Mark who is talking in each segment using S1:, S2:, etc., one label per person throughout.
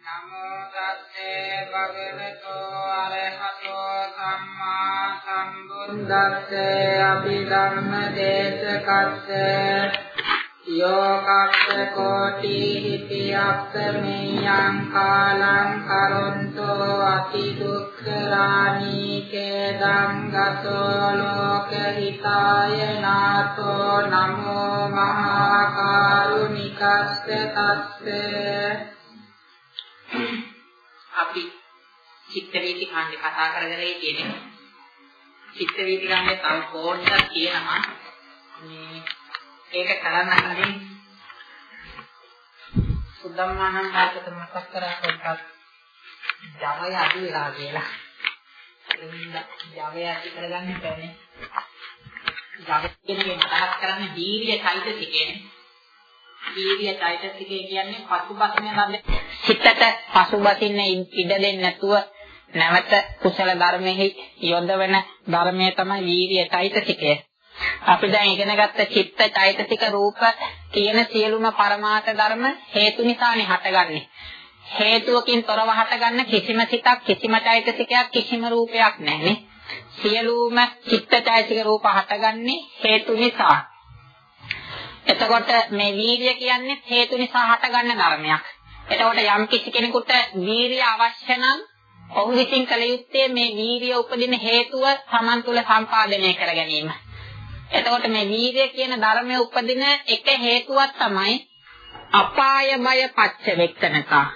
S1: නමෝ තස්සේ භගවතු අරහතෝ සම්මා සම්බුද්දස්සේ අභිධම්ම දේශකස්සේ යෝකස්ස කෝටි හිතියක්ස මෙයං කාලං කරොන්තෝ අති දුක්ඛලානි කේදං ගතෝ ලෝක හිතාය නාතෝ නමෝ මහා කරුණිකස්ස තස්සේ
S2: චිත්ත වීති කාණ්ඩේ කතා කරගෙන ඉන්නේ චිත්ත වීති කාණ්ඩේ සම්පූර්ණ කියනවා මේ ඒක කරන්න කලින් සුද්ධම්මානම් වාචක මතක් කරා පොඩ්ඩක් ජවය අඩු වෙලා කියලා. එන්න ජවය ඇති කරගන්න බැහැ. ජවය කියන්නේ මතක් කරන්නේ දීර්ය චෛතසිකේ. දීර්ය චෛතසිකේ කියන්නේ පසුබසින ලද සිතට පසුබසින්න ඉඩ දෙන්නේ නැතුව නැවත කුසල ධර්මෙහි යොදවන ධර්මය තමයි වීර්ය චෛතසිකය. අපි දැන් ඉගෙන ගත්ත චිත්ත චෛතසික රූප කියන සියලුම පරමාර්ථ ධර්ම හේතු නිසානේ හටගන්නේ. හේතුවකින් තොරව හටගන්න කිසිම සිතක් කිසිම චෛතසිකයක් කිසිම රූපයක් නැහැ සියලුම චිත්ත චෛතසික රූප හටගන්නේ හේතු නිසා. එතකොට මේ වීර්ය කියන්නේ හේතු නිසා හටගන්න ධර්මයක්. එතකොට යම් කිසි කෙනෙකුට වීර්ය අවශ්‍ය නම් ඔහු විසින් කළ යුත්තේ මේ වීර්ය උපදින හේතුව Taman තුල සම්පාදනය කර ගැනීම. එතකොට මේ වීර්ය කියන ධර්මයේ උපදින එක හේතුවක් තමයි අපාය බය පච්ච වෙක්කනතා.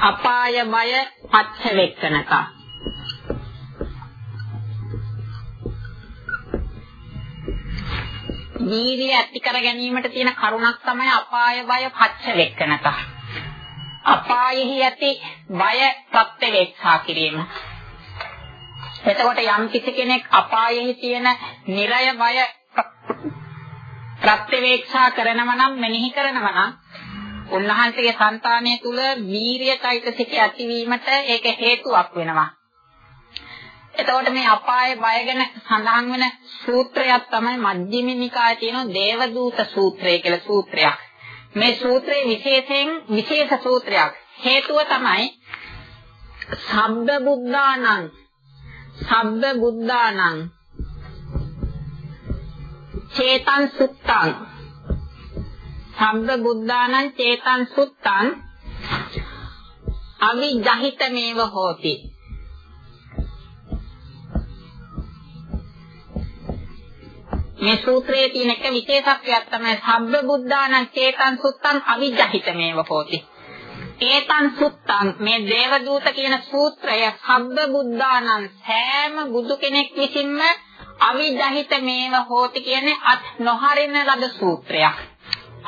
S2: අපාය බය පච්ච වෙක්කනතා. වීර්ය ඇති කර ගැනීමට තියෙන කරුණක් තමයි අපාය බය පච්ච වෙක්කනතා. අපායෙහි ඇති බය ප්‍රත්‍යවේක්ෂා කිරීම. එතකොට යම් කිසි කෙනෙක් අපායෙහි තියෙන නිරය බය ප්‍රත්‍යවේක්ෂා කරනවා නම් මෙනෙහි කරනවා නම් උන්වහන්සේගේ సంతානය තුල වීරිය চৈতසික ඇතිවීමට ඒක හේතුවක් වෙනවා. එතකොට මේ අපායේ බය ගැන සඳහන් වෙන සූත්‍රයක් තමයි මජ්ක්‍ධිම නිකායේ තියෙන දේවදූත සූත්‍රය කියලා සූත්‍රයක්. මේ සූත්‍රයේ විශේෂයෙන් විශේෂ සූත්‍රයක්. හේතුව තමයි සබ්බ බුද්ධානං. සබ්බ බුද්ධානං. චේතං සුත්තං. සබ්බ බුද්ධානං චේතං සුත්තං. අවිජහිතමේව හෝති. මේ සූත්‍රයේ තියෙන එක විශේෂත්වයක් තමයි සබ්බ බුද්ධානං චේතං සුත්තං අවිජහිතමේව හෝති ඒතං සුත්තං මේ දේවදූත කියන සූත්‍රය සබ්බ බුද්ධානං සෑම බුදු කෙනෙක් විසින්ම අවිජහිත මේව හෝති කියන්නේ අත් නොහරින ලද සූත්‍රයක්.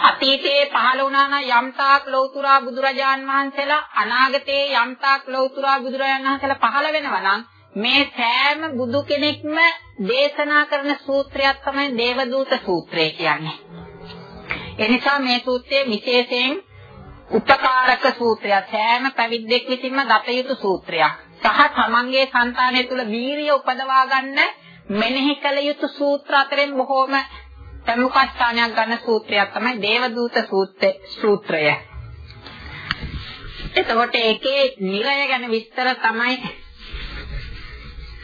S2: අතීතයේ පහළ වුණා නම් යම්තාක් ලෞතුරා බුදුරජාන් වහන්සේලා අනාගතයේ යම්තාක් ලෞතුරා බුදුරජාන් වහන්සේලා පහළ වෙනවා නම් මේ සෑම බුදු කෙනෙක්ම දේශනා කරන සූත්‍රයක් තමයි දේවදූත සූත්‍රය කියන්නේ. එනිසා මේ සූත්‍රයේ විශේෂයෙන් උපකාරක සූත්‍රයක් සෑම පැවිද්දෙක් විසින්ම ගත යුතු සූත්‍රයක්. සහ තමන්ගේ సంతානය තුළ වීරිය උපදවා ගන්න මෙනෙහි කළ යුතු සූත්‍ර අතරින් බොහෝම ප්‍රමුඛ ස්ථානයක් ගන්න සූත්‍රයක් තමයි දේවදූත සූත්‍රය. එතකොට ඒකේ නිරය ගැන විස්තර තමයි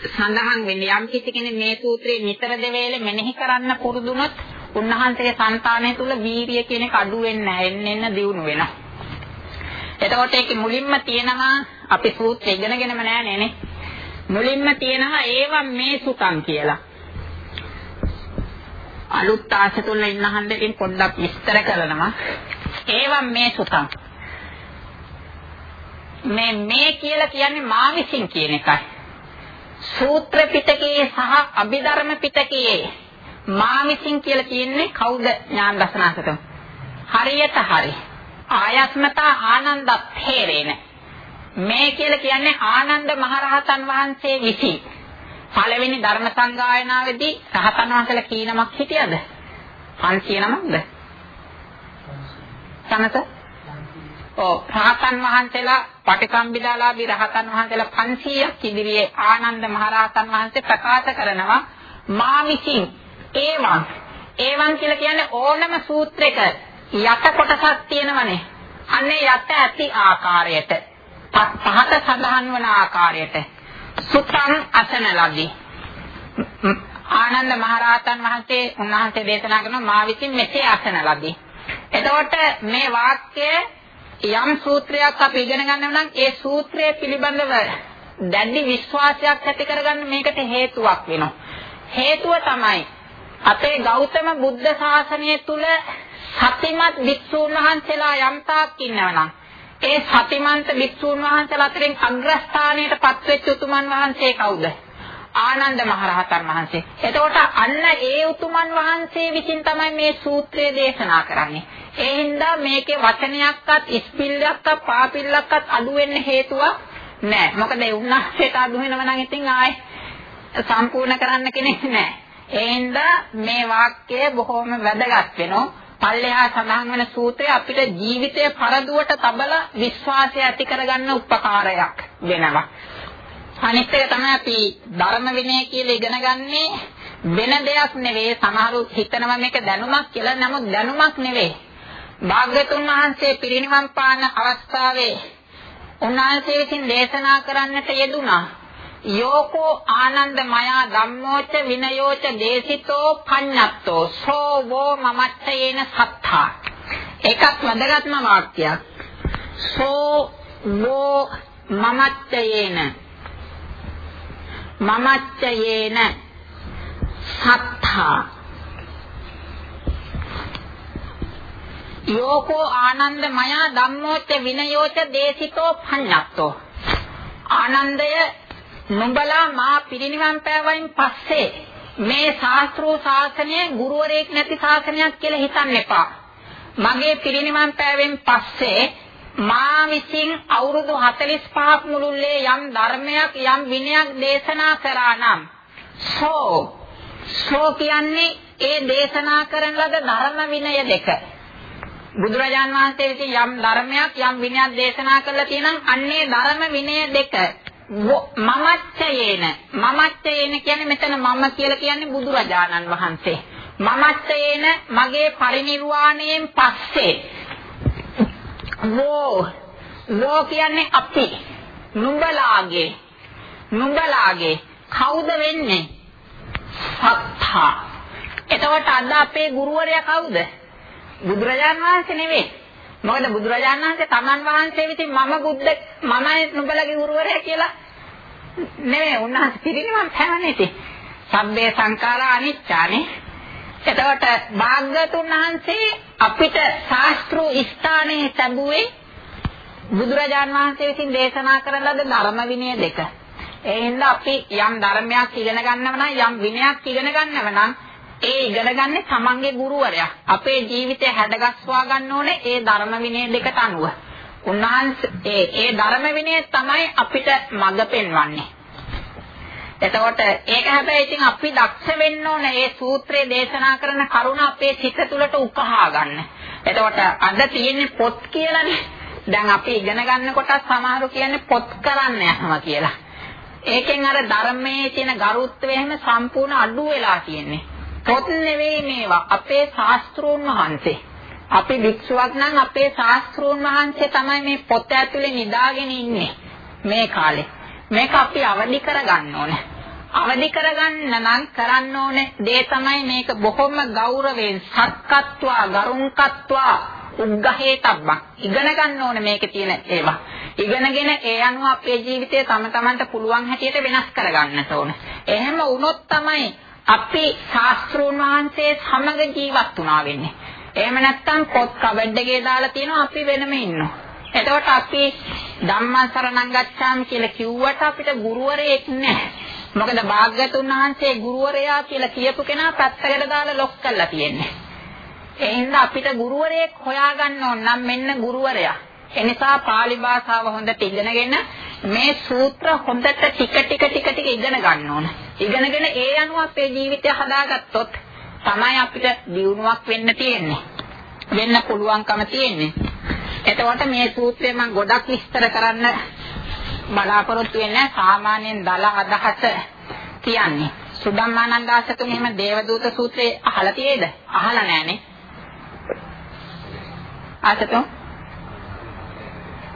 S2: සඳහන් වෙන්නේ යම් කිසි කෙනෙක් මේ සූත්‍රයේ නිතර දෙවේලේ මෙනෙහි කරන්න පුරුදුනොත් උන්වහන්සේගේ సంతානය තුළ වීරිය කියන එක අඩු වෙන්නේ නැහැ එන්න එන්න දියුණු වෙනවා. එතකොට ඒකේ මුලින්ම තියෙනවා අපි සූත්‍රය ඉගෙනගෙනම නෑනේ නේ. මුලින්ම තියෙනවා ඒවම් මේ සුතං කියලා. අලුත් ආශතුල ඉන්න හන්දකින් පොඩ්ඩක් විස්තර කරනවා. ඒවම් මේ සුතං. මේ මේ කියලා කියන්නේ මා විසින් කියන එකයි. සූත්‍ර පිටකයේ සහ අභිධර්ම පිටකයේ මා විසින් කියලා කියන්නේ කවුද? ඥාන දසනාසක? හරියට හරි. ආයස්මතා ආනන්ද තේරේන. මේ කියලා කියන්නේ ආනන්ද මහරහතන් වහන්සේ විසින්. පළවෙනි ධර්ම සංගායනාවේදී රහතන් වහන්සේලා කීනමක් හිටියද? 500 නමක්ද? සමත ඔව් රහතන් වහන්සේලා පටිසම්භිදාලාභී රහතන් වහන්සේලා 500ක් ඉදිරියේ ආනන්ද මහරහතන් වහන්සේ ප්‍රකාශ කරනවා මා විසින් ඒවන් ඒවන් කියලා කියන්නේ ඕනම සූත්‍රයක යට කොටසක් තියෙනවනේ අන්නේ යට ඇති ආකාරයට පහත සඳහන් වන ආකාරයට සුතං අසන ලදී. ආනන්ද මහරහතන් වහන්සේ උන්වහන්සේ දේශනා කරන මා විසින් මෙසේ අසන ලදී. එතකොට මේ වාක්‍ය යම් සූත්‍රයක් අපි ඉගෙන ගන්නව නම් ඒ සූත්‍රය පිළිබඳව දැඩි විශ්වාසයක් ඇති කරගන්න මේකට හේතුවක් වෙනවා. හේතුව තමයි අපේ ගෞතම බුද්ධ ශාසනය තුල සතිමත් භික්ෂූන් වහන්සේලා යම් තාක් ඉන්නවනම් ඒ සතිමන්ත භික්ෂූන් වහන්සේලා අතරින් අග්‍රස්ථානයට පත්වෙච්ච උතුමන් වහන්සේ කවුද? ආනන්ද මහරහතන් වහන්සේ. එතකොට අන්න ඒ උතුමන් වහන්සේ විසින් තමයි මේ සූත්‍රය දේශනා කරන්නේ. ඒ හින්දා මේකේ වචනයක්වත් ඉස්පිල්ලක්වත් පාපිල්ලක්වත් අඩු වෙන්න හේතුවක් නැහැ. මොකද ඒ උන්වහන්සේට අඩු වෙනව නම් ඉතින් ආයේ සම්පූර්ණ කරන්න කෙනෙක් නැහැ. ඒ හින්දා මේ වාක්‍යය බොහොම වැදගත් වෙනවා. පල්ලෙහා සඳහන් වෙන සූත්‍රය අපිට ජීවිතයේ පරදුවට තබලා විශ්වාසය ඇති කරගන්න උපකාරයක් වෙනවා. අනිත් එක තමයි අපි ධර්ම විනය කියලා ඉගෙන ගන්නේ වෙන දෙයක් නෙවෙයි සමහරු හිතනවා මේක දැනුමක් කියලා නමුත් දැනුමක් නෙවෙයි භාග්‍යතුන් වහන්සේ පිරිනිවන් පාන අවස්ථාවේ උන්වහන්සේ විසින් දේශනා කරන්නට යෙදුනා යෝකෝ ආනන්ද මයා ධම්මෝච විනයෝච දේශිතෝ පඤ්ඤත්තෝ සෝ වෝ මමච්චයේන සත්තා. ඒකත් වැදගත්ම වාක්‍යයක්. සෝ වෝ මමච්චයේන මමච්චයේන සත්තා. යෝකෝ ආනන්ද මයා ධම්මෝච විනයෝච දේශිතෝ පඤ්ඤත්තෝ ආනන්දය නුඹලා මා පිරිනිවන් පෑවයින් පස්සේ මේ ශාස්ත්‍රෝ ශාසනය ගුරුවරයෙක් නැති ශාසනයක් කියලා හිතන්න එපා. මගේ පිරිනිවන් පෑවෙන් පස්සේ මා විසින් අවුරුදු 45ක් මුළුල්ලේ යම් ධර්මයක් යම් විනයක් දේශනා කරා නම් සෝ සෝ කියන්නේ ඒ දේශනා කරන ලද ධර්ම විනය දෙක. බුදුරජාන් වහන්සේ විසින් යම් ධර්මයක් යම් විනයක් දේශනා කළා කියනනම් අන්නේ ධර්ම විනය දෙක මමච්චයේන මමච්චයේන කියන්නේ මෙතන මම කියලා කියන්නේ බුදුරජාණන් වහන්සේ. මමච්චයේන මගේ පරිණිරවාණයෙන් පස්සේ. වෝ. වෝ කියන්නේ අපි. නුඹලාගේ. නුඹලාගේ. කවුද වෙන්නේ? සත්තා. එතකොට අද අපේ ගුරුවරයා කවුද? බුදුරජාණන් වහන්සේ නෙවෙයි මොකද බුදුරජාණන් වහන්සේ තමන් වහන්සේ විසින් මම බුද්ධ මමයි නුඹලගේ ගුරුවරයා කියලා නෙමෙයි උන්වහන්සේ පිරිනිවන් පෑවනේ ඉතින්. සබ්බේ සංඛාරා අනිච්චානේ. එතකොට භාග්‍යතුන් වහන්සේ අපිට ශාස්ත්‍රු ස්ථානයේ ලැබුවේ බුදුරජාන් වහන්සේ විසින් දේශනා කරන ලද ධර්ම විනය දෙක. ඒ හින්දා අපි යම් ධර්මයක් ඉගෙන ගන්නව නම් යම් විනයක් ඉගෙන ගන්නව නම් ඒ ඉගෙන ගන්න තමන්ගේ ගුරුවරයා. අපේ ජීවිතය හැඩගස්වා ගන්න ඕනේ ඒ ධර්ම විනය දෙකට අනුව. උන්වහන්සේ ඒ ඒ ධර්ම විනය තමයි අපිට මඟ පෙන්වන්නේ. එතකොට ඒක හැබැයි ඉතින් අපි දක්ෂ වෙන්න ඕනේ මේ සූත්‍රයේ දේශනා කරන කරුණ අපේ සිත තුළට උකහා ගන්න. එතකොට අද තියෙන්නේ පොත් කියලානේ. දැන් අපි ඉගෙන ගන්නකොට සමහරු කියන්නේ පොත් කරන්න යනවා කියලා. ඒකෙන් අර ධර්මයේ තියෙන ගරුත්වය එහෙම සම්පූර්ණ අඩු වෙලා තියෙන්නේ. පොත් නෙවෙයි මේවා අපේ ශාස්ත්‍රෝන් වහන්සේ. අපි වික්ෂුවක් නම් අපේ ශාස්ත්‍රෝන් වහන්සේ තමයි මේ පොත ඇතුලේ නිදාගෙන ඉන්නේ මේ කාලේ. මේක අපි අවදි කරගන්න ඕනේ. අවදි කරගන්න නම් කරන්න ඕනේ දේ තමයි මේක බොහොම ගෞරවයෙන් සත්කත්වා ගරුන්කත්වා උග්ගහේතබ්බක් ඉගෙන ගන්න ඕනේ මේකේ තියෙන ඒවා. ඉගෙනගෙන ඒ අනුව අපේ ජීවිතය තම තමන්ට පුළුවන් හැටියට වෙනස් කරගන්නට ඕනේ. එහෙම වුණොත් තමයි අපි ශාස්ත්‍රෝන් වහන්සේ සමග ජීවත් වුණා වෙන්නේ. එහෙම නැත්නම් පොත් කබඩ් එකේ දාලා තියෙනවා අපි වෙනම ඉන්නවා. එතකොට අපි ධම්මසරණං ගච්ඡාමි කියලා කිව්වට අපිට ගුරුවරයෙක් නැහැ. මොකද භාග්‍යතුන් වහන්සේ ගුරුවරයා කියලා කියපු කෙනා පැත්තකට දාලා ලොක් කරලා තියෙන්නේ. ඒ හින්දා අපිට ගුරුවරයෙක් හොයාගන්න ඕන නම් මෙන්න ගුරුවරයා. එනිසා pāli භාෂාව හොඳට ඉගෙනගෙන මේ සූත්‍ර හොඳට ටික ටික ටික ටික ඉගෙන ගන්න ඕන. ඉගෙනගෙන ඒ අනුව අපේ ජීවිතය හදාගත්තොත් තමයි අපිට දියුණුවක් වෙන්න තියෙන්නේ. වෙන්න පුළුවන්කම තියෙන්නේ. එතකොට මේ සූත්‍රය මම ගොඩක් විස්තර කරන්න බලාපොරොත්තු වෙන්නේ සාමාන්‍යයෙන් දල අදහස කියන්නේ. සුදම්මානන්දාසතුන් එහෙම දේවදූත සූත්‍රය අහලා තියෙද? අහලා නැහනේ. ආසතෝ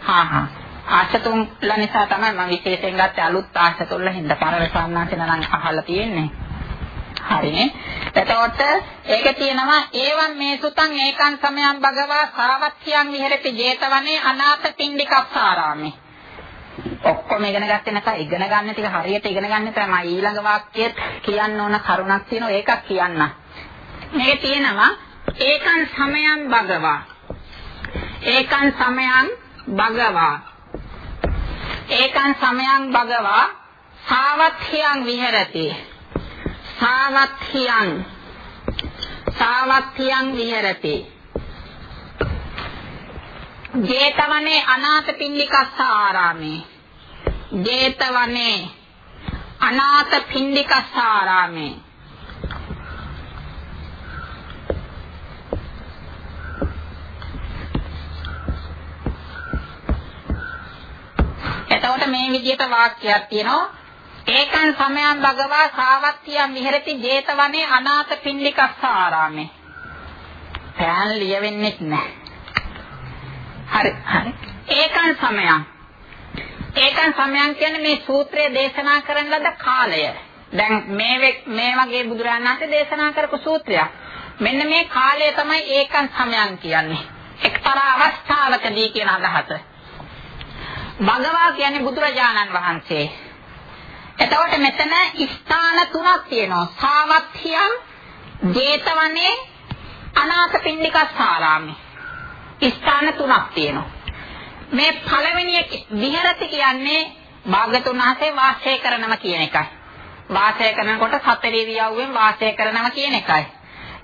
S2: හා හා ආශතුන්ලා නිසා තමයි මම විශේෂයෙන් ගත්තේ අලුත් ආශතුන්ලා හින්දා පරවසන්නාසෙන නම් අහලා තියෙන්නේ. හරිනේ. එතකොට ඒකේ තියෙනවා ඒවන් මේ සුතං ඒකං සමයං භගවා සාවත්තියන් විහෙරති 제තවනේ අනාථ පින්ඩිකස්සාරාමේ. ඔක්කොම ඉගෙන ගත්තේ නැත්නම් ඉගෙන ගන්න ටික හරියට ඉගෙන ගන්න තමයි ඊළඟ වාක්‍යයත් කියන්න ඕන කරුණක් තියෙනවා ඒකක් කියන්න. මේකේ තියෙනවා ඒකං සමයං භගවා ඒකං සමයං භගවා ඒකං සමයං භගවා සාවත්ථියං විහෙරති. සාවත්ථියං සාවත්ථියං විහෙරති. ජේතවනේ අනාථ පින්ඩිකස්ස ආරාමේ. ජේතවනේ අනාථ පින්ඩිකස්ස ආරාමේ. එතකොට මේ විදිහට වාක්‍යයක් තියෙනවා ඒකං සමයන් භගවා සාවත්තියන් විහෙරති 제තවනේ අනාථ පින්ඩිකස්ස ආරාමේ. පෑන් ලියවෙන්නේ නැහැ. හරි හරි. ඒකං සමයන්. ඒකං සමයන් කියන්නේ මේ සූත්‍රය දේශනා කරන ලද කාලය. දැන් මේ මේ වගේ බුදුරජාණන් වහන්සේ දේශනා කරපු සූත්‍රයක්. මෙන්න මේ කාලය තමයි ඒකං සමයන් කියන්නේ. එක්තරා අවස්ථාවකදී කියන අදහස. භගවා කියන්නේ බුදුරජාණන් වහන්සේ. එතකොට මෙතන ස්ථාන තුනක් තියෙනවා. සාවත්තියන්, 제තවනේ, අනාථපිණ්ඩිකස්සාරාමේ. ස්ථාන තුනක් තියෙනවා. මේ පළවෙනි විහෙරති කියන්නේ භාගතුන් වහන්සේ වාසය කරනම කියන එකයි. වාසය කරනකොට සතරේ වියව්වෙන් වාසය කරනවා කියන එකයි.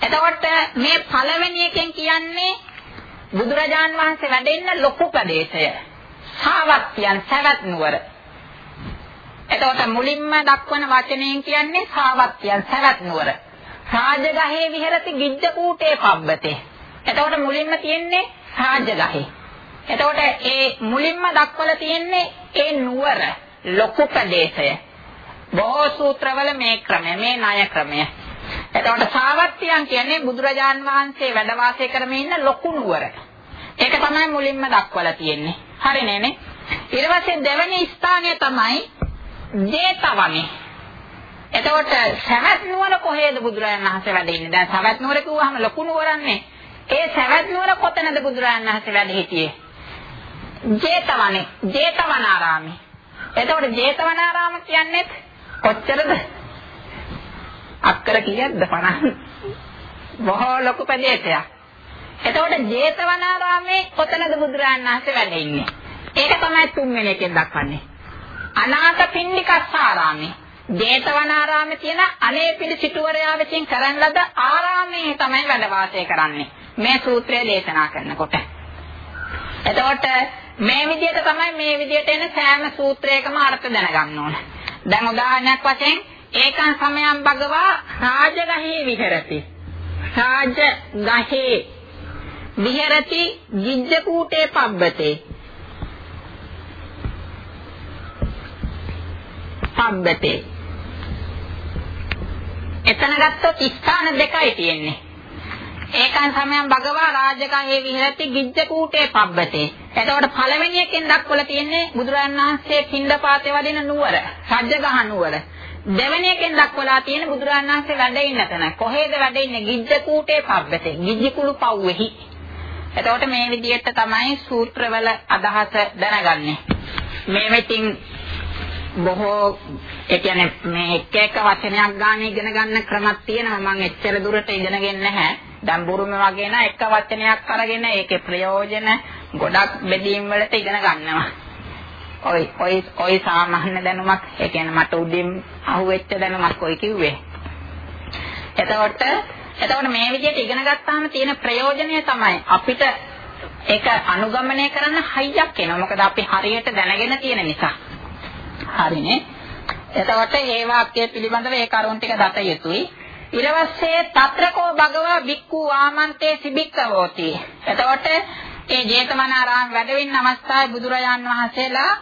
S2: එතකොට මේ පළවෙනි එකෙන් කියන්නේ බුදුරජාන් වහන්සේ වැඩ ඉන්න ලොකු ප්‍රදේශය. සාවත්යන් සවැත් නුවර. එතකොට මුලින්ම දක්වන වචනයෙන් කියන්නේ සාවත්යන් සවැත් නුවර. රාජගහේ විහෙරති ගිජ්ජ කූටේ පබ්බතේ. එතකොට මුලින්ම තියෙන්නේ රාජගහේ. එතකොට ඒ මුලින්ම දක්වලා තියෙන්නේ ඒ නුවර ලොකු ප්‍රදේශය. බොහෝ සූත්‍රවල මේ ක්‍රමය මේ ණය ක්‍රමය. එතකොට සාවත්තියන් කියන්නේ බුදුරජාන් වහන්සේ වැඩ වාසය කරමින් ඉන්න ලොකු නුවර. ඒක තමයි මුලින්ම දක්වලා තියෙන්නේ. හරි නේනේ? ඊට පස්සේ දෙවෙනි ස්ථානය තමයි ජේතවනේ. එතකොට සවැත් නුවර කොහෙද බුදුරජාණන් වහන්සේ වැඩ ඉන්නේ? දැන් සවැත් නුවර කිව්වහම ලොකු නුවරන්නේ. ඒ සවැත් නුවර කොතනද බුදුරජාණන් වහන්සේ වැඩ හිටියේ? ජේතවනේ, ජේතවනාරාමේ. එතකොට ජේතවනාරාම කියන්නේ කොච්චරද? අක්කර කීයක්ද 50? බොහෝ ලොකු ප්‍රදේශයක්. එතකොට ජේතවනාරාමේ කොතනද බුදුරජාණන් වහන්සේ වැඩ ඉන්නේ? ඒක තමයි තුන්වෙනි එකෙන් දක්වන්නේ. අනාථ පින්ඩිකස්සාරාමේ. ජේතවනාරාමේ තියෙන අනේපිලි සිටුවරයා විසින් කරන ලද ආරාමයේ තමයි වැඩ වාසය කරන්නේ. මේ සූත්‍රය දේශනා කරනකොට. එතකොට මේ විදිහට තමයි මේ විදිහට එන සෑම සූත්‍රයකම අර්ථ දැනගන්න ඕන. දැන් උදාහරණයක් වශයෙන් ඒකන් සමයන් භගවා රාජගහේ විහෙරති. රාජගහේ විහෙරති ජිජ්ජ කූටේ පබ්බතේ. පබ්බතේ. එතන ගත්තොත් ස්ථාන දෙකයි තියෙන්නේ. ඒකන් සමයන් භගවා රාජකහේ විහෙරති ගිජ්ජ කූටේ පබ්බතේ. එතකොට පළවෙනි එකෙන් දක්වලා තියෙන්නේ බුදුරජාණන් වහන්සේ පින්ඩපාතේ වදින නුවර රජගහ නුවර. දෙවෙනි එකෙන් දක්වලා තියෙන බුදුරජාණන් වහන්සේ වැඩ ඉන්න තැන. කොහෙද වැඩ ඉන්නේ? ගිජ්ජ කූටේ පබ්බතේ. ගිජ්ජ කුළු පව්වෙහි. එතකොට මේ විදිහට තමයි සූත්‍රවල අදහස දැනගන්නේ. මේ මෙතින් බොහෝ ඒ කියන්නේ මේ එක එක වචනයක් ගන්න ඉගෙන ගන්න ක්‍රමක් තියෙනවා මම එච්චර දුරට ඉගෙනගෙන නැහැ. දැන් බුරුම වගේ නා එක වචනයක් අරගෙන ඒකේ ප්‍රයෝජන ගොඩක් බෙදීම් වලට ඉගෙන ගන්නවා. ඔය ඔය ඔය සාමාන්‍ය දැනුමක් ඒ කියන්නේ මට උඩින් අහුවෙච්ච දැනුමක් ඔය කිව්වේ. එතකොට එතකොට මේ විදිහට ඉගෙන ගත්තාම තියෙන ප්‍රයෝජනය තමයි අපිට ඒක අනුගමනය කරන්න හයියක් එනවා. මොකද අපි හරියට දැනගෙන තියෙන නිසා. හරිනේ. එතකොට මේ වාක්‍යය පිළිබඳව ඒ කරුණ ටික දත යුතුයි. ඊළවස්සේ తත්‍රකෝ භගවා බික්කු ආමන්තේ සිබික්කවෝති. එතකොට ඒ ජේතවනාරාම වැඩවින් අවස්ථාවේ බුදුරජාන් වහන්සේලා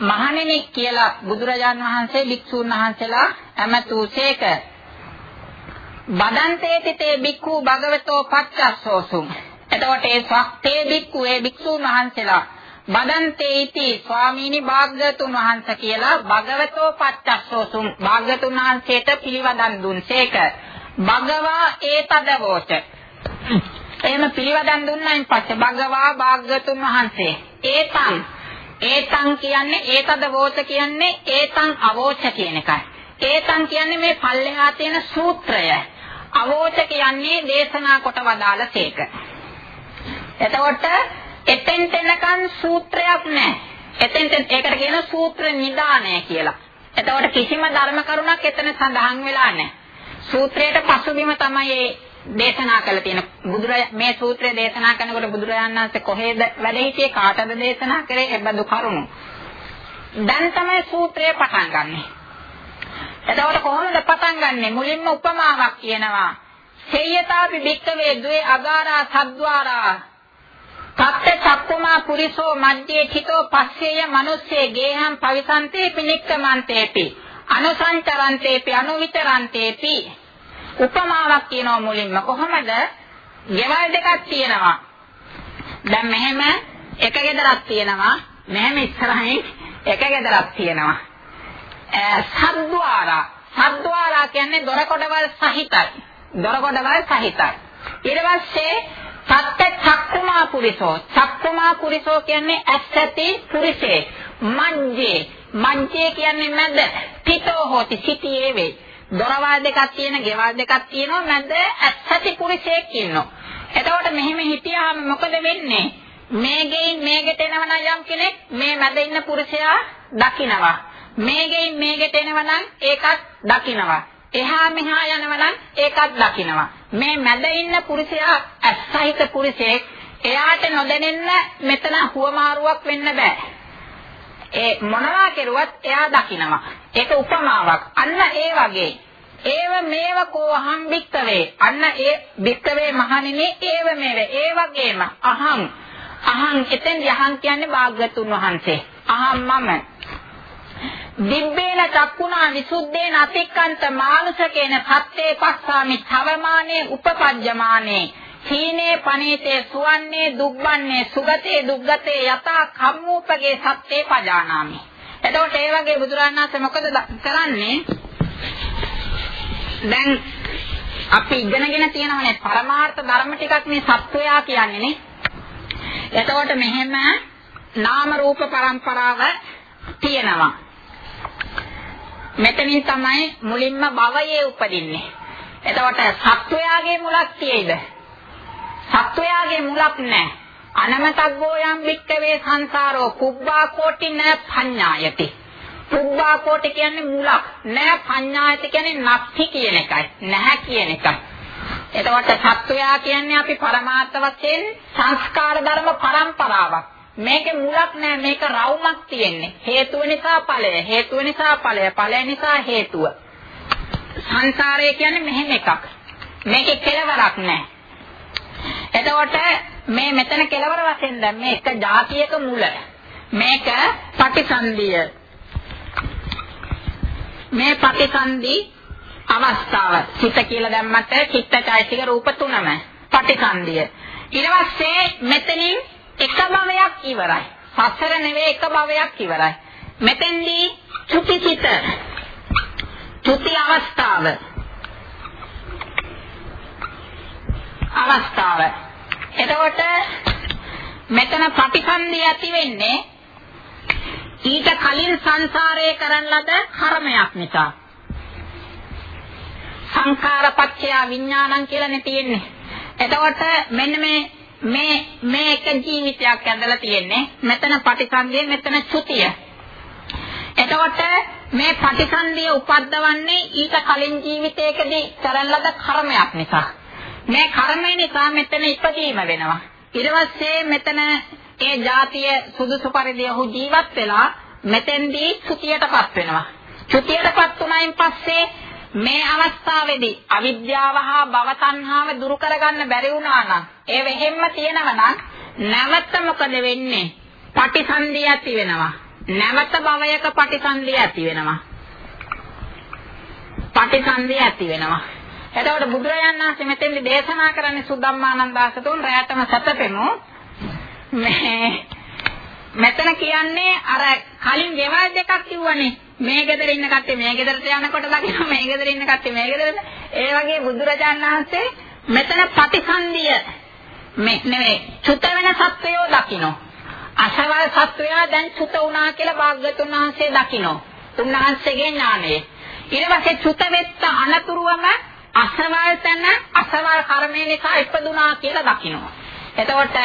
S2: මහණෙනි කියලා බුදුරජාන් වහන්සේ භික්ෂූන් වහන්සේලා ඇමතුසේක බදන්තේති තේ බික්ඛු භගවතෝ පච්චස්සෝසුම්. එතකොට ඒ ස්වක්තේ බික්ඛු ඒ බික්ෂුන් වහන්සේලා
S1: බදන්තේ इति ස්වාමීනි භාග්‍යතුන් වහන්සේ කියලා භගවතෝ පච්චස්සෝසුම් භාග්‍යතුන් වහන්සේට පිළිවදන් දුන්සේක භගවා ඒතදවෝච එහෙම පිළිවදන් දුන්නායින් පස්සේ භගවා භාග්‍යතුන් වහන්සේ ඒතං ඒතං කියන්නේ ඒතද වෝච කියන්නේ ඒතං අවෝච කියන එකයි. ඒතං කියන්නේ මේ පල්ලෙහා තියෙන සූත්‍රය. අවෝච කියන්නේ දේශනා කොට වදාළ සේක. එතකොට එතෙන් තැනකන් සූත්‍රයක් නැහැ. එතෙන් ඒකට කියන සූත්‍ර නිදානය කියලා. එතකොට කිසිම ධර්ම කරුණක් එතන සඳහන් වෙලා නැහැ. සූත්‍රයට පසුබිම තමයි දේශනා කළ තියෙන බුදුරජා මේ සූත්‍රය දේශනා කරනකොට බුදුරජාණන් වහන්සේ කොහෙද වැඩ හිටියේ කාටද දේශනා කරේ එබඳු කරුණු. දැන් තමයි සූත්‍රය පටන් ගන්නෙ. එතකොට කොහොමද පටන් ගන්නෙ? මුලින්ම උපමාවක් කියනවා. සේයතාපි භික්කවේ ද්වේ අගාරා සද්්වාරා තත්ත චක්කුමා පුරිසෝ මජ්ජේ චිතෝ පස්සේය මනුස්සේ ගේහම් පවිසන්තේ පිනික්කමන්තේපි අනුසංචරන්තේපි අනුවිතරන්තේපි උපමාවක් කියනවා මුලින්ම කොහොමද? ගෙවල් දෙකක් තියෙනවා. දැන් මෙහෙම එක ගෙදරක් තියෙනවා. මෙහෙම ඉස්සරහින් එක ගෙදරක් තියෙනවා. සද්්වාරා සද්්වාරා කියන්නේ දොර කොටවල් සහිතයි. දොර කොටවල් සහිතයි. ඊට පස්සේ සත්‍ය චක්කුමා පුරිසෝ චක්කුමා පුරිසෝ කියන්නේ ඇස්සති පුරිසේ මජ්ජේ මජ්ජේ කියන්නේ මැද පිටෝ හොති සිටියේ වේ දොරවල් දෙකක් තියෙන, ගෙවල් දෙකක් තියෙනවා මැද ඇත්තටි පුරුෂයෙක් ඉන්නවා. එතකොට මෙහෙම හිටියාම මොකද වෙන්නේ? මේ ගෙයින් මේකට එනවනම් යම් කෙනෙක් මේ මැද ඉන්න පුරුෂයා දකිනවා. මේ ගෙයින් මේකට එනවනම් ඒකත් දකිනවා. එහා මෙහා යනවනම් ඒකත් දකිනවා. මේ මැද ඉන්න පුරුෂයා ඇස්සහිත පුරුෂයෙක් එයාට නොදැනෙන්න මෙතන හුවමාරුවක් වෙන්න බෑ. ඒ මොනවා කෙරුවත් එයා දකිනවා. ඒක උපමාවක්. අන්න ඒ වගේ. ඒව මේව කෝහම් වික්කවේ. අන්න ඒ වික්කවේ මහණෙනි ඒව මේව. ඒ වගේම අහං අහං එතෙන් යහං කියන්නේ භාග්‍යතුන් වහන්සේ. අහං මම දිබ්බේන චක්කුණා විසුද්ධේන අතික්කන්ත මානුෂකේන සත්‍යේ පස්සාමි තවමානේ උපපජ්ජමානේ හීනේ පනීතේ සුවන්නේ දුබ්බන්නේ සුගතේ දුග්ගතේ යතා කම්මූපගේ සත්‍යේ පජානාමි එතකොට ඒ වගේ බුදුරණන් වහන්සේ මොකද කරන්නේ? දැන් අපි ඉගෙනගෙන තියෙනවනේ පරමාර්ථ ධර්ම ටිකක් මේ සත්වයා කියන්නේ නේ. එතකොට මෙහෙම නාම රූප પરම්පරාව තියෙනවා. මෙතනින් තමයි මුලින්ම භවයේ උපදින්නේ. එතකොට සත්වයාගේ මුලක් තියෙයිද? සත්වයාගේ මුලක් නැහැ. අනමතග්ගෝ යම් වික්කවේ සංසාරෝ පුබ්බා කෝටි න පඤ්ඤායති. පුබ්බා කෝටි කියන්නේ මුලක්. න පඤ්ඤායති කියන්නේ නැති කියන එකයි. නැහැ කියන එකයි. එතකොට සත්වයා කියන්නේ අපි පරමාර්ථ වශයෙන් සංස්කාර ධර්ම පරම්පරාවක්. මේකේ මුලක් නෑ මේක රවුමක් තියෙන්නේ. හේතුව නිසා ඵලය. හේතුව නිසා ඵලය. ඵලය නිසා හේතුව. සංසාරය කියන්නේ මෙහෙම එකක්. මේකේ කෙලවරක් නෑ. එතකොට මේ මෙතන කෙලවර වශයෙන් දැන් මේ එක જાතියක මුල. මේක පටිසන්ධිය. මේ පටිසන්ධි අවස්ථාව. සිත කියලා දැම්මට චිත්තචෛතසික රූප තුනම පටිසන්ධිය. ඊට පස්සේ මෙතනින් එක භවයක් ඉවරයි. සසර නෙවෙයි එක භවයක් ඉවරයි. මෙතෙන්දී චුතිචිත චුති අවස්ථාව අවස්ථාව එතකොට මෙතන ප්‍රතිසන්දි ඇති වෙන්නේ ඊට කලින් සංසාරයේ කරන ලද කර්මයක් නිසා. සංඛාරපච්චය විඥානං කියලානේ තියෙන්නේ. එතකොට මෙන්න මේ මේ මේ එක ජීවිතයක් ඇඳලා තියෙන්නේ. මෙතන ප්‍රතිසන්දිය මෙතන චුතිය. එතකොට මේ ප්‍රතිසන්දිය උපද්දවන්නේ ඊට කලින් ජීවිතයකදී කරන ලද කර්මයක් නිසා. මේ කර්මය නිසා මෙතන ඉපදීම වෙනවා. ඊට පස්සේ මෙතන ඒ જાතිය සුදුසු පරිදි ඔහු ජීවත් වෙලා මෙතෙන්දී චුතියටපත් වෙනවා. චුතියටපත් වුණයින් පස්සේ මේ අවස්ථාවේදී අවිද්‍යාව හා භව තණ්හාව දුරු කරගන්න බැරි වුණා නම් ඒ වෙහෙම්ම තියෙනවා නම් නැවත මොකද වෙන්නේ? පටිසන්ධිය ඇති වෙනවා. නැවත භවයක පටිසන්ධිය ඇති වෙනවා. පටිසන්ධිය ඇති වෙනවා. එතකොට බුදුරජාණන් වහන්සේ මෙතෙන්දි දේශනා කරන්නේ සුද්ධම්මානන්දාසතුන් රැයටම සතපෙමු මේ මෙතන කියන්නේ අර කලින් ගෙවල් දෙකක් කිව්වනේ. මේ ගෙදර ඉන්න කට්ටිය මේ ගෙදරට යනකොට දකින්න මේ ගෙදර ඉන්න කට්ටිය මේ ගෙදරට. ඒ වගේ බුදුරජාණන් වහන්සේ මෙතන ප්‍රතිසන්දිය මේ නෙවෙයි චුත වෙන සත්වයෝ දකින්න. අසවල් සත්වයා දැන් චුත වුණා කියලා භාග්‍යතුන් වහන්සේ දකින්න. උන්වහන්සේගේ ඥානය. ඊට පස්සේ චුත වෙත්ත අනතුරුවම අසවල් තැන අසවල් කර්මය නිසා ඉපදුනා කියලා දකින්නවා. එතකොට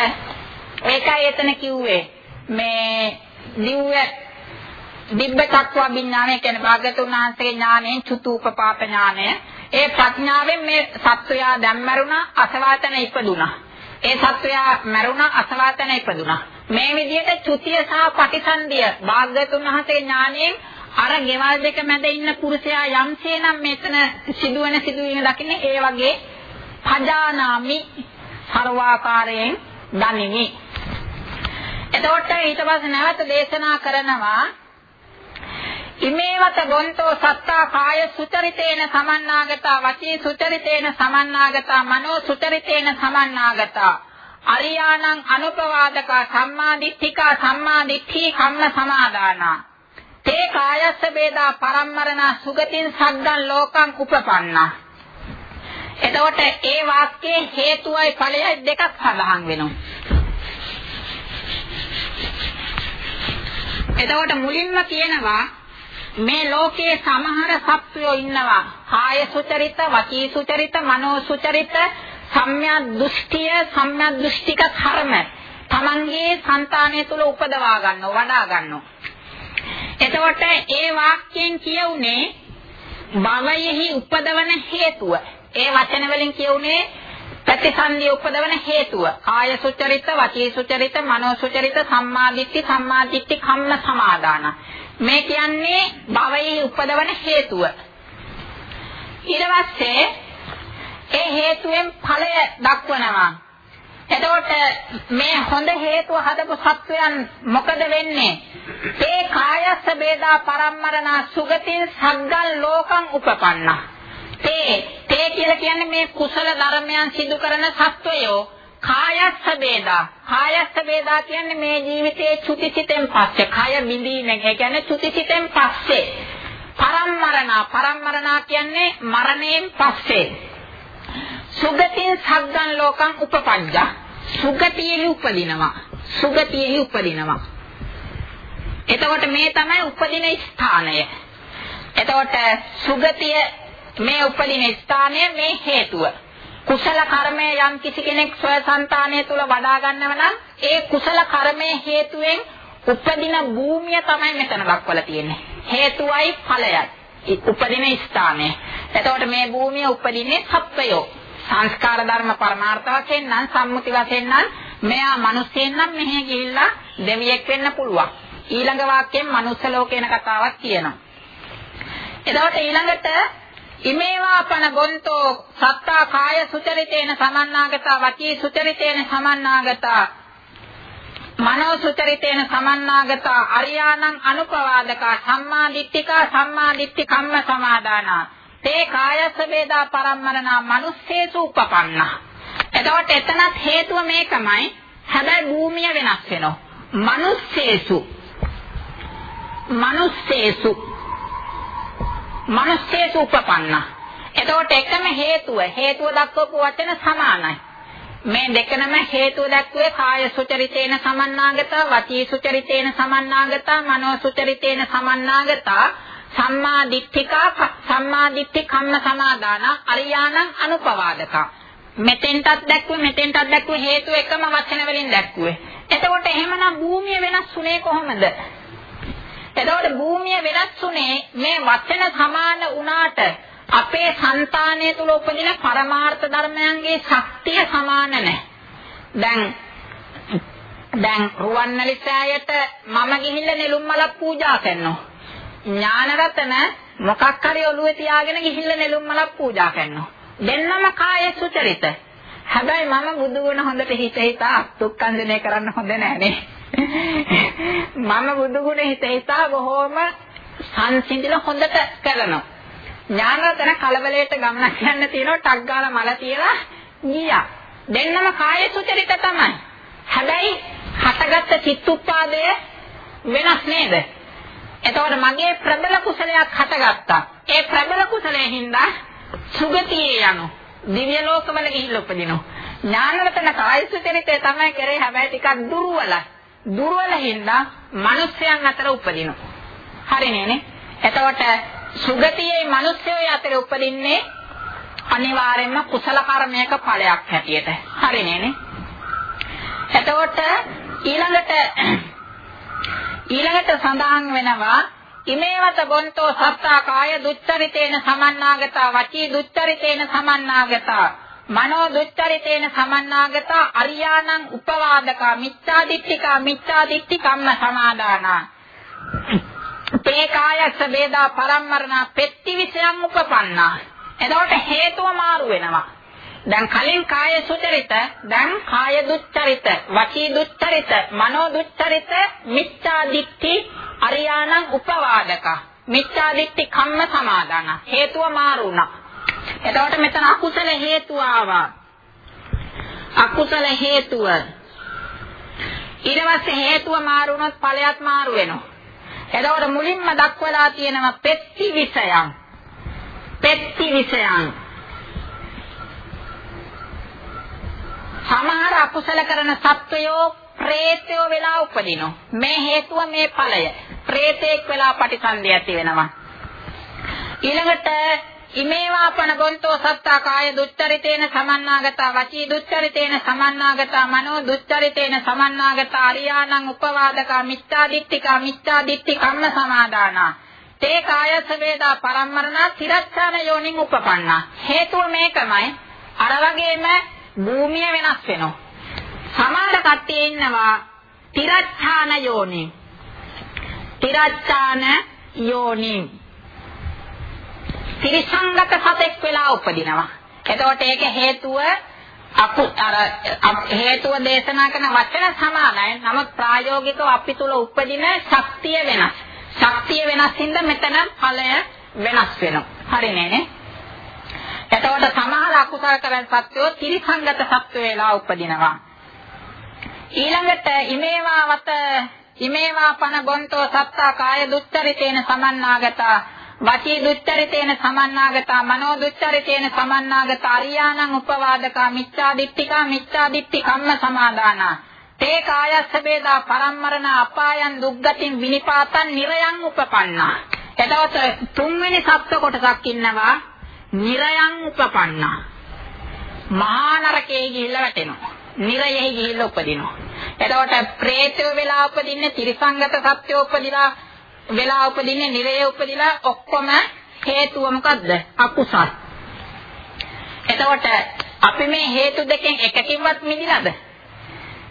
S1: ඒකයි එතන කිව්වේ මේ දිව්‍ය දිබ්බ තත්ත්ව විඥානය කියන්නේ භාගතුන් වහන්සේගේ ඥාණයෙන් චුතූපපාත ඥානය. ඒ ප්‍රඥාවෙන් මේ සත්වයා දැන් මරුණා අසවාතන ඉපදුනා. ඒ සත්වයා මරුණා අසවාතන ඉපදුනා. මේ විදිහට චුතිය සහ පටිසන්ධිය භාගතුන් වහන්සේගේ ඥාණයෙන් අර ගෙවල් දෙක මැද ඉන්න පුරුෂයා යම්සේ නම් මෙතන සිදුවෙන සිදුවීම දකින්නේ ඒ වගේ පජානාමි ਸਰවාකාරයෙන් දනිමි. එතකොට ඊට පස්සේ නැවත දේශනා කරනවා ඉමේවත ගොන්තෝ සත්තා කාය සුචරිතේන සමන්නාගතා වචී සුචරිතේන සමන්නාගතා මනෝ සුචරිතේන සමන්නාගතා. අරියාණං අනුපවාදකා සම්මාදිට්ඨිකා සම්මාදිට්ඨී කම්ම සමාදානා. තේ කායස්ස වේදා පරම්මරණ සුගතින් සග්ගන් ලෝකං උපපන්නා. එතකොට ඒ වාක්‍යයේ හේතුවයි ඵලයයි දෙකක් සඳහන් වෙනවා. එතකොට මුලින්ම කියනවා මේ ලෝකයේ සමහර සත්වයෝ ඉන්නවා කාය සුචරිත, වචී සුචරිත, මනෝ සුචරිත, සම්‍යක් දෘෂ්ටිය, සම්‍යක් දෘෂ්ටික කර්ම තමන්ගේ సంతානය තුල උපදවා ගන්නව, වඩා ගන්නව. එතකොට ඒ වාක්‍යයෙන් කියුනේ භවයෙහි උපදවන හේතුව. ඒ වචන වලින් කියුනේ ප්‍රතිසන්දිය උපදවන හේතුව. කාය සුචරිත, වචී සුචරිත, මනෝ සුචරිත, සම්මාදිට්ඨි, සම්මාදිට්ඨි කම්ම සමාදාන. මේ කියන්නේ භවයේ උපදවන හේතුව. ඊට පස්සේ ඒ හේතුවෙන් ඵලය දක්වනවා. එතකොට මේ හොඳ හේතුව හදපු සත්වයන් මොකද වෙන්නේ? ඒ කායස්ස වේදා පරම්මරණ සුගතින් සග්ගල් ලෝකං උපපන්නා. තේ තේ කියලා කියන්නේ මේ කුසල ධර්මයන් සිදු කරන සත්වයෝ කායස්ස වේදා කායස්ස වේදා කියන්නේ මේ ජීවිතයේ චුතිසිතෙන් පස්සේ කය බිඳීම ඒ කියන්නේ චුතිසිතෙන් පස්සේ. පරම්මරණ. පරම්මරණ කියන්නේ මරණයෙන් පස්සේ. සුගතින් සග්ගන් ලෝකං උපපංජා සුගතියෙහි උපදිනවා. සුගතියෙහි උපදිනවා. එතකොට මේ තමයි උපදින ස්ථානය. එතකොට සුගතිය මේ උපදින ස්ථානය මේ හේතුව. කුසල කර්මය යම් කිසි කෙනෙක් ස්වසංතානය තුල වඩා ගන්නව නම් ඒ කුසල කර්මයේ හේතුවෙන් උපදින භූමිය තමයි මෙතන දක්වලා තියෙන්නේ. හේතුවයි ඵලයයි. උපදින ස්ථානය. එතකොට මේ භූමිය උපදින්නේ සත්වයෝ. සංස්කාර ධර්ම පරමාර්ථ වශයෙන් නම් සම්මුති වශයෙන් නම් මෙයා මිනිස්සෙන් නම් මෙහෙ ගිහිල්ලා දෙවියෙක් වෙන්න පුළුවන්. ඊළඟ වාක්‍යයෙන් මනුස්ස ලෝකේන කතාවක් කියනවා. එතකොට ඊළඟට ඉමේවාපන ගොන්තෝ සත්තා කාය සුචරිතේන සමන්නාගතා වචී සුචරිතේන සමන්නාගතා මනෝ සුචරිතේන සමන්නාගතා අරියාණං අනුපවාදකා සම්මා දිට්ඨිකා සම්මා දිට්ඨි කම්ම සමාදානා. තේ කායස්ස වේදා පරම්මරණා මනුස්සේසු උපපන්නා. එතකොට එතනත් හේතුව මේකමයි. හැබැයි භූමිය වෙනස් වෙනවා. මනුස්සේසු. මනුස්සේසු. මනුස්සේසු උපපන්න. එතකොට එකම හේතුව හේතුව දක්වපු වචන සමානයි. මේ දෙකනම හේතුව දක්වේ කාය සුචරිතේන සමන්නාගත, වචී සුචරිතේන සමන්නාගත, මනෝ සුචරිතේන සමන්නාගත, සම්මා දිට්ඨිකා සම්මා දිට්ඨි කම්ම සමාදාන අරියාණං අනුපවාදක. මෙතෙන්ටත් දැක්වේ මෙතෙන්ටත් දැක්වේ හේතුව එකම වචන වලින් දැක්වේ. එතකොට එහෙමනම් භූමිය වෙනස් වුණේ කොහොමද? එතකොට භූමිය වෙනස් උනේ මේ වචන සමාන වුණාට අපේ సంతානය තුල උපදින පරමාර්ථ ධර්මයන්ගේ ශක්තිය සමාන නැහැ. දැන් දැන් රුවන්වැලිසෑයට මම ගිහිල්ලා නෙළුම් මලක් පූජා කරනවා. ඥානරතන මොකක් හරි ඔළුවේ තියාගෙන ගිහිල්ලා නෙළුම් මලක් පූජා කරනවා. දෙන්නම කාය සුචරිත. හැබැයි මම බුදු ගුණ හොඳට හිත හිතා දුක්ඛන්දනය කරන්න හොඳ නෑනේ. මම බුදු ගුණ හිත හිතා බොහොම සංසිඳිලා හොඳට කරනවා. ඥානරතන කලබලයට ගමනක් යන්න තියෙනවා ටක් ගාලා මල තියලා ගියා. දෙන්නම කාය සුචරිත තමයි. හැබැයි හට හටගත්ත චිත්තුප්පාදය වෙනස් නේද? එතකොට මගේ ප්‍රබල කුසලයක් හටගත්තා. ඒ ප්‍රබල කුසලයෙන් හින්දා සුගතියේ යනවා. දිව්‍ය ලෝකවල ගිහිල්ලා උපදිනවා. ඥානවතන කායසුචරිතය තමයි කරේ හැබැයි ටිකක් දුර්වලයි. දුර්වල හින්දා මිනිස්යන් අතර උපදිනවා. හරිනේ එතකොට සුගතියේ මිනිස්යෝ අතර උපදින්නේ අනිවාර්යයෙන්ම කුසල කර්මයක ඵලයක් හැටියට. හරිනේ එතකොට ඊළඟට ඊළඟට සඳහන් වෙනවා ඉමේවත බොන්තෝ සත්තා කාය දුච්චරිතේන සමන්නාගතා වචී දුච්චරිතේන සමන්නාගතා මනෝ දුච්චරිතේන සමන්නාගතා අරියාණං උපවාදකා මිච්ඡාදිට්ඨිකා මිච්ඡාදිට්ඨි කම්ම සමාදානා. තේ කායස්ස වේදා පරම්මරණ පෙත්ති විසයන් උපපන්නා. එතකොට හේතුව මාරු වෙනවා. දැන් කලින් කාය සුචරිත දැන් කාය දුච්චරිත වචී දුච්චරිත මනෝ දුච්චරිත මිච්ඡා දිට්ඨි අරියාණං උපවාදක. මිච්ඡා දිට්ඨි කම්ම සමාදාන. හේතුව මාරුණා එතකොට මෙතන අකුසල හේතුව ආවා අකුසල හේතුව ඊට පස්සේ හේතුව මාරුනොත් ඵලයක් මාරු වෙනවා එතකොට මුලින්ම දක්වලා තියෙනවා පෙත්ති විසයන් පෙත්ති විසයන් සමහර අකුසල කරන සත්වයෝ ප්‍රේතයෝ වෙලා උපදිනවා. මේ හේතුව මේ ඵලය. ප්‍රේතෙක් වෙලා පටිසන්ධිය ඇති වෙනවා. ඊළඟට ඉමේවාපන බොන්තෝ සත්තා කාය දුච්චරිතේන සමන්නාගතා වචී දුච්චරිතේන සමන්නාගතා මනෝ දුච්චරිතේන සමන්නාගතා අරියාණං උපවාදකා මිච්ඡා දිට්ඨිකා මිච්ඡා දිට්ඨි කම්ම සමාදානා තේ කායස වේදා පරම්මරණා තිරච්ඡාන යෝනින් උපපන්නා හේතුව මේකමයි අර වගේම භූමිය වෙනස් වෙනවා. සමහර කට්ටිය ඉන්නවා තිරච්ඡාන යෝනි. තිරච්ඡාන යෝනි. ත්‍රිසංගත සතෙක් වෙලා උපදිනවා. එතකොට ඒක හේතුව අකු අර හේතුව දේශනා කරන වචන සමානයි. නමුත් ප්‍රායෝගිකව අපි තුල උපදින ශක්තිය වෙනස්. ශක්තිය වෙනස් හින්දා මෙතන ඵලය වෙනස් වෙනවා. හරි නේනේ? එතකොට සමහර අකුසල කරන සත්වෝ ත්‍රිසංගත සත්ව වේලා උපදිනවා. ඊළඟට ඉමේවා වත ඉමේවා පන බොන්තෝ සත්තා කාය දුච්චරිතේන සමන්නාගතා වචී දුච්චරිතේන සමන්නාගතා මනෝ දුච්චරිතේන සමන්නාගතා අරියාණං උපවාදකා මිච්ඡා දිට්ඨිකා මිච්ඡා දිට්ඨි කම්ම සමාදානා තේ කායස්ස වේදා පරම්මරණ අපායන් දුක්ගතින් විනිපාතන් නිරයන් උපපන්නා එතකොට තුන්වෙනි සත්ව කොටසක් ඉන්නවා නිරයන් උපපන්නා. මහා නරකයේ ගිහිල්ලා වැටෙනවා. නිරයෙහි ගිහිල්ලා උපදිනවා. එතකොට പ്രേතය වෙලා උපදින්නේ ත්‍රිසංගත සත්‍ය උපදිලා වෙලා උපදින්නේ නිරයේ උපදිලා ඔක්කොම හේතුව මොකද්ද? අකුසල්. එතකොට අපි මේ හේතු දෙකෙන් එකකින්වත් මිදිලාද?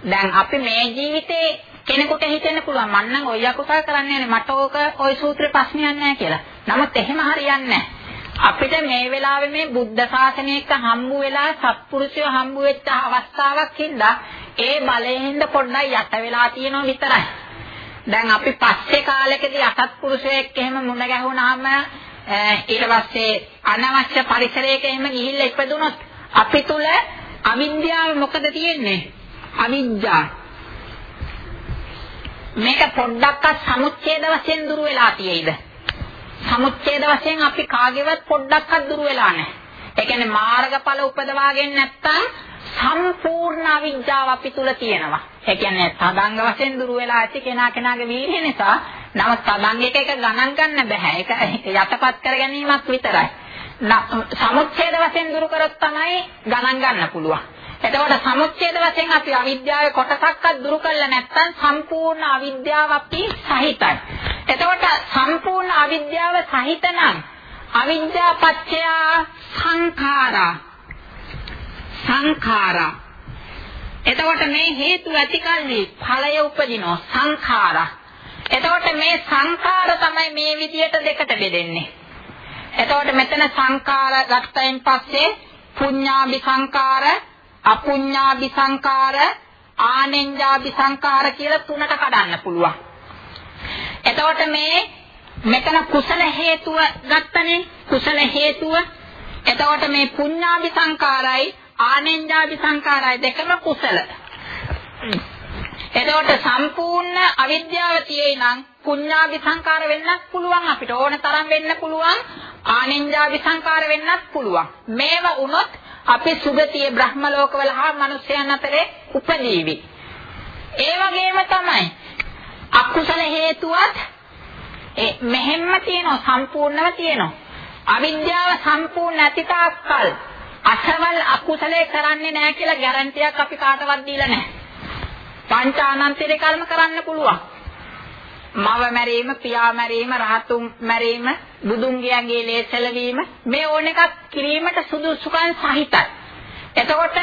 S1: දැන් අපි මේ ජීවිතේ කෙනෙකුට හිතෙන්න පුළුවන් මම නම් ඔය අකුසල් කරන්නේ නැහැ මට ඕක ওই සූත්‍රේ ප්‍රශ්නයක් නැහැ කියලා. නමුත් එහෙම හරියන්නේ නැහැ. අපිට මේ වෙලාවේ මේ බුද්ධ ශාසනයක හම්බු වෙලා සත්පුරුෂයෝ හම්බු වෙච්ච අවස්ථාවක් හින්දා ඒ බලයෙන්ද පොඩ්ඩක් යට වෙලා තියෙනවා විතරයි. දැන් අපි පස්සේ කාලෙකදී අසත්පුරුෂයෙක් එහෙම මුණ ගැහුණාම ඊට පස්සේ අනවශ්‍ය පරිසරයක එහෙම ගිහිල්ලා ඉපදුනොත් අපි තුල අවිද්‍යාව මොකද තියෙන්නේ? අවිද්‍යාව. මේක පොඩ්ඩක්වත් සමුච්ඡේද වශයෙන් දුර වෙලා තියෙයිද? සමුච්ඡේද වශයෙන් අපි කාගේවත් පොඩ්ඩක්වත් දුර වෙලා නැහැ. ඒ කියන්නේ මාර්ගඵල උපදවාගෙන නැත්තම් සම්පූර්ණ අවිජ්ජාව අපි තුල තියෙනවා. ඒ කියන්නේ තදංග වශයෙන් දුර වෙලා ඇති කෙනා කෙනාගේ වීර්ය නිසා නම තදංග එක එක ගණන් ගන්න බෑ. ඒක යටපත් කර ගැනීමක් විතරයි. සමුච්ඡේද වශයෙන් දුරු කරොත් තමයි ගණන් ගන්න පුළුවන්. එතකොට සමුච්ඡේද වශයෙන් අපි අවිද්‍යාවේ කොටසක්වත් දුරු කළා නැත්නම් සම්පූර්ණ අවිද්‍යාව අපි සහිතයි. එතකොට සම්පූර්ණ අවිද්‍යාව සහිත නම් අවිද්‍යා පත්‍ය සංඛාරා සංඛාරා. එතකොට මේ හේතු ඇතිකල්ලි ඵලය උපදිනවා සංඛාරා. එතකොට මේ සංඛාර තමයි මේ විදියට දෙකට බෙදෙන්නේ. එතකොට මෙතන සංඛාර ගත්තයින් පස්සේ පුඤ්ඤාභි සංඛාර අපුඤ්ඤාභි සංඛාර ආනෙන්ජාභි සංඛාර කියලා තුනට කඩන්න පුළුවන්. එතකොට මේ මෙතන කුසල හේතුව ගත්තනේ කුසල හේතුව. එතකොට මේ පුඤ්ඤාභි සංඛාරයි ආනෙන්ජාභි සංඛාරයි දෙකම කුසල. එතකොට සම්පූර්ණ අවිද්‍යාව තියෙයි නම් පුඤ්ඤාභි සංකාර වෙන්නත් පුළුවන් අපිට ඕන තරම් වෙන්න පුළුවන් ආනින්ජාභි සංකාර වෙන්නත් පුළුවන්. මේව වුණොත් අපි සුගතිය බ්‍රහ්ම ලෝකවල හා මිනිස්යන් අතරේ උපදීවි ඒ වගේම තමයි අකුසල හේතුවත් ඒ මෙහෙම්ම තියෙනවා සම්පූර්ණව තියෙනවා. අවිද්‍යාව සම්පූර්ණ නැති තාක්කල් අසවල් අකුසලේ කරන්නේ නැහැ කියලා ගැරන්ටියක් අපි කාටවත් දීලා නැහැ පංචානන්තරේ කර්ම කරන්න පුළුවන්. මව මැරීම, පියා මැරීම, රහතුන් මැරීම, බුදුන්ගේගේ ලේසලවීම මේ ඕන එකක් කිරීමට සුදුසුකම් සහිතයි. එතකොට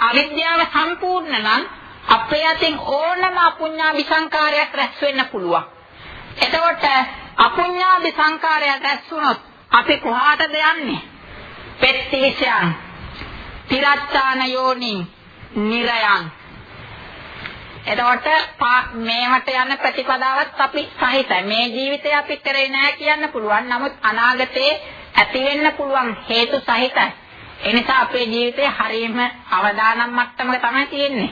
S1: අවිද්‍යාව සම්පූර්ණ නම් අපේ අතින් ඕනම අපුඤ්ඤා විසංකාරයක් රැස් වෙන්න පුළුවන්. එතකොට අපුඤ්ඤා විසංකාරයක් රැස් වුණොත් අපි කොහාටද යන්නේ? පෙත්තිසයන්, තිරච්ඡාන යෝනි, නිරයන් එතකොට මේවට යන ප්‍රතිපදාවත් අපි සහිතයි. මේ ජීවිතේ අපි කරේ නැහැ කියන්න පුළුවන්. නමුත් අනාගතේ ඇති වෙන්න පුළුවන් හේතු සහිතයි. ඒ නිසා අපේ ජීවිතේ හරියම අවදානම් මට්ටමක තමයි තියෙන්නේ.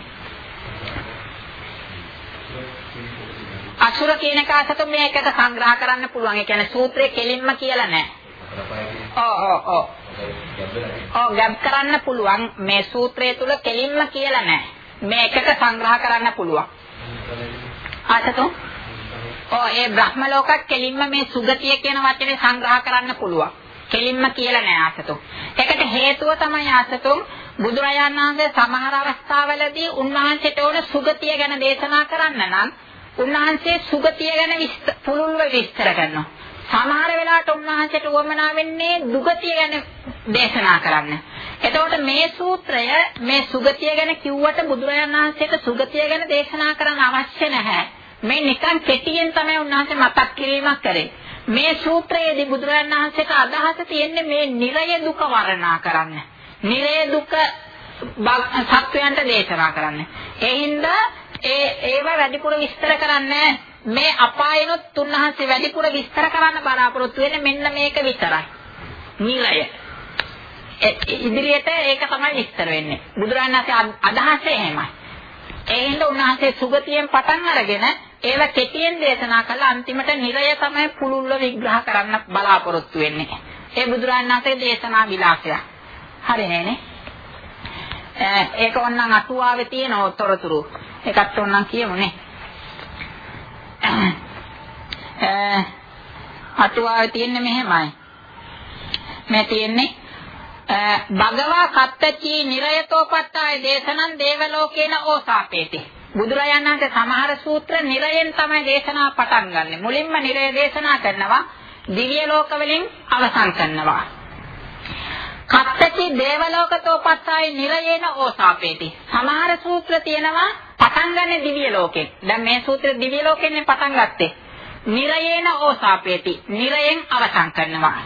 S1: අසුර කියන කාසත මේකට සංග්‍රහ කරන්න පුළුවන්. ඒ කියන්නේ සූත්‍රයේ කෙලින්ම කියලා නැහැ. ඔව් ඔව් ඔව්. ඔව් ගැබ් කරන්න පුළුවන් මේ සූත්‍රය තුල කෙලින්ම කියලා නැහැ. මේ එකට සංග්‍රහ කරන්න පුළුවන්. ආතතෝ ඔව් ඒ බ්‍රහ්ම ලෝකත් කෙලින්ම මේ සුගතිය කියන වචනේ සංග්‍රහ කරන්න පුළුවන්. කෙලින්ම කියලා නෑ ආතතෝ. ඒකට හේතුව තමයි ආතතෝ බුදුරජාණන් වහන්සේ සමහර අවස්ථාවලදී උන්වහන්සේට ඕන සුගතිය ගැන දේශනා කරන්න නම් උන්වහන්සේ සුගතිය ගැන පුළුල්ව විස්තර කරනවා. සමහර වෙලාවට උන්වහන්සේට උවමනා වෙන්නේ දුගතිය ගැන දේශනා කරන්න. එතකොට මේ සූත්‍රය මේ සුගතිය ගැන කිව්වට බුදුරජාණන් වහන්සේට සුගතිය ගැන දේශනා කරන්න අවශ්‍ය නැහැ. මේ නිකන් කෙටියෙන් තමයි උන්වහන්සේ මතක් කිරීමක් කරේ. මේ සූත්‍රයේදී බුදුරජාණන් වහන්සේට අදහස තියෙන්නේ මේ නිරය දුක වර්ණනා කරන්න. නිරය දුක සත්වයන්ට දේශනා කරන්න. ඒ හින්දා ඒ ඒව වැඩිපුර විස්තර කරන්නේ මේ අපායනොත් උන්වහන්සේ වැඩිපුර විස්තර කරන්න බලාපොරොත්තු වෙන්නේ මෙන්න මේක විතරයි. නිරය ඉදිරියට ඒක තමයි විස්තර වෙන්නේ. බුදුරජාණන් වහන්සේ අදහස එහෙමයි. ඒ හින්දා උන්වහන්සේ සුගතියෙන් පටන් අරගෙන ඒව කෙටියෙන් දේශනා කළා අන්තිමට නිරය තමයි පුළුල්ව විග්‍රහ කරන්න බලාපොරොත්තු වෙන්නේ. ඒ බුදුරජාණන් වහන්සේ දේශනා විලාසය. හරි නේනේ? ඒක ඕනනම් අටුවාවේ තියෙන තොරතුරු. ඒකත් ඕනනම් කියමුනේ. අටුවාවේ තියෙන්නේ මෙහෙමයි. මේ තියෙන්නේ භගවා කත්තචී නිරයතෝපත්තාය දේශනං දේවලෝකේන ඕසාපේති. බුදුරජාණන් වහන්සේ සමහර සූත්‍ර නිරයෙන් තමයි දේශනා පටන් ගන්නෙ. මුලින්ම නිරය දේශනා කරනවා දිව්‍ය ලෝක වලින් අවසන් කරනවා. කත්තචි දේවලෝකතෝපත්තාය නිරයේන ඕසාපේති. සමහර සූත්‍ර තියෙනවා පටන් ගන්න දිව්‍ය ලෝකෙන්. දැන් මේ සූත්‍ර දිව්‍ය ලෝකෙන්නේ පටන් ගත්තේ. නිරයේන ඕසාපේති. නිරයෙන් අවසන් කරනවා.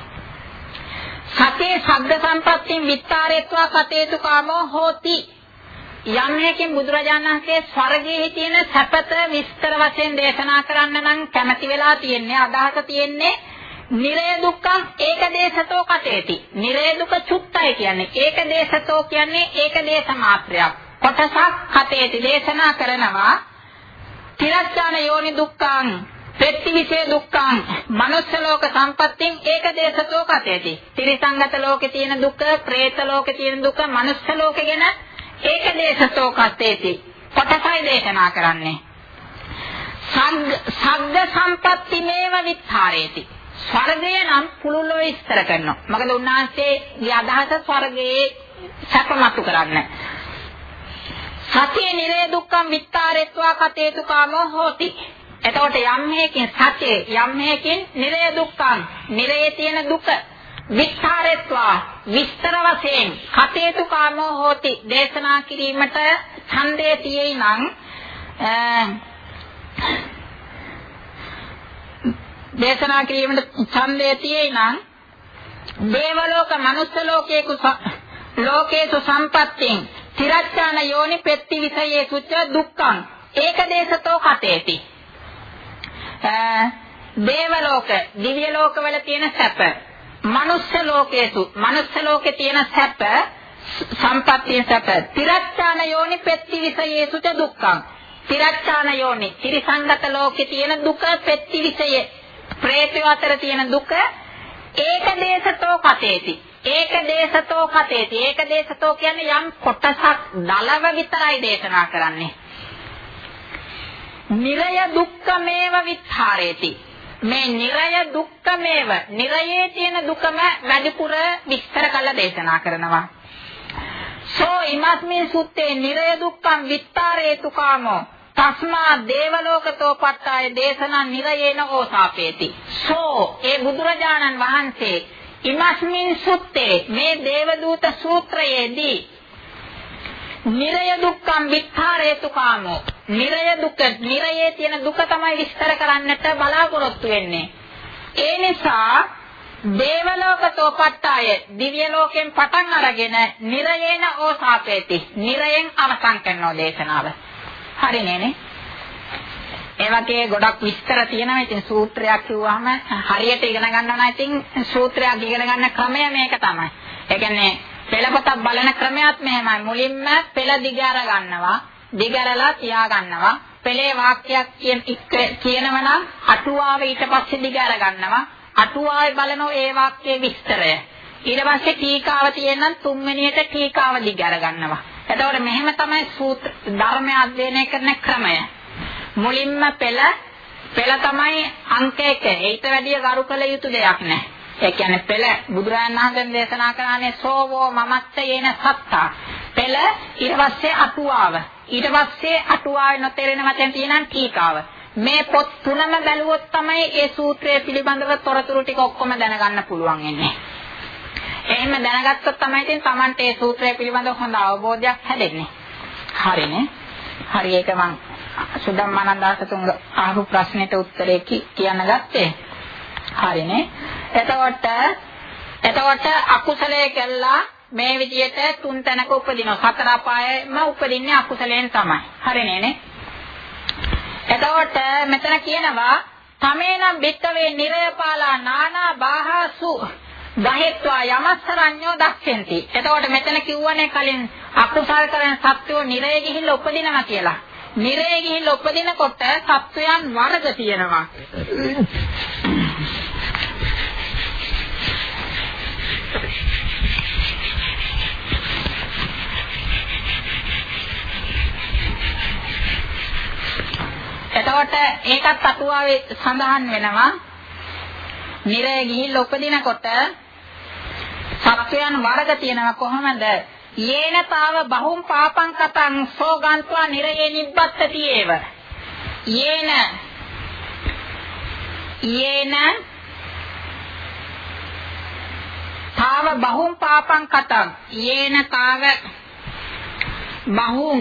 S1: සතේ ශබ්ද සම්පත්තින් විත්තරේත්වා කතේතු කාමෝ හෝති යම් හේකින් බුදුරජාණන් වහන්සේ ස්වර්ගයේ තියෙන සැපත විස්තර වශයෙන් දේශනා කරන්න නම් කැමැති වෙලා තියෙන්නේ අදහස තියෙන්නේ නිරය දුක්ඛං ඒකදේශතෝ කතේති නිරය දුක චුත්තයි කියන්නේ ඒකදේශතෝ කියන්නේ ඒකදේශ මාත්‍රයක් කොටසක් කතේති දේශනා කරනවා තිරස්චාන යෝනි දුක්ඛං පෙත්තිවිසේ දුක්ඛං මනුස්ස ලෝක සම්පත්තින් ඒක දේශතෝ කතේති. ත්‍රිසංගත ලෝකේ තියෙන දුක, പ്രേත ලෝකේ තියෙන දුක, මනුස්ස ලෝකේ ගැන ඒක දේශතෝ කතේති. කොටසයි දේශනා කරන්නේ. සග්ග සම්පත්ති මේව විත්තරේති. ස්වර්ගය නම් පුළුල්ව විස්තර කරනවා. මොකද උන්වහන්සේගේ අදහස ස්වර්ගයේ සැපමතු කරන්න. සතිය නිරේ දුක්ඛම් විත්තරේත්වා කතේතු කාමෝ හෝති. එතකොට යම් හේකින් සත්‍යේ යම් හේකින් නිරය දුක්ඛං නිරයේ තියෙන දුක විස්තරත්වා විස්තර වශයෙන් කටේතු කාමෝ හෝති දේශනා කිරීමට ඡන්දේ තියෙයි නම් දේශනා කිරීමට ඡන්දේ තියෙයි නම් දේවලෝක මනුස්ස ලෝකයේ ලෝකේසු සම්පත්තින් තිරච්ඡාන යෝනි පෙත්ති විසයේසු ච දුක්ඛං. ඒක දේශතෝ කතේති දේව ලෝක, දිව්‍ය ලෝකවල තියෙන සැප, මනුස්ස ලෝකයේසු, මනුස්ස ලෝකේ තියෙන සැප, සම්පත්තිය සැප, තිරච්ඡාන යෝනි පෙත්ති විසයේසු ච දුක්ඛං. තිරච්ඡාන යෝනි ත්‍රිසංගත ලෝකේ තියෙන දුක පෙත්තිවිසය ප්‍රේතය අතර තියෙන දුක ඒක දේශතෝ කතේති. ඒක දේශතෝ කතේති. ඒක දේශතෝ කියන්නේ යම් කොටසක් දලව විතරයි දේශනා කරන්නේ. නිරය දුක්ඛමේව විත්තරේති මේ නිරය දුක්ඛමේව නිරයේ තියෙන දුකම වැඩිපුර විස්තර කරලා දේශනා කරනවා. සෝ ඉමස්මින් සුත්තේ නිරය දුක්ඛං විත්තරේතු කාමෝ. තස්මා දේවලෝකතෝ පට්ඨාය දේශනා නිරයේන ඕසාපේති. සෝ ඒ බුදුරජාණන් වහන්සේ ඉමස්මින් සුත්තේ මේ දේවදූත සූත්‍රයේදී නිරය දුක්ඛං විත්තරේතු කාමෝ. නිරය දුක නිරයේ තියෙන දුක තමයි විස්තර කරන්නට බලාපොරොත්තු වෙන්නේ. ඒ නිසා දේවලෝකතෝ පට්ඨාය දිව්‍ය ලෝකෙන් පටන් අරගෙන නිරයේන ඕසාපේති. නිරයෙන් අවසන් කරනවා දේශනාව. හරිනේ නේ. ඒ වගේ ගොඩක් විස්තර තියෙනවා. ඉතින් සූත්‍රයක් කිව්වහම හරියට ඉගෙන ගන්නවා නම් ඉතින් සූත්‍රයක් ඉගෙන ගන්න ක්‍රමය මේක තමයි. ඒ කියන්නේ පෙළපතක් බලන ක්‍රමයක් මෙහෙමයි. මුලින්ම පෙළ දිග අර ගන්නවා. දිගරලා තියා ගන්නවා. පෙළේ වාක්‍යයක් කියන කියනව නම් අටුවාව ඊට පස්සේ දිග අර ගන්නවා. අටුවාවේ බලනෝ ඒ වාක්‍යයේ විස්තරය. ඊට පස්සේ ටීකාව තියෙනනම් තුන්වෙනියට ටීකාව දිග අර ගන්නවා. එතකොට මෙහෙම තමයි සූත්‍ර ධර්මය අධ්‍යයනය කරන ක්‍රමය. මුලින්ම පෙළ පෙළ තමයි අංක 1. ඊට වැඩිය ගරු කළ යුතු දෙයක් නැහැ. ඒ කියන්නේ පෙළ බුදුරජාණන් වහන්සේ දේශනා කරන්නේ සෝවෝ මමත්තයේන සත්තා. පෙළ ඊට පස්සේ අටුවාව. ඊට පස්සේ අටුවාවේ නොතේරෙන වචන තියෙනම් ටීකාව. මේ පොත් තුනම බැලුවොත් තමයි ඒ සූත්‍රය පිළිබඳව තොරතුරු ටික ඔක්කොම දැනගන්න පුළුවන් වෙන්නේ. එහෙම දැනගත්තොත් තමයි ඉතින් Tamante ඒ සූත්‍රය පිළිබඳව හොඳ අවබෝධයක් හැදෙන්නේ. හරිනේ. හරි ඒක මං සුදම්මානන්දාසතුංග අහපු ප්‍රශ්නෙට උත්තරේ කියන්න ගත්තේ. හරිනේ. එතකොට එතකොට අකුසලයේ කළා මේ විදිහට තුන් තැනක උපදිනවා. සතර අපායෙම උපදින්නේ අකුසලයෙන් තමයි. හරිනේ නේ? එතකොට මෙතන කියනවා තමේනම් බික්කවේ නිරයපාලා නානා බාහසු ගහෙත්වා යමස්සරඤ්ඤෝ දක්ෂෙන්ති. එතකොට මෙතන කිව්වනේ කලින් අකුසල් කරන සත්වෝ නිරේ ගිහිල්ලා උපදිනවා කියලා. නිරේ ගිහිල්ලා උපදිනකොට සත්වයන් වර්ග තියෙනවා. එතකොට ඒකත් අටුවාවේ සඳහන් වෙනවා. නිරය ගිහිල්ලා උපදිනකොට සත්වයන් වර්ග තියෙනවා කොහොමද? යේනතාව බහුම් පාපං කතං සෝගන්त्वा නිරයේ නිබ්බත්තති ඒව. යේන යේන තාව බහුම් පාපං කතං යේන තාව බහුම්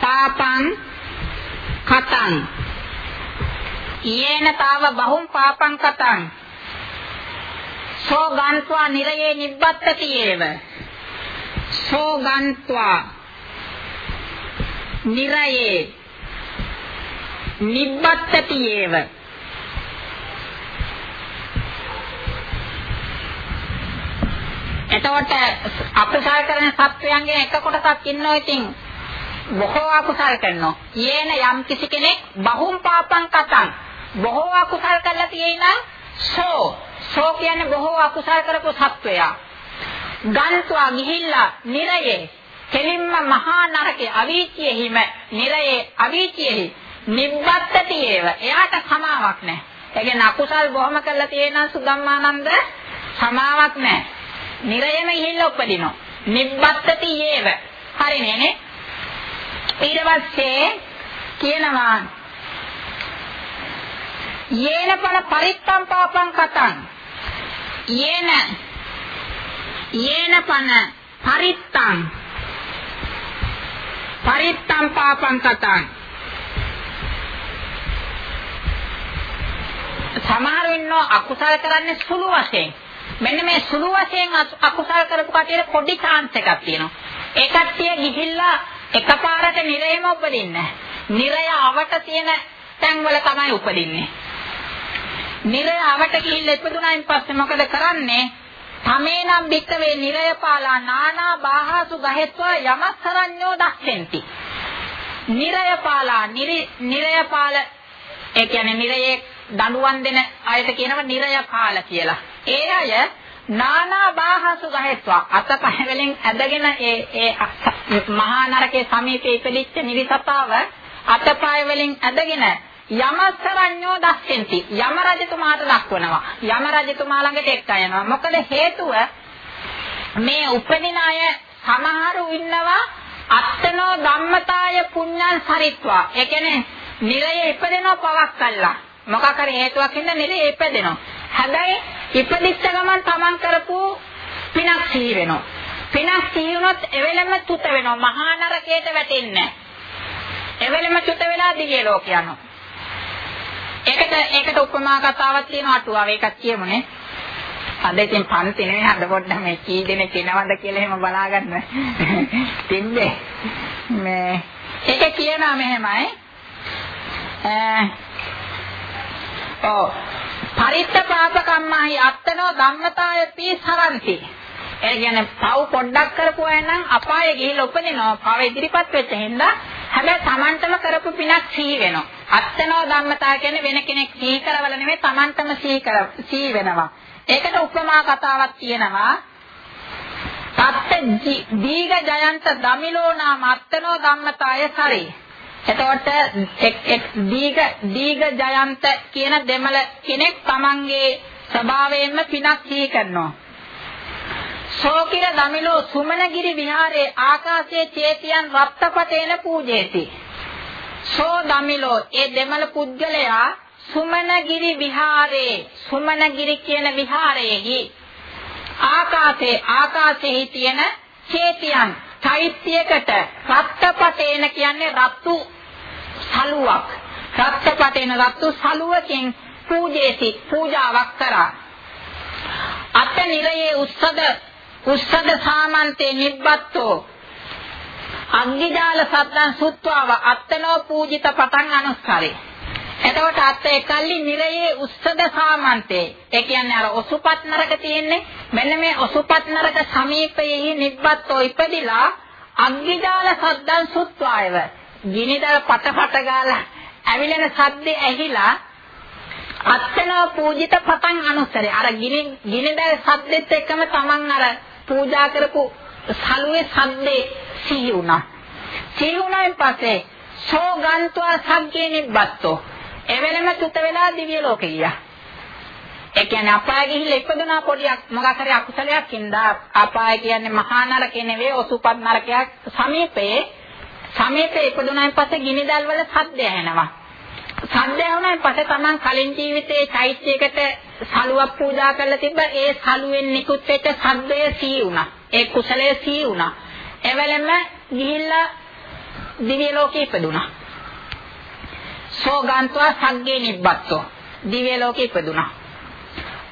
S1: පාපං කතං යේන තාව බහුම් පාපං කතං සෝ ගන්්වා නිරයේ නිබ්බත්තති ඒව. සෝ ගන්්වා නිරයේ නිබ්බත්තති ඒව. එතකොට අපසාර කරන සත්වයන්ගේ එක කොටසක් ඉන්නවා ඉතින්. බොහෝ අකුසල් කරනවා. යේන යම් කිසි කෙනෙක් බහුම් පාපං කතං. බොහෝ අකුසල් කරලා තියෙනා සෝ. සෝ කියන්නේ බොහෝ අකුසල් කරපු සත්වයා. ගන්තුවා ගිහිල්ලා නිරයේ කෙලින්ම මහා නරකේ අවීචියෙහිම නිරයේ අවීචියෙහි නිබ්බත්තති ඒව. එයාට සමාවක් නැහැ. ඒ කියන්නේ අකුසල් බොහොම කරලා තියෙන සුගම්මානන්ද සමාවක් නැහැ. නිරයම ගිහිල්ලා උපදිනවා. නිබ්බත්තති ඒව. හරිනේ නේ? ඊට පස්සේ කියනවා යේනපන පරිත්තම් පාපං කතං යේන. යේනපන පරිත්තම් පරිත්තම් පාපං කතං. සමහර ඉන්නෝ අකුසල කරන්නේ සුළු වශයෙන්. මෙන්න මේ සුළු වශයෙන් අකුසල කරපු කටියට පොඩි chance එකක් තියෙනවා. ඒ කට්ටිය ගිහිල්ලා එකපාරට නිරයම උපදින්නේ නිරය අවට තියෙන තැන්වල තමයි උපදින්නේ. නිරය අවට ගිහිල්ලා ඉපදුනායින් පස්සේ මොකද කරන්නේ? තමේනම් බික්කවේ නිරය පාලා නානා බාහසු ගහෙත්වා යමස්සරඤ්ඤෝ දස්සෙන්ති. නිරයපාලා නිරයපාල ඒ කියන්නේ නිරයේ දඬුවම් දෙන අයට කියනවා නිරයපාල කියලා. ඒ අය නානා බාහසු ගහෙත්වා අතපහ වලින් ඇදගෙන ඒ ඒ මහා නරකයේ සමීපයේ ඉපදිච්ච නිරිසතාව අතපය වලින් ඇදගෙන යමස්සරඤ්ඤෝ දස්සෙන්ති යම රජතුමාට දක්වනවා. යම රජතුමා ළඟට එක්ක යනවා. මොකද හේතුව මේ උපදින අය සමහරු ඉන්නවා අත්තනෝ ධම්මතාය පුඤ්ඤං සරිත්වා. ඒ කියන්නේ නිරයේ ඉපදෙනවා පවක් කළා මොකක් හරි හේතුවක් හින්දා නිරයේ ඉපදෙනවා. හැබැයි ඉපදිච්ච ගමන් තමන් කරපු පිනක් සිහි වෙනවා. පිනක් සිහි වුණොත් එවෙලම තුත වෙනවා. මහා නරකයට වැටෙන්නේ එවෙලම තුත වෙලා දිව්‍ය ලෝක යනවා. ඒකට ඒකට උපමා කතාවක් තියෙනවා අටුවාව ඒකක් කියමුනේ අද ඉතින් පන්ති නෙවෙයි අද පොඩ්ඩක් මේ කී දෙනෙක් එනවද කියලා එහෙම බලාගන්න. තින්නේ. මේ ඒක කියනවා මෙහෙමයි. ඔව්. පරිත්ත පාපකම්මයි අත්තනෝ ධම්මතාය පීසරಂತಿ. ඒ කියන්නේ පව් පොඩ්ඩක් කරපු අය නම් අපායේ ගිහිල්ලා උපදිනවා. පව ඉදිරිපත් වෙච්ච හින්දා හැබැයි Tamanටම කරපු පිනක් සිහි වෙනවා. අත්තනෝ ධම්මතාය කියන්නේ වෙන කෙනෙක් සිහි කරවල නෙමෙයි Tamanටම සිහි කර සිහි වෙනවා. ඒකට උපමා කතාවක් තියෙනවා. තත්ත දීග ජයන්ත දමිලෝ නාම අත්තනෝ ධම්මතාය සරි. එතකොට දීග දීග ජයන්ත කියන දෙමළ කෙනෙක් තමන්ගේ ස්වභාවයෙන්ම පිනක් සිහි කරනවා. සෝකිර දමිලෝ සුමනගිරි විහාරේ ආකාශයේ චේතියන් රත්පතේන පූජේති. සෝ දමිලෝ ඒ දෙමළ පුද්ගලයා සුමනගිරි විහාරේ සුමනගිරි කියන විහාරයේහි ආකාශයේ ආකාශයේ තියෙන චේතියන් චෛත්‍යයකට රත්පතේන කියන්නේ රත්තු සලුවක් රත්පතේන රත්තු සලුවකින් පූජේති පූජාවක් කරා අත නිරයේ උස්සද උස්සද සාමන්තේ නිබ්බත්තෝ අග්ගිජාල සද්දන් සුත්වාව අත්තනෝ පූජිත පටන් අනුස්සරේ එතකොට අත් එකල්ලි නිරයේ උස්සද සාමන්තේ. ඒ කියන්නේ අර ඔසුපත් නරක තියෙන්නේ. මෙන්න මේ ඔසුපත් නරක සමීපයේ නිබ්බත්ෝ ඉපදිලා අග්ගිජාල සද්දන් සුත්වායව. ගිනිදර පටපට ගාලා ඇවිලෙන සද්දේ ඇහිලා අත්තනෝ පූජිත පතන් අනුසරේ. අර ගිනි ගිනිදර සද්දෙත් එක්කම Taman අර පූජා කරපු සලුවේ සද්දේ සිහි වුණා. සිහි වුණායින් පස්සේ සෝ ගන්්වා සග්ගේ නිබ්බත්තෝ එවෙලම තුත වෙලා දිව්‍ය ලෝකෙ ගියා. ඒ කියන්නේ අපාය ගිහිල්ලා ඉපදුනා පොඩියක් මොකක් හරි අකුසලයක් ඉඳා අපාය කියන්නේ මහා නරකේ නෙවෙයි ඔසුපත් නරකයක් සමීපේ සමීපේ ඉපදුනායින් පස්සේ ගිනිදල් වල සද්ද ඇහෙනවා. සද්ද ඇහුනායින් පස්සේ Taman කලින් ජීවිතේ චෛත්‍යයකට සලුවක් පූජා කරලා තිබ්බ ඒ සලුවෙන් නිකුත් වෙච්ච සද්දය සී වුණා. ඒ කුසලය සී වුණා. එවෙලම ගිහිල්ලා දිව්‍ය ලෝකෙ ඉපදුනා. සෝගාන්තවා සග්ගේ නිබ්බත්තෝ දිව්‍ය ලෝකෙ ඉපදුනා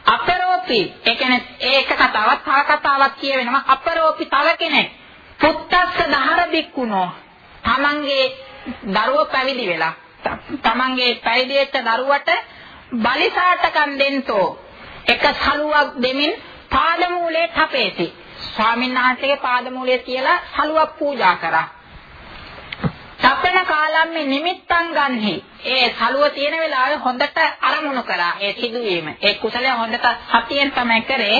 S1: අපරෝපි ඒ කියන්නේ ඒක කතාවක් තව කතාවක් කියවෙනවා අපරෝපි තව කෙනෙක් පුත්තස්ස දහර බික්කුණෝ තමන්ගේ දරුව පැවිදි වෙලා තමන්ගේ පැවිදි වෙච්ච දරුවට බලිසාටකම් දෙන්තෝ එක සලුවක් දෙමින් පාදමූලේ තපේති. ස්වාමීන් වහන්සේගේ පාදමූලයේ කියලා සලුවක් පූජා කරා. තපන කාලම්මේ නිමිත්තන් ගන්හි. ඒ සලුව තියෙන වෙලාවේ හොඳට අරමුණු කළා. ඒ සිදුවීම. ඒ කුසලය හොඳට සතියෙන් තමයි කරේ.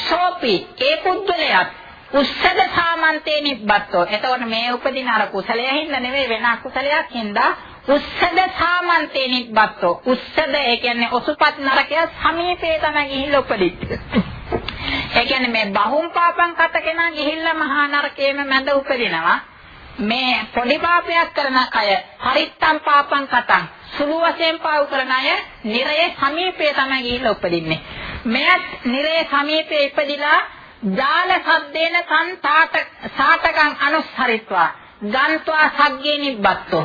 S1: සෝපි ඒ පුද්ගලයාත් උස්සද සාමන්තේ නිබ්බත්තෝ. එතකොට මේ උපදින අර කුසලයෙන් හින්දා නෙවෙයි වෙන අකුසලයක් හින්දා උස්සද සාමන්තේ නිබ්බත්තෝ. උස්සද ඒ කියන්නේ ඔසුපත් නරකය සමීපේ තමයි ගිහිල්ලා උපදින්නේ. ඒ කියන්නේ මේ බහුම් පාපං කත කෙනා ගිහිල්ලා මහා නරකයේම මැද උපදිනවා. මේ පොඩි පාපයක් කරන අය පරිත්තම් පාපං කතං සුළු වශයෙන් පාවු කරන අය නිරයේ සමීපයේ තමයි ගිහිල්ලා උපදින්නේ. මෙයත් නිරයේ සමීපයේ ඉපදිලා ජාල සද්දේන කන් තාට සාටකං අනුස්සරිත්වා ගන්්වා සග්ගේ නිබ්බත්තෝ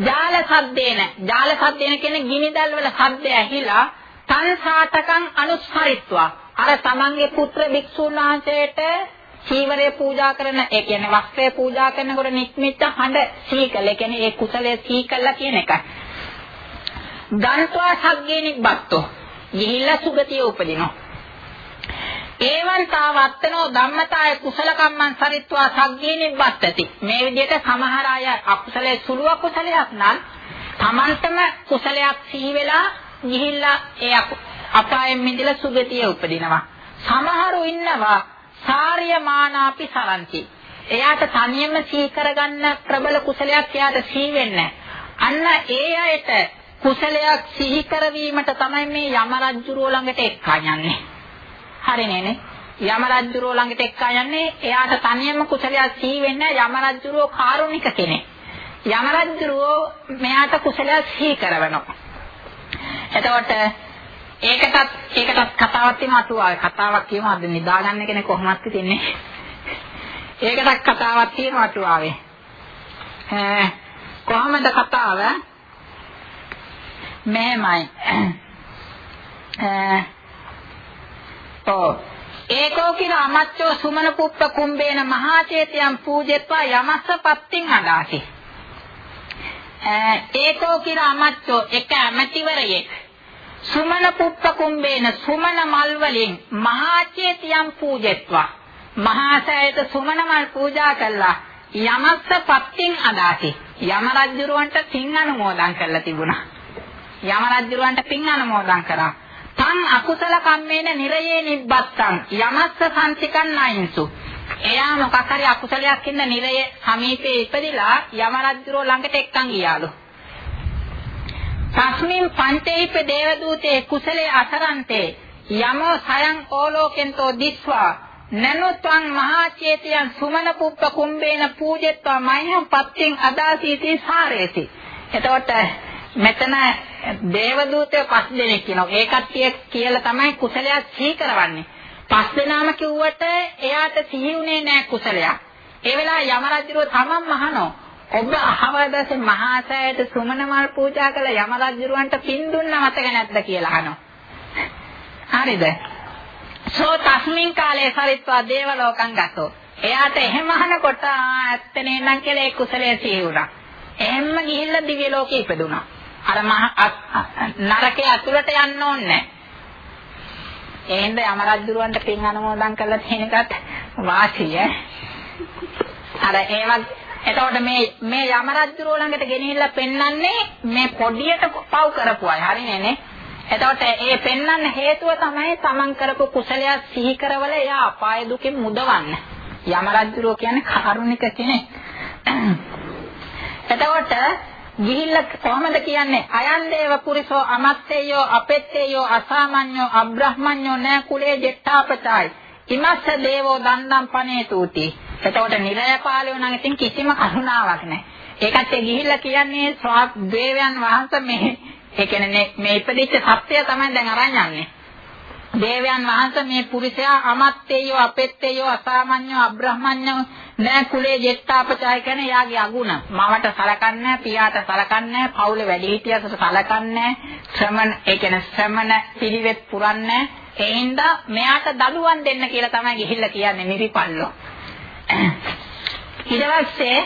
S1: ජාල සද්දේන ජාල සද්දේන කියන්නේ ගිනිදල් වල සද්ද ඇහිලා තන් සාටකං අනුස්සරිත්වා අර තමන්ගේ පුත්‍ර භික්ෂුන් වහන්සේට චීවරය පූජා කරන ඒ කියන්නේ වස්ත්‍රය පූජා කරනකොට නික්මිත හඬ සීකල ඒ කියන්නේ ඒ කුසලයේ සීකල්ලා කියන එකයි. ගන්්වා සග්ගේ නිබ්බත්තෝ ගිහිල්ලා සුගතිය උපදිනවා. ඒවන් තාවත්තනෝ ධම්මතාය කුසල කම්මං සරිත්වා සග්ගේ නිබ්බත්තති. මේ විදිහට සමහර අය අකුසලයේ සුළු අකුසලයක් නම් Tamanටම කුසලයක් සිහි වෙලා ගිහිල්ලා ඒ අපායෙන් මිදලා සුගතිය උපදිනවා. සමහරු ඉන්නවා සාරිය මානාපි සරන්ති. එයාට තනියම සිහි කරගන්න ප්‍රබල කුසලයක් එයාට සිහි වෙන්නේ අන්න ඒ අයට කුසලයක් සිහි කරවීමට තමයි මේ යම රජුරෝ ළඟට එක්කා යන්නේ. හරිනේ නේ? යම රජුරෝ ළඟට එක්කා යන්නේ එයාට තනියම කුසලයක් සිහි වෙන්නේ යම රජුරෝ කාරුණික කෙනෙක්. යම රජුරෝ මෙයාට කුසලයක් සිහි කරවනවා. එතකොට ඒකටත් ඒකටත් කතාවක් තියෙනවා අතුවාවේ කතාවක් කියමු අද නිදාගන්න කෙනෙක් කොහොමද තින්නේ ඒකටත් කතාවක් තියෙනවා අතුවාවේ කොහොමද කතාව මෙහෙමයි ඔව් ඒකෝ කිර අමච්චෝ සුමන පුප්ප කුම්බේන මහාචේතයන් පූජෙත්වා යමස්ස පත්තින් අදාසි ඒකෝ කිර අමච්චෝ එක ඇමතිවරයෙක්. සුමන පුප්ප කුම්බේන සුමන මල් වලින් මහාචේතියම් පූජෙත්වා. මහා සෑයට සුමන මල් පූජා කළා. යමස්ස පත්තින් අදාති. යම රජුරවන්ට පින් අනුමෝදන් කරලා තිබුණා. යම රජුරවන්ට පින් අනුමෝදන් කරා. තං අකුසල කම්මේන නිරයේ නිබ්බත්තං. යමස්ස සම්තිකන් නයින්සු. එයා මොකක් හරි අකුසලයක් ඉන්න නිරයේ සමීපේ ඉපදිලා යම රජුරෝ ළඟට එක්කන් ගියාලු. තස්මින් පංචේප දේවදූතේ කුසලේ අසරන්තේ යමෝ සයන් ඕලෝකෙන්තෝ දිස්වා. නනුත්වං මහාචේතයන් සුමන පුප්ප කුම්බේන පූජෙත්වා මයම් පත්තින් අදාසීති සාරේති. එතකොට මෙතන දේවදූතයෝ පස් දෙනෙක් කියනවා ඒ කට්ටිය කියලා තමයි කුසලයක් සිහි කරවන්නේ පස් දෙනාම කිව්වට එයාට සිහි වුණේ නැහැ කුසලයක් ඒ වෙලාව යම රජුව තමන් මහනෝ ඔබ අහවදසේ මහා සෑයට සුමන මල් පූජා කළ යම රජුරවන්ට පින් දුන්න මතක නැද්ද කියලා අහනවා. හරිද? සෝ තස්මින් කාලේ සරිත්වා දේවලෝකං ගතෝ. එයාට එහෙම අහනකොට ඇත්තනේ නම් කියලා ඒ කුසලයේ සිහි වුණා. එහෙම්ම ගිහිල්ලා දිව්‍ය ලෝකේ ඉපදුනා. අර මහ නරකයේ අතුලට යන්න ඕනේ ඒ හින්දා යම රජුරවන්ට පින් අනුමෝදන් කරලා තියෙන එකත් වාසිය. අර ඒවත් එතකොට මේ මේ යම රජුරෝ ළඟට ගෙනිහිල්ලා පෙන්වන්නේ මේ පොඩියට පව් කරපු අය. හරිනේ නේ? එතකොට ඒ පෙන්වන්න හේතුව තමයි තමන් කරපු කුසලයක් සිහි කරවල එයා අපාය දුකෙන් මුදවන්න. යම රජුරෝ කියන්නේ කරුණික කෙනෙක්. එතකොට ගිහිල්ලා කොහොමද කියන්නේ අයන් දේව පුරිසෝ අමත්තේයෝ අපෙත්තේයෝ අසාමඤ්ඤෝ අබ්‍රහ්මඤ්ඤෝ නෑ කුලේ ජෙට්ටාපචායි ඉමස්ස දේවෝ දණ්ඩම් පනේතුති එතකොට නිරය පාළුව නම් ඉතින් කිසිම කරුණාවක් නැහැ. ඒකත් ඒ ගිහිල්ලා කියන්නේ ස්වාත් දේවයන් වහන්සේ මේ ඒ කියන්නේ මේ ඉපදිච්ච සත්‍යය තමයි දැන් අරන් යන්නේ. දේවයන් වහන්සේ මේ පුරුෂයා අමත්තේයෝ අපෙත්තේයෝ අසාමඤ්ඤෝ අබ්‍රහ්මඤ්ඤෝ නෑ කුලේ ජෙට්ටාපචාය කියන යාගේ අගුණ. මවට සලකන්නේ පියාට සලකන්නේ පවුලේ වැඩිහිටියකට සලකන්නේ ශ්‍රමණ ඒ කියන්නේ ශ්‍රමණ පිළිවෙත් පුරන්නේ ඒ හින්දා මෙයාට දඩුවම් දෙන්න කියලා තමයි ගිහිල්ලා කියන්නේ නිරිපල්ලෝ. ඊට පස්සේ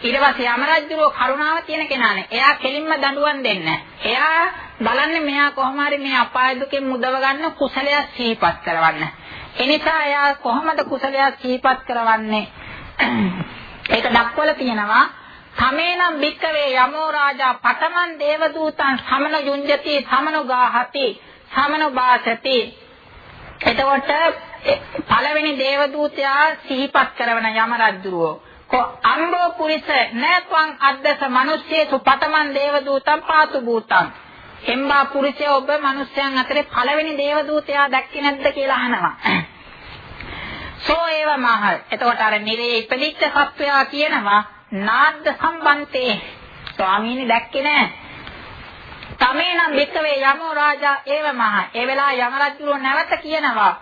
S1: ඊට පස්සේ යමරජුරෝ කරුණාව තියෙන කෙනානේ. එයා කෙලින්ම දඬුවම් දෙන්නේ එයා බලන්නේ මෙයා කොහොම හරි මේ අපාය දුකෙන් මුදව ගන්න කුසලයක් සිහිපත් කරවන්න. එනිසා එයා කොහොමද කුසලයක් සිහිපත් කරවන්නේ? ඒක දක්වලා තියෙනවා තමේනම් භික්කවේ යමෝ රාජා පඨමන් දේවදූතං සමන යුඤ්ජති සමනු ගාහති සමනු බාසති එතකොට පළවෙනි දේවදූතයා සිහිපත් කරන යම රජුරෝ කො අම්බෝ පුරිස නෑත්වං අද්දස මිනිස්සේසු පතමන් දේවදූතං පාතු භූතං එම්බා පුරුෂය ඔබ මිනිස්යන් අතරේ පළවෙනි දේවදූතයා දැක්කේ නැද්ද කියලා අහනවා. සෝ ඒව මහ. එතකොට අර නිරේ ඉපදිච්ච සත්වයා කියනවා නාද්ද සම්බන්තේ. ස්වාමීනි දැක්කේ නෑ. තමේනම් වික්කවේ යමෝ රාජා ඒව මහ. ඒ වෙලාව යම රජුරෝ නැවත කියනවා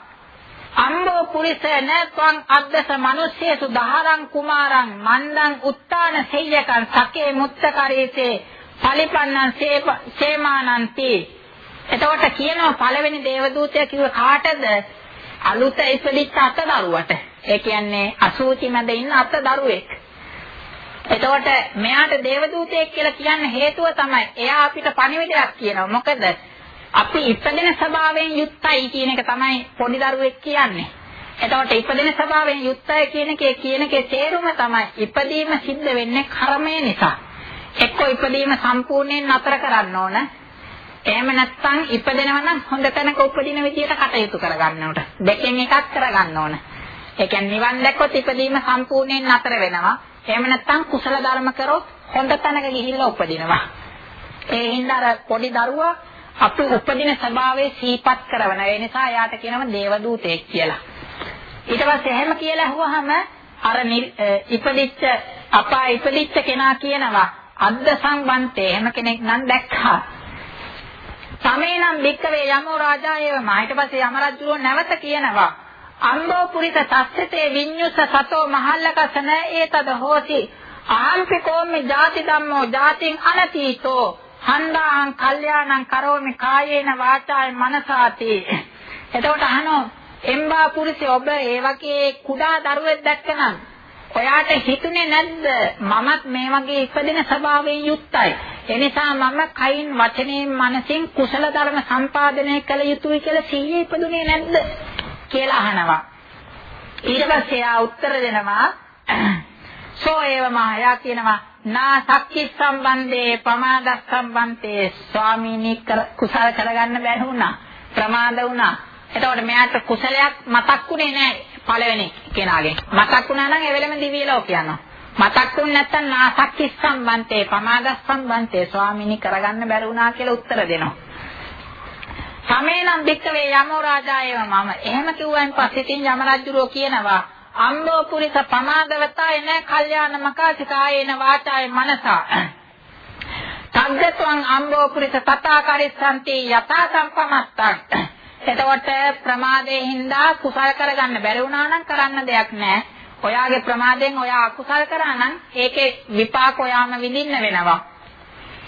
S1: අම්බෝ පුරිස නැත්වං අද්දස මිනිස්සේසු දහරං කුමාරං මන්දං උත්තාන සෙය්‍යකං සකේ මුත්තකරීසේ පලිපන්නං සේමානන්ති. එතකොට කියනවා පළවෙනි දේවදූතයා කිව්ව කාටද? අලුත ඉපදිච්ච අත දරුවට. ඒ කියන්නේ අසූචි මැද ඉන්න අත දරුවෙක්. එතකොට මෙයාට දේවදූතයෙක් කියලා කියන්න හේතුව තමයි එයා අපිට පණිවිඩයක් කියනවා. මොකද අපි ඉපදෙන ස්වභාවයෙන් යුක්තයි කියන එක තමයි පොඩි දරුවෙක් කියන්නේ. එතකොට ඉපදෙන ස්වභාවයෙන් යුක්තයි කියන එකේ කියන එකේ තේරුම තමයි ඉපදීම සිද්ධ වෙන්නේ කර්මය නිසා. එක්ක ඉපදීම සම්පූර්ණයෙන් නතර කරන්න ඕන. එහෙම නැත්නම් ඉපදෙනවා නම් හොඳ තැනක උපදින විදියට කටයුතු කරගන්න ඕන. දෙකෙන් එකක් කරගන්න ඕන. ඒ කියන්නේ නිවන් දැක්කොත් ඉපදීම සම්පූර්ණයෙන් නතර වෙනවා. එහෙම නැත්නම් කුසල ධර්ම කරොත් හොඳ තැනක ගිහිල්ලා උපදිනවා. ඒ හින්දා අර පොඩි දරුවා අපි උපදින ස්වභාවය සීපත් කරන. ඒ නිසා එයාට කියනවා දේව දූතෙක් කියලා. ඊට පස්සේ එහෙම කියලා අහුවාම අර ඉපදිච්ච අපා ඉපදිච්ච කෙනා කියනවා අද්ද සම්බන්තේ එහෙම කෙනෙක් නම් දැක්කා. සමේනම් වික්කවේ යමෝ රාජා ඒවම. ඊට පස්සේ යම රජුව නැවත කියනවා අම්බෝ පුරිත තස්සතේ විඤ්ඤුස සතෝ මහල්ලකසන ඒතද හෝසි ආම්පි කෝමි ජාති ධම්මෝ ජාතින් අනතීතෝ. හන්දාහං කල්යාණං කරෝමි කායේන වාචාය මනසාති. එතකොට අහනෝ එම්බා පුරුෂය ඔබ ඒ වගේ කුඩා දරුවෙක් දැක්කනම් ඔයාට හිතුනේ නැද්ද? මමත් මේ වගේ ඉපදෙන ස්වභාවයෙන් යුක්තයි. එනිසා මම කයින් වචනයෙන් මනසින් කුසල ධර්ම සම්පාදනය කළ යුතුයි කියලා සිහියේ ඉපදුනේ නැද්ද? කියලා අහනවා. ඊට පස්සේ ආ උත්තර දෙනවා සෝ ඒව මහයා කියනවා. නා සක්කි සම්බන්ධේ ප්‍රමාද සම්බන්තේ ස්වාමීනි කුසල කරගන්න බැරි වුණා. ප්‍රමාද වුණා. එතකොට මෙයාට කුසලයක් මතක්ුනේ නැහැ. පළවෙනි කෙනාගෙන් මතක් වුණා නම් ඒ වෙලෙම දිව්‍ය ලෝක යනවා. මතක් වුනේ නැත්තම් නාසක්කි සම්බන්තේ ප්‍රමාද සම්බන්තේ ස්වාමීනි කරගන්න බැරි වුණා කියලා උත්තර දෙනවා. සමේනම් වික්කවේ යමෝ රාජායව මම. එහෙම කිව්වන් පස්සේ තින් යම රජුරෝ කියනවා අම්බෝ පුරිස පමාදවතාය න කල්යාණ මකාසිකායේන වාචාය මනසා. තග්ගත්වං අම්බෝ පුරිස තථා කරිස්සන්ති යථා සම්පමත්තං. එතකොට ප්‍රමාදයෙන් හින්දා කුසල කරගන්න බැරි වුණා නම් කරන්න දෙයක් නැහැ. ඔයාගේ ප්‍රමාදයෙන් ඔයා අකුසල කරා නම් ඒකේ විපාක ඔයාම විඳින්න වෙනවා.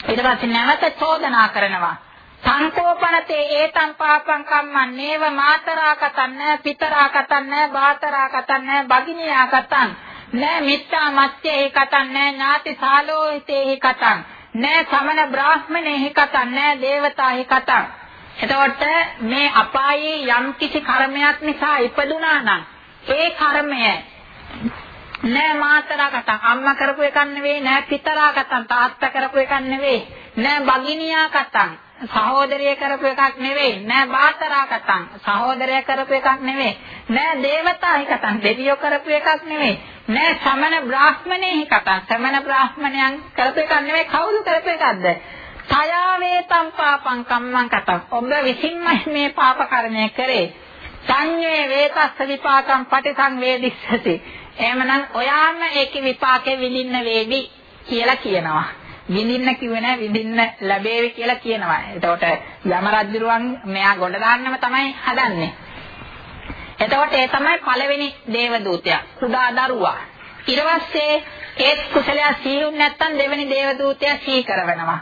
S1: ඊට පස්සේ නැවත චෝදනා කරනවා. සංකෝපනතේ ඒතං පාපං කම්මං නේව මාතරා කතන්න පිතරා කතන්න බාතරා කතන්න බගිනියා කතං නෑ මිත්තා මච්චේ කතන් නෑ ඥාති සාලෝහිතේ කතං නෑ සමන බ්‍රාහ්මණේ කතන් නෑ දේවතා කතං එතකොට මේ අපායේ යම් කිසි කර්මයක් නිසා ඉපදුනා නම් ඒ කර්මය නෑ මාතරකට අම්මා කරපු එකක් නෙවෙයි නෑ පිතරකට තාත්තා කරපු එකක් නෙවෙයි නෑ බගිනියාකට සහෝදරිය කරපු එකක් නෙවෙයි නෑ බාතරකට සහෝදරය කරපු එකක් නෙවෙයි නෑ දේවතාහිකට දෙවියෝ කරපු එකක් නෙවෙයි නෑ සමන බ්‍රාහ්මණයෙහිකට සමන බ්‍රාහ්මණයන් කරපු එකක් නෙවෙයි කවුරු කරපු එකක්ද? තයාවේතම් පාපං කම්මං කතං. ඔබ විසින්මයි මේ පාප කර්මය කරේ. සංඤේ වේතස්ස විපාකම් පටිසංවේදිස්සති එහෙමනම් ඔයාම ඒකේ විපාකේ විඳින්න වේවි කියලා කියනවා. විඳින්න කිව්වේ නෑ විඳින්න ලැබේවි කියලා කියනවා. එතකොට යම රජුරුවන් මෙයා ගොඩ දාන්නම තමයි හදන්නේ. එතකොට ඒ තමයි පළවෙනි දේව දූතයා කුඩා දරුවා. ඊට පස්සේ ඒත් කුසලයා සීලුන් නැත්තම් දෙවෙනි දේව දූතයා සී කරවනවා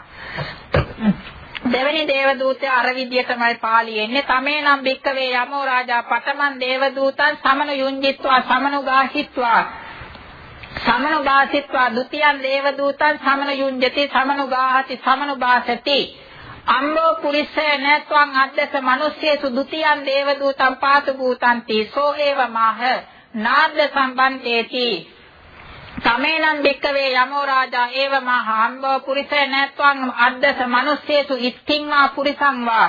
S1: දෙවෙනි දේව දූතයා අර විදියටමයි පාළි එන්නේ. තමේ නම් බික්කවේ යමෝ රාජා පඨමන් දේව දූතන් සමනු යුංජිත්වා සමනු ගාහිත්වා සමනු බාසිත්වා ဒ ුතියන් දේව දූතන් සමනු යුංජති සමනු ගාහති සමනු බාසති අම්බෝ පුරිසේ නැත්වං අද්දස මිනිස්සේසු ဒ ුතියන් දේව දූතන් පාතු භූතන්ති. සෝ ඒව මාහ. නාද්ද සම්බන්තේති. තමේනං බික්කවේ යමෝ රාජා ඒව මහාම්බව පුරිසේ නැත්වං අද්දස මිනිස්සේසු ඉත්තිං වා පුරිසං වා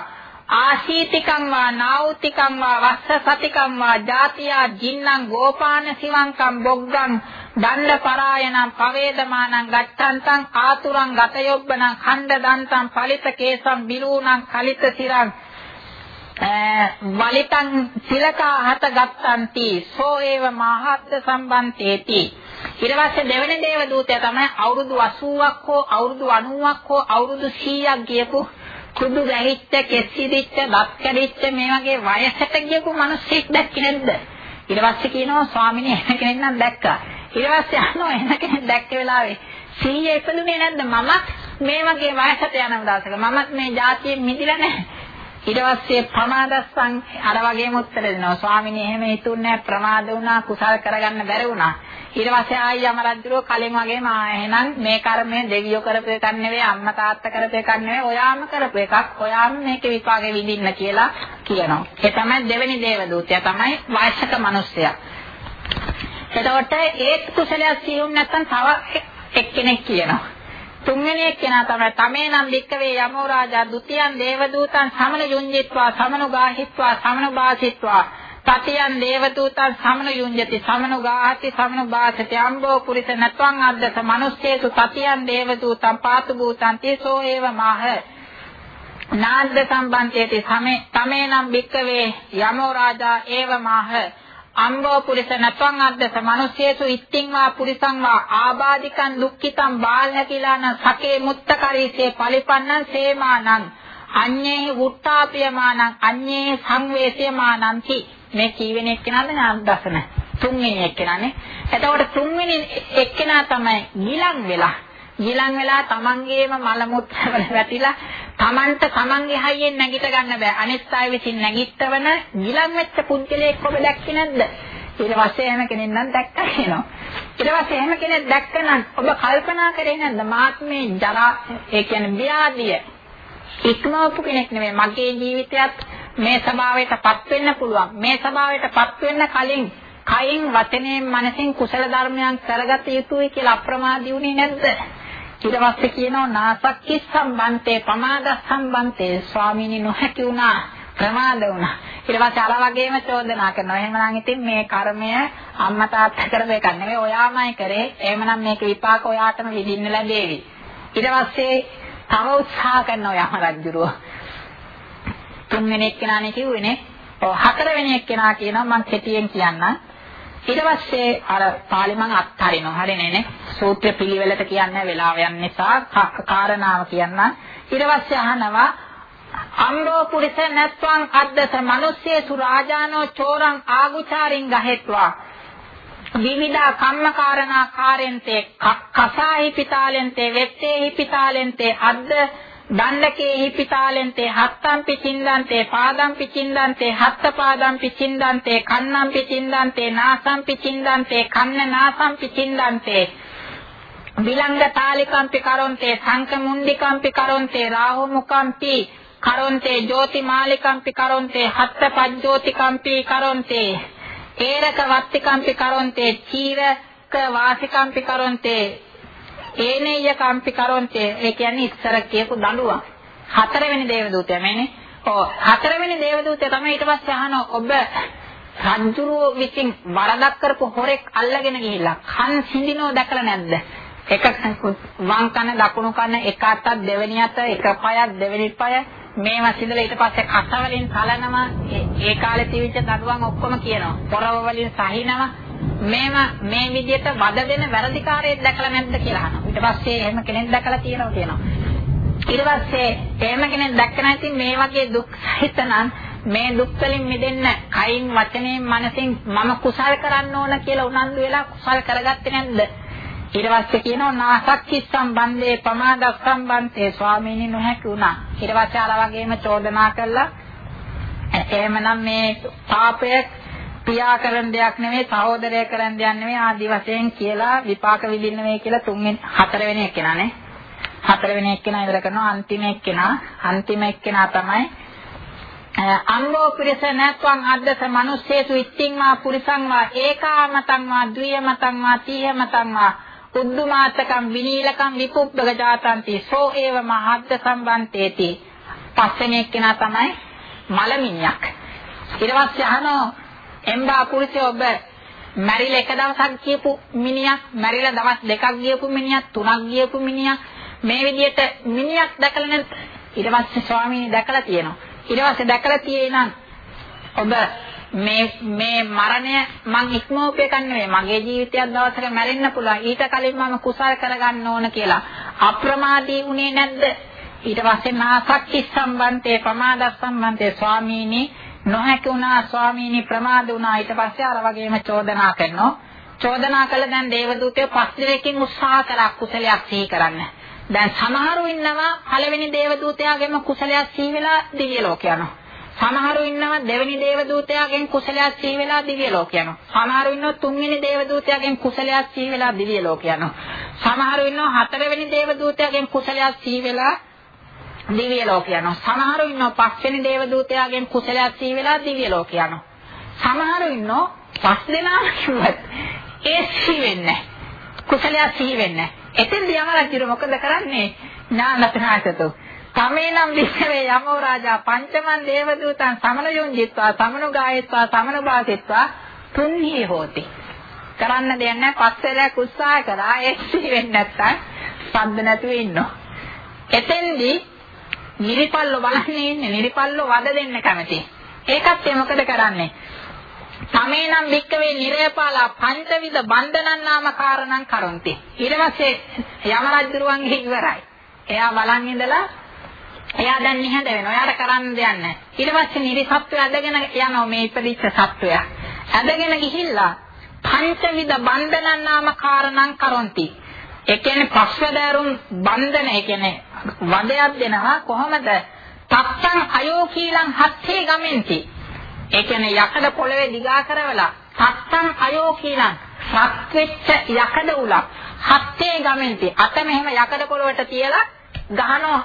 S1: ආශීතිකං වා නාඋතිකං වා වස්ස සතිකං වා ජාතියා ජින්නං ගෝපාන සිවංකම් බොග්ගං දණ්ඩ පරායනං පවේදමානං ගච්ඡන්තං ආතුරං ගතයොබ්බනං ඛණ්ඩ දන්තං පලිත කේසං බිලූණං කලිත සිරං වලිතං සිලකා හත ගත්තන්ති සෝ ඒව මහත්ත සම්බන්තේති. ඊට පස්සේ දෙවෙනි දේව දූතයා තමයි අවුරුදු 80ක් හෝ අවුරුදු 90ක් හෝ අවුරුදු 100ක් ගියපු කුඩු ගැහිච්ච කෙස්සිදිච්ච දත් කැඩිච්ච මේ වගේ වයසට ගියපු මිනිස්සෙක් දැක්කේ නැද්ද ඊට පස්සේ කියනවා ස්වාමිනේ එහෙම කෙනෙක් නම් දැක්කා ඊට පස්සේ අහනවා එහෙම කෙනෙක් දැක්ක වෙලාවේ 100 ඉපදුනේ නැද්ද මමත් මේ වගේ වයසට යන දවසක මමත් මේ જાතියෙන් මිදිලා නැහැ ඊට පස්සේ ප්‍රමාදස්සං අර වගේම උත්තර දෙනවා. ස්වාමිනේ එහෙම හිතුන්නේ ප්‍රමාද වුණා කුසල් කරගන්න බැරි වුණා. ඊට පස්සේ ආයි යමරජුරෝ කලින් වගේම ආ එහෙනම් මේ කර්මය දෙවියෝ කරපු එකක් නෙවෙයි අම්මා තාත්තා කරපු එකක් නෙවෙයි ඔයාම කරපු එකක්. ඔයාම මේකේ විපාකෙ විඳින්න කියලා කියනවා. ඒ තමයි දෙවෙනි දේව දූතයා තමයි වාචක මිනිස්සයා. එතකොට ඒ කුසලයක් සියුම් නැත්නම් තව එක්කෙනෙක් කියනවා. තුන්වෙනි එක්කෙනා තමයි තමේනම් වික්කවේ යමෝ රාජා ဒ ුතියන් දේවදූතන් සමන යුඤ්ජිත්වා සමනු ගාහිත්වා සමනු බාසිත්වා තතියන් දේවදූතන් සමනු යුඤ්ජති සමනු ගාහති සමනු බාසති අම්බෝ පුරිස නත්වං අද්දස මනුස්සේසු තතියන් දේවදූතන් පාතු භූතං තේසෝ ඒව මාහ. නාද්ද සම්බන්තේති සමේ තමේනම් වික්කවේ යමෝ රාජා ඒව මාහ. අම්බෝ පුරිස නත්වං අද්දස මිනිස්සේසු ඉත්තිං වා පුරිසං වා ආබාධිකං දුක්ඛිතං බාලකිලාන සකේ මුත්තකරීසේ පලිපන්නං සේමානං. අඤ්ඤේහි වුට්ටාපියමානං අඤ්ඤේහි සංවේසියමානංති මේ කීවෙන එක්කෙනාද නාද්දසන තුන්වෙනි එක්කෙනානේ එතකොට තුන්වෙනි එක්කෙනා තමයි ගිලන් වෙලා ගිලන් වෙලා තමන්ගේම මල මුත්‍රවල වැටිලා තමන්ට තමන්ගේ හයියෙන් නැගිට ගන්න බෑ. අනිත් අය විසින් නැගිටවන ගිලන් වෙච්ච පුද්ගලයෙක් ඔබ දැක්කේ නැද්ද? ඊට පස්සේ එහෙම කෙනෙක් නම් දැක්කා කියනවා. ඊට පස්සේ එහෙම කෙනෙක් දැක්කනම් ඔබ කල්පනා කරේ නැද්ද මාත්මේ ජරා ඒ කියන්නේ ව්‍යාධිය ඉක්මවපු කෙනෙක් නෙමෙයි මගේ ජීවිතයත් මේ ස්වභාවයටපත් වෙන්න පුළුවන්. මේ ස්වභාවයටපත් වෙන්න කලින් කයින් වචනයෙන් මනසින් කුසල ධර්මයන් කරගත යුතුයි කියලා අප්‍රමාදී වුණේ නැද්ද? ඊට පස්සේ කියනවා නාසක්කි සම්බන්තේ ප්‍රමාද සම්බන්තේ. ස්වාමීනි නොහැකි වුණා ප්‍රමාද වුණා. ඊට පස්සේ අර වගේම චෝදනා කරනවා. එහෙමනම් ඉතින් මේ කර්මය අම්මා තාත්තා කරපු එකක් නෙවෙයි ඔයාමයි කරේ. එහෙමනම් මේක විපාක ඔයාටම විඳින්න ලැබේවි. ඊට පස්සේ තව උත්සාහ කරනවා යම රජුරුව තුන්වෙනි එක්කෙනානේ කිව්වේනේ ඔව් හතරවෙනි එක්කෙනා කියනවා මම කෙටියෙන් කියන්නම්. ඊට පස්සේ අර පාලි මං අත්හරිනවා. හරිනේ නේ. සූත්‍ර පිළිවෙලට කියන්නේ වෙලාව යන නිසා කාරණාව කියන්න ඊට පස්සේ අහනවා අම්රෝ පුරිස නැත්වං අද්දස මිනිස්සේසු රාජානෝ චෝරං ආගුචාරින් ගහෙත්වා. විවිධ කම්මකාරණා කාරෙන්තේ කසාහි පිතාලෙන්තේ වෙත්තේහි පිතාලෙන්තේ අද්ද දණ්ඩකේ හිපිතාලෙන්තේ හත්තම් පිචින්දන්තේ පාදම් පිචින්දන්තේ හත්ත පාදම් පිචින්දන්තේ කන්නම් පිචින්දන්තේ නාසම් පිචින්දන්තේ කන්න නාසම් පිචින්දන්තේ විලංග තාලිකම්පි කරොන්තේ සංක මුණ්ඩිකම්පි කරොන්තේ රාහු මුකම්පි කරොන්තේ ජෝති මාලිකම්පි කරොන්තේ හත්ත පජ්ජෝතිකම්පි කරොන්තේ ඒරක වත්තිකම්පි කරොන්තේ චීරක වාසිකම්පි කරොන්තේ ඒනේය කම්පි කරොන්තේ. ඒ කියන්නේ ඉස්සර කියපු දඬුවම්. හතරවෙනි දේවදූතයා මේනේ ඔව් හතරවෙනි දේවදූතයා තමයි ඊට පස්සේ අහනවා ඔබ රජුරුව විසින් වරදක් කරපු හොරෙක් අල්ලගෙන ගිහිල්ලා කන් සිඳිනව දැකලා නැද්ද? එක වම් කන දකුණු කන එක අතක් දෙවෙනි අත එක පයක් දෙවෙනි පය. මේවා සිඳලා ඊට පස්සේ කස වලින් සලනවා ඒ කාලේ තිබිච්ච දඩුවම් ඔක්කොම කියනවා. පොරව වලින් සහිනවා. මේව මේ විදිහට වද දෙන වැරදිකාරයෙක් දැකලා නැද්ද කියලා අහනවා. ඊට පස්සේ එහෙම කෙනෙක් දැකලා තියෙනවා කියනවා. ඊට පස්සේ එහෙම කෙනෙක් දැක්ක නැති මේ වගේ දුක් සහිතනම් මේ දුක් වලින් මිදෙන්න කයින් වචනයෙන් මනසින් මම කුසල් කරන්න ඕන කියලා උනන්දු වෙලා කුසල් කරගත්තේ නැද්ද? ඊට පස්සේ කියනවා නාසක්කි සම්බන්ධේ ප්‍රමාද සම්බන්ධේ ස්වාමීනි නොහැකි වුණා. ඊට පස්සේ අර වගේම චෝදනා කළා. එහෙමනම් මේ පාපය පියා කරන දෙයක් නෙමෙයි සහෝදරය කරන දෙයක් නෙමෙයි ආදි වශයෙන් කියලා විපාක විඳින්න මේ කියලා තුන්වෙනි හතරවෙනි එක්කෙනානේ හතරවෙනි එක්කෙනා ඉවර කරනවා අන්තිම එක්කෙනා. අන්තිම එක්කෙනා තමයි අංගෝ පුරිස නැත්නම් අද්දස මිනිස්සේසු ඉත්තිං වා පුරිසං වා ඒකාමතං වා ද්වියමතං වා තීයමතං වා උද්දුමාතකම් විනීලකම් විකුප්පක ජාතන්ති සෝ ඒව මහද්ද සම්බන්තේති. පස්වෙනි එක්කෙනා තමයි මලමිණියක්. ඊට පස්සේ අහනවා එම්බා පුරුෂය ඔබ මැරිලා එක දවසක් ගියපු මිනිහක් මැරිලා දවස් දෙකක් ගියපු මිනිහක් තුනක් ගියපු මිනිහක් මේ විදිහට මිනිහක් දැකලා නැත් ඊට පස්සේ ස්වාමීනි දැකලා තියෙනවා. ඊට පස්සේ දැකලා තියෙයි නම් ඔබ මේ මේ මරණය මං ඉක්මවපු එකක් නෙවෙයි මගේ ජීවිතයක් දවසක මැරෙන්න පුළුවන්. ඊට කලින් මම කුසල් කරගන්න ඕන කියලා අප්‍රමාදී වුණේ නැද්ද? ඊට පස්සේ නාසක්ති සම්බන්තේ ප්‍රමාද සම්බන්තේ ස්වාමීනි නොහැකි වුණා ස්වාමීනි ප්‍රමාද වුණා ඊට පස්සේ අර වගේම චෝදනා කරනවා චෝදනා කළ දැන් දේවදූතයෝ පස් දිනකින් උත්සාහ කරා කුසලයක් සිහි කරන්න දැන් සමහරු ඉන්නවා පළවෙනි දේව දූතයාගෙම කුසලයක් සිහි වෙලා දිව්‍ය ලෝක යනවා. සමහරු ඉන්නවා දෙවෙනි දේව දූතයාගෙන් කුසලයක් සිහි වෙලා දිව්‍ය ලෝක යනවා. සමහරු ඉන්නවා තුන්වෙනි දේව දූතයාගෙන් කුසලයක් සිහි වෙලා දිව්‍ය ලෝක යනවා. සමහරු ඉන්නවා හතරවෙනි දේව දූතයාගෙන් කුසලයක් සිහි වෙලා දිව්‍ය ලෝක යනවා. සමහරු ඉන්නවා පස්වෙනි දේව දූතයාගෙන් කුසලයක් සිහි වෙලා දිව්‍ය ලෝක යනවා. සමහරු ඉන්නවා පස් දෙනා කිව්වත් ඒ සිහි වෙන්නේ කුසලයක් සිහි වෙන්නේ එතෙන්දී යමරජුර මොකද කරන්නේ? ඥානතනාසතු. තමේනම් විශ්වේ යමෝ රාජා පංචමන් දේවදූතං සමනයුංජිත්වා සමනුගායත්වා සමනුභාසිත්වා තුන්හි හෝති. කරන්න දෙයක් නැහැ පස්සෙලක් උත්සාහ කරා ඒ සිහි වෙන්නේ නැත්තම් සම්ද නැතුව ඉන්නවා. එතෙන්දී නිරිපල්ලෝ බලන්නේ ඉන්නේ නිරිපල්ලෝ වද දෙන්න කැමති. ඒකත් ඒ මොකද කරන්නේ? තමේනම් වික්කවේ නිරයපාලා පංචවිද බන්ධනන් නාම කාරණං කරොන්ති. ඊට පස්සේ යම රජුරුවන්ගේ ඉවරයි. එයා බලන් ඉඳලා එයා දැන් නිහඬ වෙනවා. එයාට කරන්න දෙයක් නැහැ. ඊට පස්සේ නිරිසත්වය ඇදගෙන යනවා මේ ඉපදිච්ච සත්වය. ඇදගෙන ගිහිල්ලා පංචවිද බන්ධනන් නාම කාරණං කරොන්ති. ඒ කියන්නේ පස්වදරුන් බන්ධන ඒ කියන්නේ වදයක් දෙනවා කොහොමද? තත්තං අයෝකීලං හත්ථේ ගමෙන්ති. ඒ කියන්නේ යකඩ පොළවේ දිගා කරවලා තත්තං අයෝකීලං රත් වෙච්ච යකඩ උලක් හත්ථේ ගමෙන්ති. අත මෙහෙම යකඩ පොළවට තියලා ගහනවා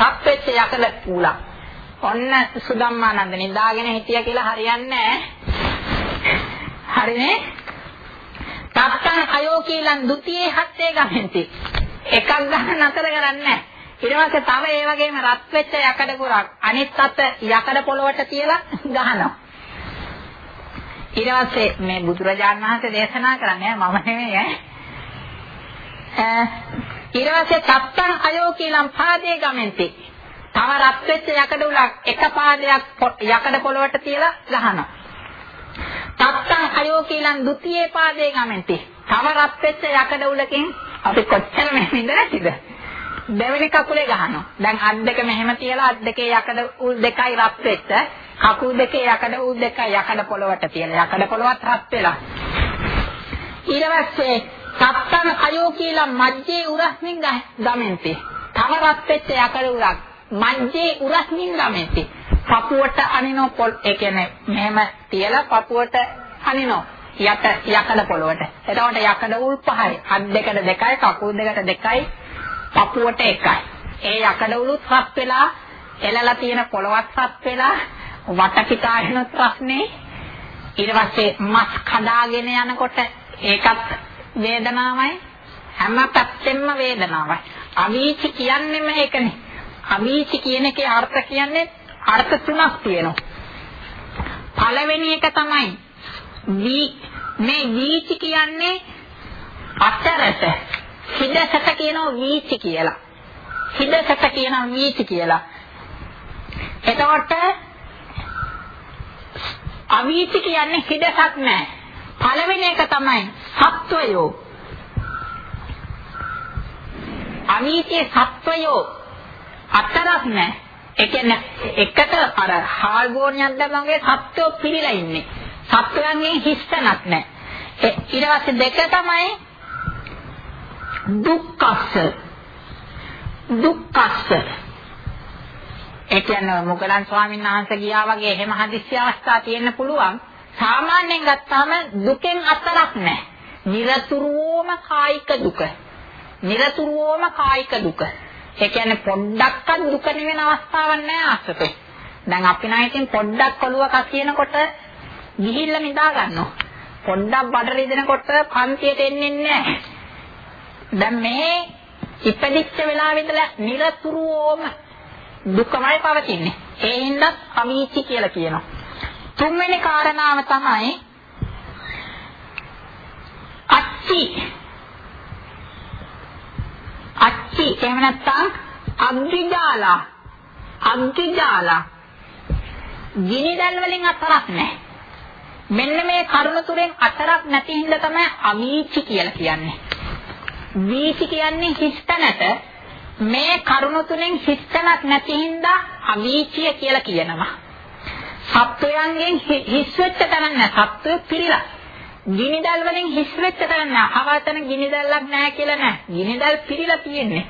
S1: රත් වෙච්ච යකඩ උලක්. ඔන්න සුදම්මානන්ද නිදාගෙන හිටියා කියලා හරියන්නේ නැහැ. හරිනේ? තත්තං අයෝකීලං ဒ ුතියේ හත්තේ ගමෙන්ති. එකක් ගන්න නතර කරන්නේ ඊට පස්සේ තව ඒ වගේම රත් වෙච්ච යකඩ කුරක් අනිත් අත යකඩ පොළවට තියලා ගහනවා. ඊට පස්සේ මේ බුදුරජාන් වහන්සේ දේශනා කරන්නේ මම නෙමෙයි ඈ. ඊට පස්සේ තත්තං අයෝකීලං පාදේ ගමෙන්ති. තව රත් වෙච්ච යකඩ උලක් එක පාදයක් යකඩ පොළවට තියලා ගහනවා. තත්තං අයෝකීලං ဒ ුතියේ පාදේ ගමෙන්ති. තව රත් වෙච්ච යකඩ උලකින් අපි කොච්චර මෙහෙම ඉඳ නැතිද? දෙවෙනි කකුලේ ගහනවා. දැන් අත් දෙක මෙහෙම තියලා අත් දෙකේ යකඩ උල් දෙකයි රත් වෙච්ච. කකුල් දෙකේ යකඩ උල් දෙකයි යකඩ පොළවට තියලා යකඩ පොළවත් රත් වෙලා. ඊට පස්සේ තත්තං අයෝකීලං මජ්ජේ උරස්මින් ගමෙන්ති. තව රත් වෙච්ච යකඩ උලක් මජ්ජේ උරස්මින් ගමෙන්ති. පපුවට අනිනෝ පොල් ඒ කියන්නේ මෙහෙම තියලා පපුවට අනිනෝ යට යකඩ පොළවට. එතකොට යකඩ උල් පහයි. අත් දෙකට දෙකයි, කකුල් දෙකට දෙකයි, පපුවට එකයි. ඒ යකඩ උලුත් රත් වෙලා එළලා තියෙන පොළවත් රත් වෙලා වටපිටා එන ප්‍රශ්නේ ඊට පස්සේ මස් කඩාගෙන යනකොට ඒකත් වේදනාවයි හැම පැත්තෙම වේදනාවයි. අවීචි කියන්නේම ඒකනේ. අවීචි කියන එකේ අර්ථ කියන්නේ අර්ථ තුනක් තියෙනවා. පළවෙනි එක තමයි වී මේ වීචි කියන්නේ අතරට හිදසට කියනවා වීචි කියලා. හිදසට කියනවා වීචි කියලා. එතකොට අවීචි කියන්නේ හිදසක් නැහැ. පළවෙනි එක තමයි සත්වයෝ. අවීචි සත්වයෝ අතරක් නැහැ. ඒ කියන්නේ එකට අර හාල් ගෝණියක් දැම්මගේ සත්වෝ පිළිලා ඉන්නේ. සත්වයන්ගෙන් හිස්තනක් නැහැ. ඊට පස්සේ දෙක තමයි දුක්ඛස්ස. දුක්ඛස්ස. ඒ කියන්නේ මොගලන් ස්වාමීන් වහන්සේ ගියා වගේ එහෙම හදිස්සි අවස්ථා තියෙන්න පුළුවන්. සාමාන්‍යයෙන් ගත්තාම දුකෙන් අතරක් නැහැ. නිරතුරුවම කායික දුක. නිරතුරුවම කායික දුක. ඒ කියන්නේ පොඩ්ඩක්වත් දුක නෙවෙන අවස්ථාවක් නෑ ආසතේ. දැන් අපි නම් ඉතින් පොඩ්ඩක් ඔළුව කසිනකොට ගිහිල්ලා නිදා ගන්නවා. පොඩ්ඩක් බඩ රිදෙනකොට පන්තියට එන්නේ නැහැ. දැන් මේ ඉපදිච්ච වෙලාවෙ ඉඳලා නිරතුරුවම දුකමයි පවතින්නේ. ඒ හින්දා අවීචි කියලා කියනවා. තුන්වෙනි කාරණාව තමයි අච්චි අච්චි එහෙම නැත්නම් අග්ගිජාලා අග්ගිජාලා ගිනිදල් වලින් අතරක් නැහැ. මෙන්න මේ කරුණ තුනෙන් අතරක් නැති හින්දා තමයි අවීචි කියලා කියන්නේ. වීචි කියන්නේ හිස්තැනට මේ කරුණ තුනෙන් හිස්තැනක් නැති හින්දා අවීචිය කියලා කියනවා. සත්වයන්ගෙන් හිස් වෙච්ච තැන නැහැ. සත්වය පිළිලා. ගිනිදල් වලින් හිස් වෙච්ච තැන නැහැ. අවතන ගිනිදල්ලක් නැහැ කියලා නැහැ. ගිනිදල් පිළිලා තියෙන්නේ.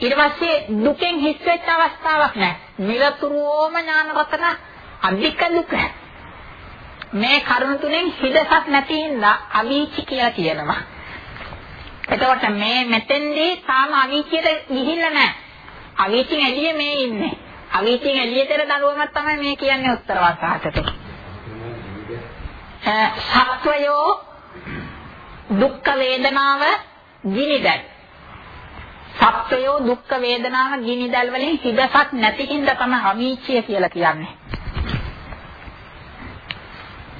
S1: ඊට පස්සේ දුකෙන් හිස් වෙච්ච අවස්ථාවක් නැහැ. නිරතුරුවම ඥාන රතන අධික දුක. මේ කරුණ තුනෙන් හිදසක් නැති හින්දා අවීචි කියලා කියනවා. එතකොට මේ මෙතෙන්දී තාම අවීචියට ගිහිල්ලා නැහැ. අවීචින් එළියේ මේ ඉන්නේ. අවීචින් එළියට දරුවමක් තමයි මේ කියන්නේ උත්තර වාසහතට. සත්වයෝ දුක්ඛ වේදනාව ගිනිදැල්. සත්වයෝ දුක්ඛ වේදනාව ගිනිදැල් වලින් හිදසක් නැති හින්දා තමයි අවීචිය කියලා කියන්නේ.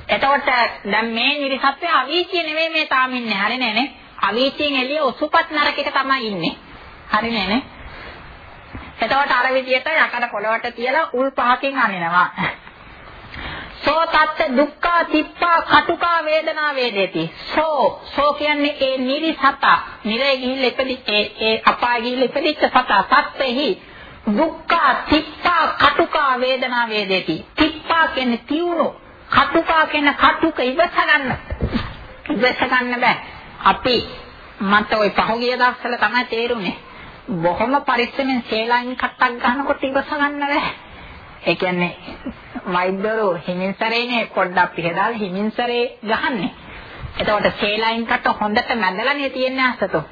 S1: එතකොට දැන් මේ නිරිසත්වය අවීචිය නෙවෙයි මේ තාම ඉන්නේ. හරි නෑනේ. අවීචියෙන් එළිය ඔසුපත් නරකයක තමයි ඉන්නේ. හරි නෑනේ. එතකොට අර විදියට යකඩ පොළවට තියලා උල් පහකින් අනිනවා. සෝ තත්ත දුක්ඛා තිප්පා කටුකා වේදනා වේදේති. සෝ සෝ කියන්නේ ඒ නිරිසත. නිරේ ගිහිල්ලා ඉපදි ඒ ඒ අපාය ගිහිල්ලා ඉපදිච්ච සත සත්‍යෙහි දුක්ඛා තිප්පා කටුකා වේදනා වේදේති. තිප්පා කියන්නේ තියුණු කටුකා කියන කටුක ඉවස ගන්න. ඉවස ගන්න බෑ. අපි මට ওই පහුගිය දවස්වල තමයි තේරුනේ. බොහොම පරිස්සමෙන් සේලයින් කට්ටක් ගන්නකොට ඉවස ගන්න බෑ. ඒ කියන්නේ වෛද්‍යවරු හිමින්සරේනේ පොඩ්ඩක් පිහදාලා හිමින්සරේ ගහන්නේ. එතකොට සේලයින් කට හොඳට මැදලානේ තියෙන්නේ අසතෝ.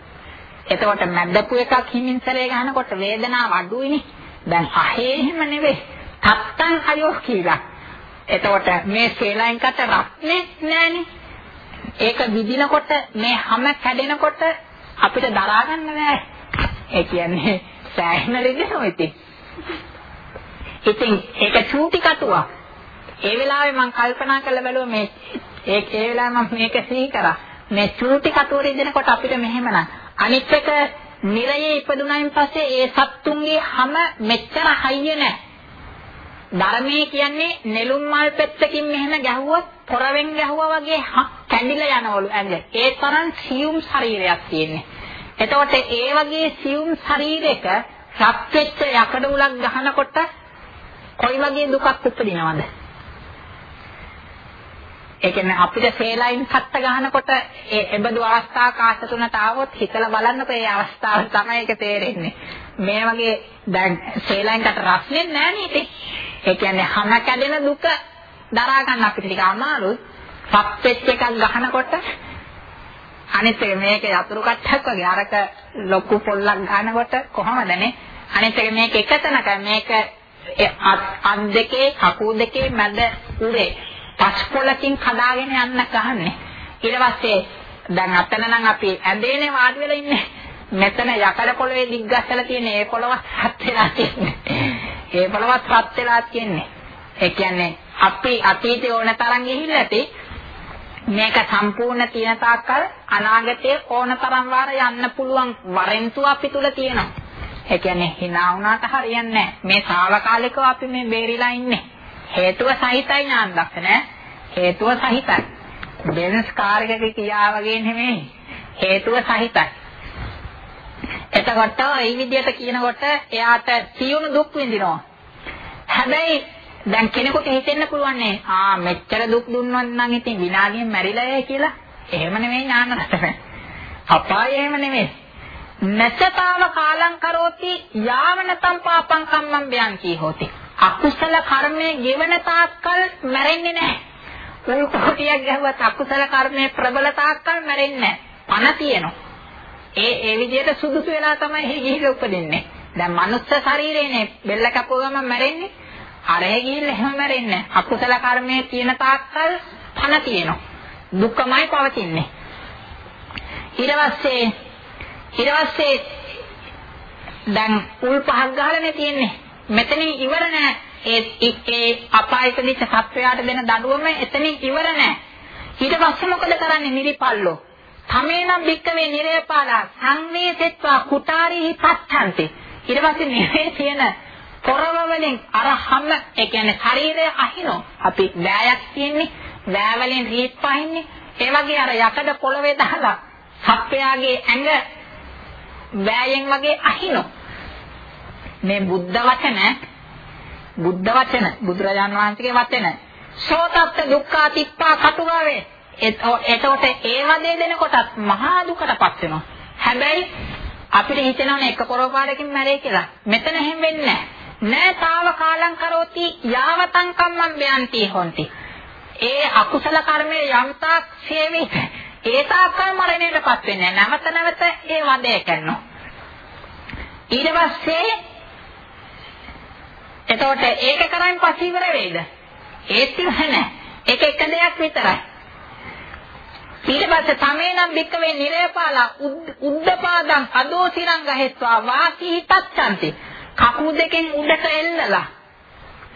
S1: එතකොට මැදපු එකක් හිමින්සරේ ගහනකොට වේදනාව අඩුයිනේ. දැන් අහේ එහෙම නෙවෙයි. තත්තන් අයෝ කියලා. එතකොට මේ සේලයින් කට රත්නේ නෑනේ. ඒක විදිනකොට මේ හැම කැඩෙනකොට අපිට දරා ගන්න බෑ. ඒ කියන්නේ සෑහෙන රිදෙනවා ඉතින්. ඉතින් ඒක චූටි කටුවක්. ඒ වෙලාවේ මම කල්පනා කරලා බැලුවා මේ ඒ ඒ වෙලාවේ මම මේක සිහි කරා. මේ චූටි කටුව රිදෙනකොට අපිට මෙහෙමනම් අනිත් එක නිරයේ ඉපදුනායින් පස්සේ ඒ සත්තුන්ගේ හැම මෙච්චර හයිය නැහැ. ධර්මයේ කියන්නේ නෙළුම් මල් පෙත්තකින් මෙහෙම ගැහුවොත් පොරවෙන් ගැහුවා වගේ කැඩිලා යනවලු ඇඟ. ඒ තරම් සියුම් ශරීරයක් තියෙන්නේ. එතකොට ඒ වගේ සියුම් ශරීරයක රත් වෙච්ච යකඩ උලක් ගහනකොට කොයි වගේ දුකක් උපදිනවද? ඒ කියන්නේ අපිට සේලයින් කට්ට ගහනකොට ඒ එබඳු අවස්ථාවක ආස තුනට ආවොත් හිතලා බලන්නකෝ ඒ අවස්ථාව තමයි ඒක තේරෙන්නේ. මේ වගේ දැන් සේලයින් කට රස්නේ නැහැ නේද? ඒ කියන්නේ හම කැඩෙන දුක දරා ගන්න අපිට ටික අමාරුයි. සප්පෙච් එකක් ගහනකොට අනිත් එක මේක යතුරු කට්ටක් වගේ අරක ලොකු පොල්ලක් ගන්නකොට කොහමදනේ අනිත් එක මේක එකතැනක මේක අත් දෙකේ කකුල් දෙකේ මැද උරේ පස්කොලකින් කඩාගෙන යන්න ගහන්නේ ඊට පස්සේ දැන් අතන නම් අපි ඇඳේනේ වාඩි වෙලා ඉන්නේ. මෙතන යකඩ පොළවේ දිග්ගස්සලා තියෙන ඒ පොළවත් හත් වෙලා තියෙන්නේ. ඒ පොළවත් හත් වෙලා තියෙන්නේ. ඒ කියන්නේ අපි අතීතේ ඕන තරම් ගිහිල්ලා ඇති මේක සම්පූර්ණ තියෙන තාක්කල් අනාගතයේ ඕන තරම් වාර යන්න පුළුවන් වරෙන්තු අපි තුල තියෙනවා. ඒ කියන්නේ hina වුණාට හරියන්නේ නැහැ. මේ తాවකාලිකව අපි මේ බේරිලා ඉන්නේ. හේතුව සහිතයි ඥාන දක්ෂ හේතුව සහිතයි. බෙන්ස් කාර් එකක කියා වගේ නෙමෙයි. හේතුව සහිතයි. එතකොට මේ විදිහට කියනකොට එයාට සියුණු දුක් විඳිනවා. හැබැයි දැන් කෙනෙකුට හිතෙන්න පුළුවන් නේ ආ මෙච්චර දුක් දුන්නොත් නම් ඉතින් විනාඩියෙන් මැරිලා යයි කියලා. එහෙම නෙමෙයි ඥාන රටම. අපාය එහෙම නෙමෙයි. නැචතාව කාලං කරෝති යාවනතම් පාපං කම්මං බයං හෝති. අකුසල කර්මයේ ගෙවන තාක්කල් මැරෙන්නේ නැහැ. උල්කොටියක් ගැහුවත් අකුසල කර්මයේ ප්‍රබල තාක්කල් මැරෙන්නේ නැහැ. පණ තියෙනවා. ඒ ඒ විදිහට සුදුසු වෙලා තමයි ගිහිල්ලා උපදින්නේ. දැන් මනුස්ස ශරීරේනේ බෙල්ල කපුවම මැරෙන්නේ. අරහෙ ගිහිල්ලා එහෙම මැරෙන්නේ අකුසල කර්මයේ තියෙන තාක්කල් පණ තියෙනවා. දුකමයි පවතින්නේ. ඊට පස්සේ ඊට පස්සේ දැන් උල් පහක් ගහලානේ තියෙන්නේ. මෙතනින් ඉවර නෑ. ඒ ඒ අපායතනිච්ච සත්වයාට දෙන දඬුවම එතනින් ඉවර නෑ. ඊට පස්සේ මොකද කරන්නේ නිරිපල්ලෝ? තමේනම් භික්කවේ නිරේපාලා සංවේසෙත්වා කුටාරිහි පච්ඡන්ති. ඊට පස්සේ නිරේ තියෙන පොරව වලින් අර හැම ඒ කියන්නේ ශරීරය අහිනෝ. අපි වෑයක් තියෙන්නේ වෑ වලින් රීත් පහින්නේ. ඒ වගේ අර යකඩ පොළවේ දාලා සත්වයාගේ ඇඟ වෑයෙන් වගේ අහිනෝ. මේ බුද්ධ වචන බුද්ධ වචන බුදුරජාන් වහන්සේගේ වචන සෝතත්ත දුක්ඛා තිප්පා කටුවාවේ එතකොට ඒ වදේ දෙනකොටත් මහා දුකටපත් වෙනවා. හැබැයි අපිට හිතෙනවනේ එක පොරපාරකින් මැරෙයි කියලා. මෙතන එහෙම වෙන්නේ නැහැ. නෑ තාව කාලං කරෝති යාවතං කම්මං බයන්ති හොಂತಿ. ඒ අකුසල කර්මයේ යම්තාක් සේවිත ඒ තාක්කල් මරණයටපත් වෙන්නේ නැවත නැවත ඒ වදය කරනවා. ඊට පස්සේ එතකොට ඒක කරන් පස්සේ ඉවර වෙයිද? ඒත් ඉවර නැහැ. ඒක එක දෙයක් විතරයි. ඊට පස්සේ තමේනම් බික්කවේ නිරයපාලා උද්දපාදං අදෝසිරං ගහෙත්වා වාසී හිතච්ඡanti. කකුල් දෙකෙන් උඩට එල්ලලා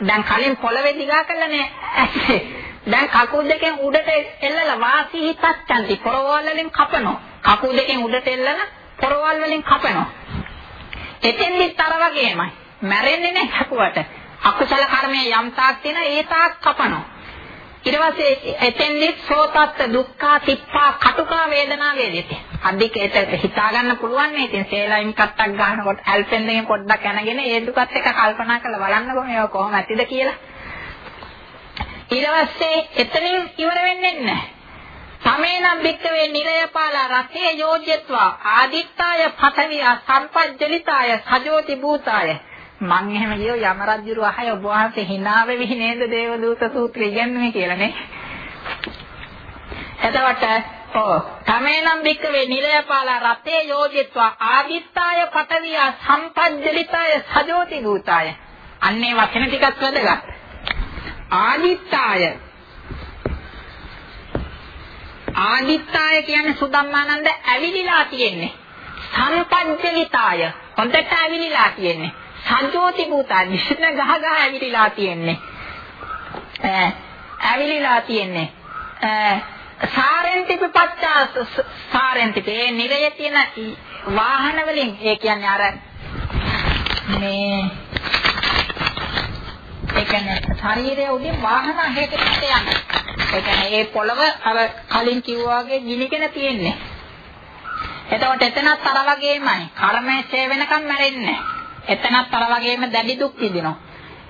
S1: දැන් කලින් පොළවේ දිගා කළානේ ඇස්සේ. දැන් කකුල් දෙකෙන් උඩට එල්ලලා වාසී හිතච්ඡanti. පොරවල් වලින් කපනවා. කකුල් දෙකෙන් උඩට එල්ලලා පොරවල් වලින් කපනවා. එතෙන්දිත් අර වගේමයි. මැරෙන්නේ නැහැ කකුවට. අකුසල කර්මයේ යම් තාක් තියෙන ඒ තාක් කපනවා. ඊට පස්සේ එතෙන්දිත් සෝතත් දුක්ඛා තිප්පා කටුකා වේදනා වේදිතේ. අධික ඒක හිතා ගන්න පුළුවන් නේ. ඉතින් සේලයින් කට්ටක් ගන්නකොට ඇල්පෙන් දෙකෙන් පොඩ්ඩක් යනගෙන ඒ දුකත් එක්ක කල්පනා කරලා බලන්නකො මේක කොහොම ඇතිද කියලා. ඊට පස්සේ එතනින් ඉවර වෙන්නේ නැහැ. සමේනම් භික්කවේ නිරයපාලා රසේ යෝජ්‍යත්වා ආදිත්තාය පතවිය සම්පජ්ජලිතාය සජෝති භූතාය. මං එහෙම කියෝ යම රජුරු අහය ඔබ වහන්සේ hina වෙවි නේද දේවදූත සූත්‍රය ඉගෙනුනේ කියලා නේ එතකොට ඔව්. තමේනම් භික්කවේ නිරයපාලා රතේ යෝජිත්වා ආදිත්තාය පතවිය සම්පජ්ජලිතාය සජෝති භූතාය. අන්නේ වචන ටිකක් වැදගත්. ආදිත්තාය ආදිත්තාය කියන්නේ සුදම්මානන්ද ඇවිලිලා තියෙන්නේ. සම්පජ්ජලිතාය හොඳට ඇවිලිලා තියෙන්නේ. සංජෝති භූතා නිෂ්ණ ගහ ගහ ඇවිලිලා තියෙන්නේ. ඇවිලිලා තියෙන්නේ. සාරෙන්තිප පච්චා සාරෙන්තිප ඒ නිරයේ තියෙන වාහන වලින් ඒ කියන්නේ අර මේ ඒ කියන්නේ ශරීරයේ උඩින් වාහන හේකට යනවා. ඒ කියන්නේ ඒ පොළව අර කලින් කිව්වා වගේ ගිනිගෙන තියෙන්නේ. එතකොට එතනත් අර වගේමයි. කර්මයේ වෙනකම් මැරෙන්නේ එතනත් අර වගේම දැඩි දුක් විඳිනවා.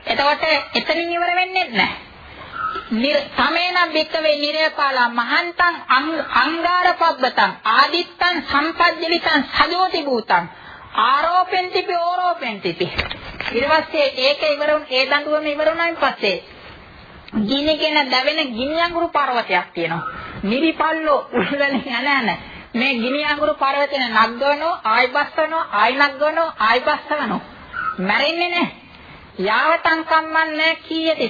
S1: එතකොට එතනින් ඉවර වෙන්නේ නැහැ. තමේනම් වික්කවේ නිරයපාලා මහන්තං අංගාර පබ්බතං ආදිත්තං සම්පජ්ජලිතං සජෝති භූතං ආරෝපෙන්තිපි ඕරෝපෙන්තිපි ඊට පස්සේ ඒක ඉවරුන් ඒ දඬුවම ඉවරුණායින් පස්සේ ගිනිගෙන දැවෙන ගිනි අඟුරු පර්වතයක් තියෙනවා. නිරිපල්ලෝ උල්වැල යන යන මේ ගිනි අඟුරු පර්වතේ නග්ගවනවා ආයි බස්සනවා ආයි නග්ගවනවා ආයි බස්සනවා. මැරෙන්නේ නැහැ. යාවතං කම්මන්න කීයති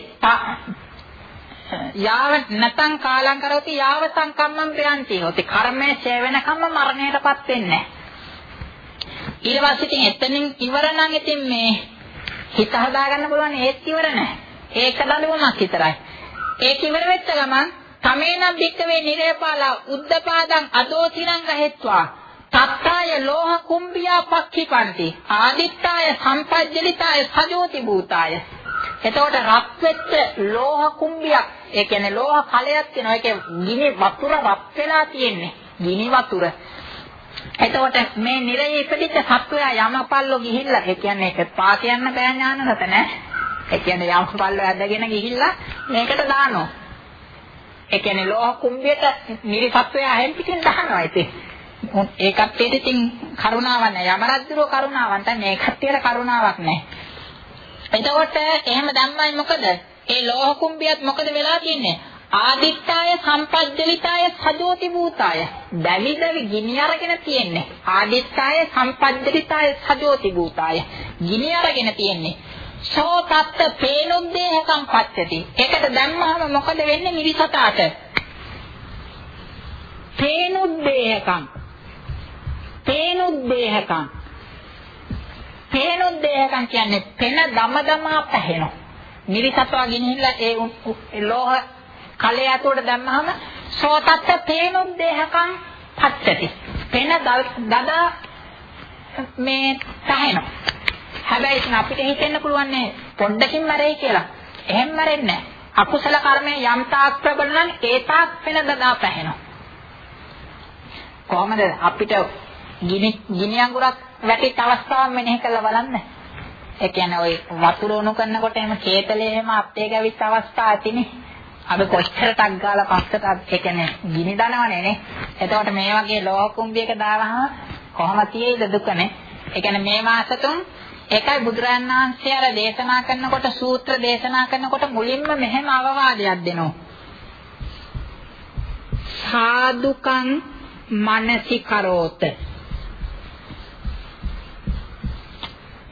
S1: යාව නැතං කාලං කරෝති යාවතං කම්මං ප්‍රයන්ති හොති කර්මයේ ඡය වෙනකම්ම මරණයටපත් වෙන්නේ ඊට පස්සේ ඉතින් එතනින් ඉවර නම් ඉතින් මේ හිත හදාගන්න පුළුවන් ඒත් ඉවර නැහැ. ඒක දඬුවමක් විතරයි. ඒක ඉවර වෙච්ච ගමන් තමේනම් භික්කවේ නිරේපාලා උද්දපාදං අදෝතිරං ගහෙත්වා. තත්තාය ලෝහ කුම්භියා පක්ඛිපන්ති. ආදිත්තාය සම්පජ්ජලිතාය සජෝති භූතාය. එතකොට රත් වෙච්ච ලෝහ කුම්භියක් ඒ කියන්නේ ලෝහ කලයක් තියෙනවා. ඒකේ ගිනි වතුර රත් වෙලා තියෙන්නේ. ගිනි වතුර. එතකොට මේ නිරයේ ඉපදිච්ච සත්වයා යමපල්ලෝ ගිහිල්ලා ඒ කියන්නේ ඒක පා කියන්න බෑ ඥානගත නෑ ඒ කියන්නේ යම් පල්ල ඇදගෙන ගිහිල්ලා මේකට දානවා. ඒ කියන්නේ ලෝහ කුම්භයට නිරිසත්වය ඇහෙන් පිටින් දානවා ඉතින්. ඒ කට්ටියට ඉතින් කරුණාවක් නැහැ. යමරද්දරෝ කරුණාවක් නැහැ. මේ කට්ටියට කරුණාවක් නැහැ. එතකොට එහෙම දැම්මයි මොකද? ඒ ලෝහ කුම්භියත් මොකද වෙලා තියෙන්නේ? ආදිත්තාය සම්පජ්ජලිතාය සජෝති භූතාය දැවි දැවි ගිනි අරගෙන තියෙන්නේ ආදිත්තාය සම්පජ්ජලිතාය සජෝති භූතාය ගිනි අරගෙන තියෙන්නේ සෝ තත්ත පේනුද්දේහකම් පච්චති. ඒකට දැම්මහම මොකද වෙන්නේ මිරිසතාට? පේනුද්දේහකම්. පේනුද්දේහකම්. පේනුද්දේහකම් කියන්නේ පෙන දම දමා පැහෙනවා. මිරිසතා ගිනිහිල්ලා ඒ ලෝහ කලය ඇතුළට දැම්මහම සෝ තත්ත පේනුද්දේහකම් පච්චති. පෙන දදා මේ පැහෙනවා. හැබැයි ඉතින් අපිට හිතෙන්න පුළුවන් නේ පොඩ්ඩකින් මැරෙයි කියලා. එහෙම මැරෙන්නේ නැහැ. අකුසල කර්මයේ යම් තාක් ප්‍රබල නම් ඒ තාක් වෙන දදා පැහැෙනවා. කොහොමද අපිට ගිනි ගිනි අඟුරක් වැටිච්ච අවස්ථාවක් මෙනෙහි කරලා බලන්න. ඒ කියන්නේ ওই වතුර උණු කරනකොට එහෙම කේතලේ එහෙම අපේ ගැවිච්ච අවස්ථා ඇතිනේ. අපි කොච්චරටක් ගාලා පස්සට ඒ කියන්නේ ගිනි දනවනේ නේ. එතකොට මේ වගේ ලෝහ කුම්භයක දාවහම කොහොම තියෙයිද දුකනේ? ඒ කියන්නේ මේ මාස තුන් ඒකයි බුදුරයන් වහන්සේ අර දේශනා කරනකොට සූත්‍ර දේශනා කරනකොට මුලින්ම මෙහෙම අවවාදයක් දෙනවා. සාදුකං මනසිකරෝත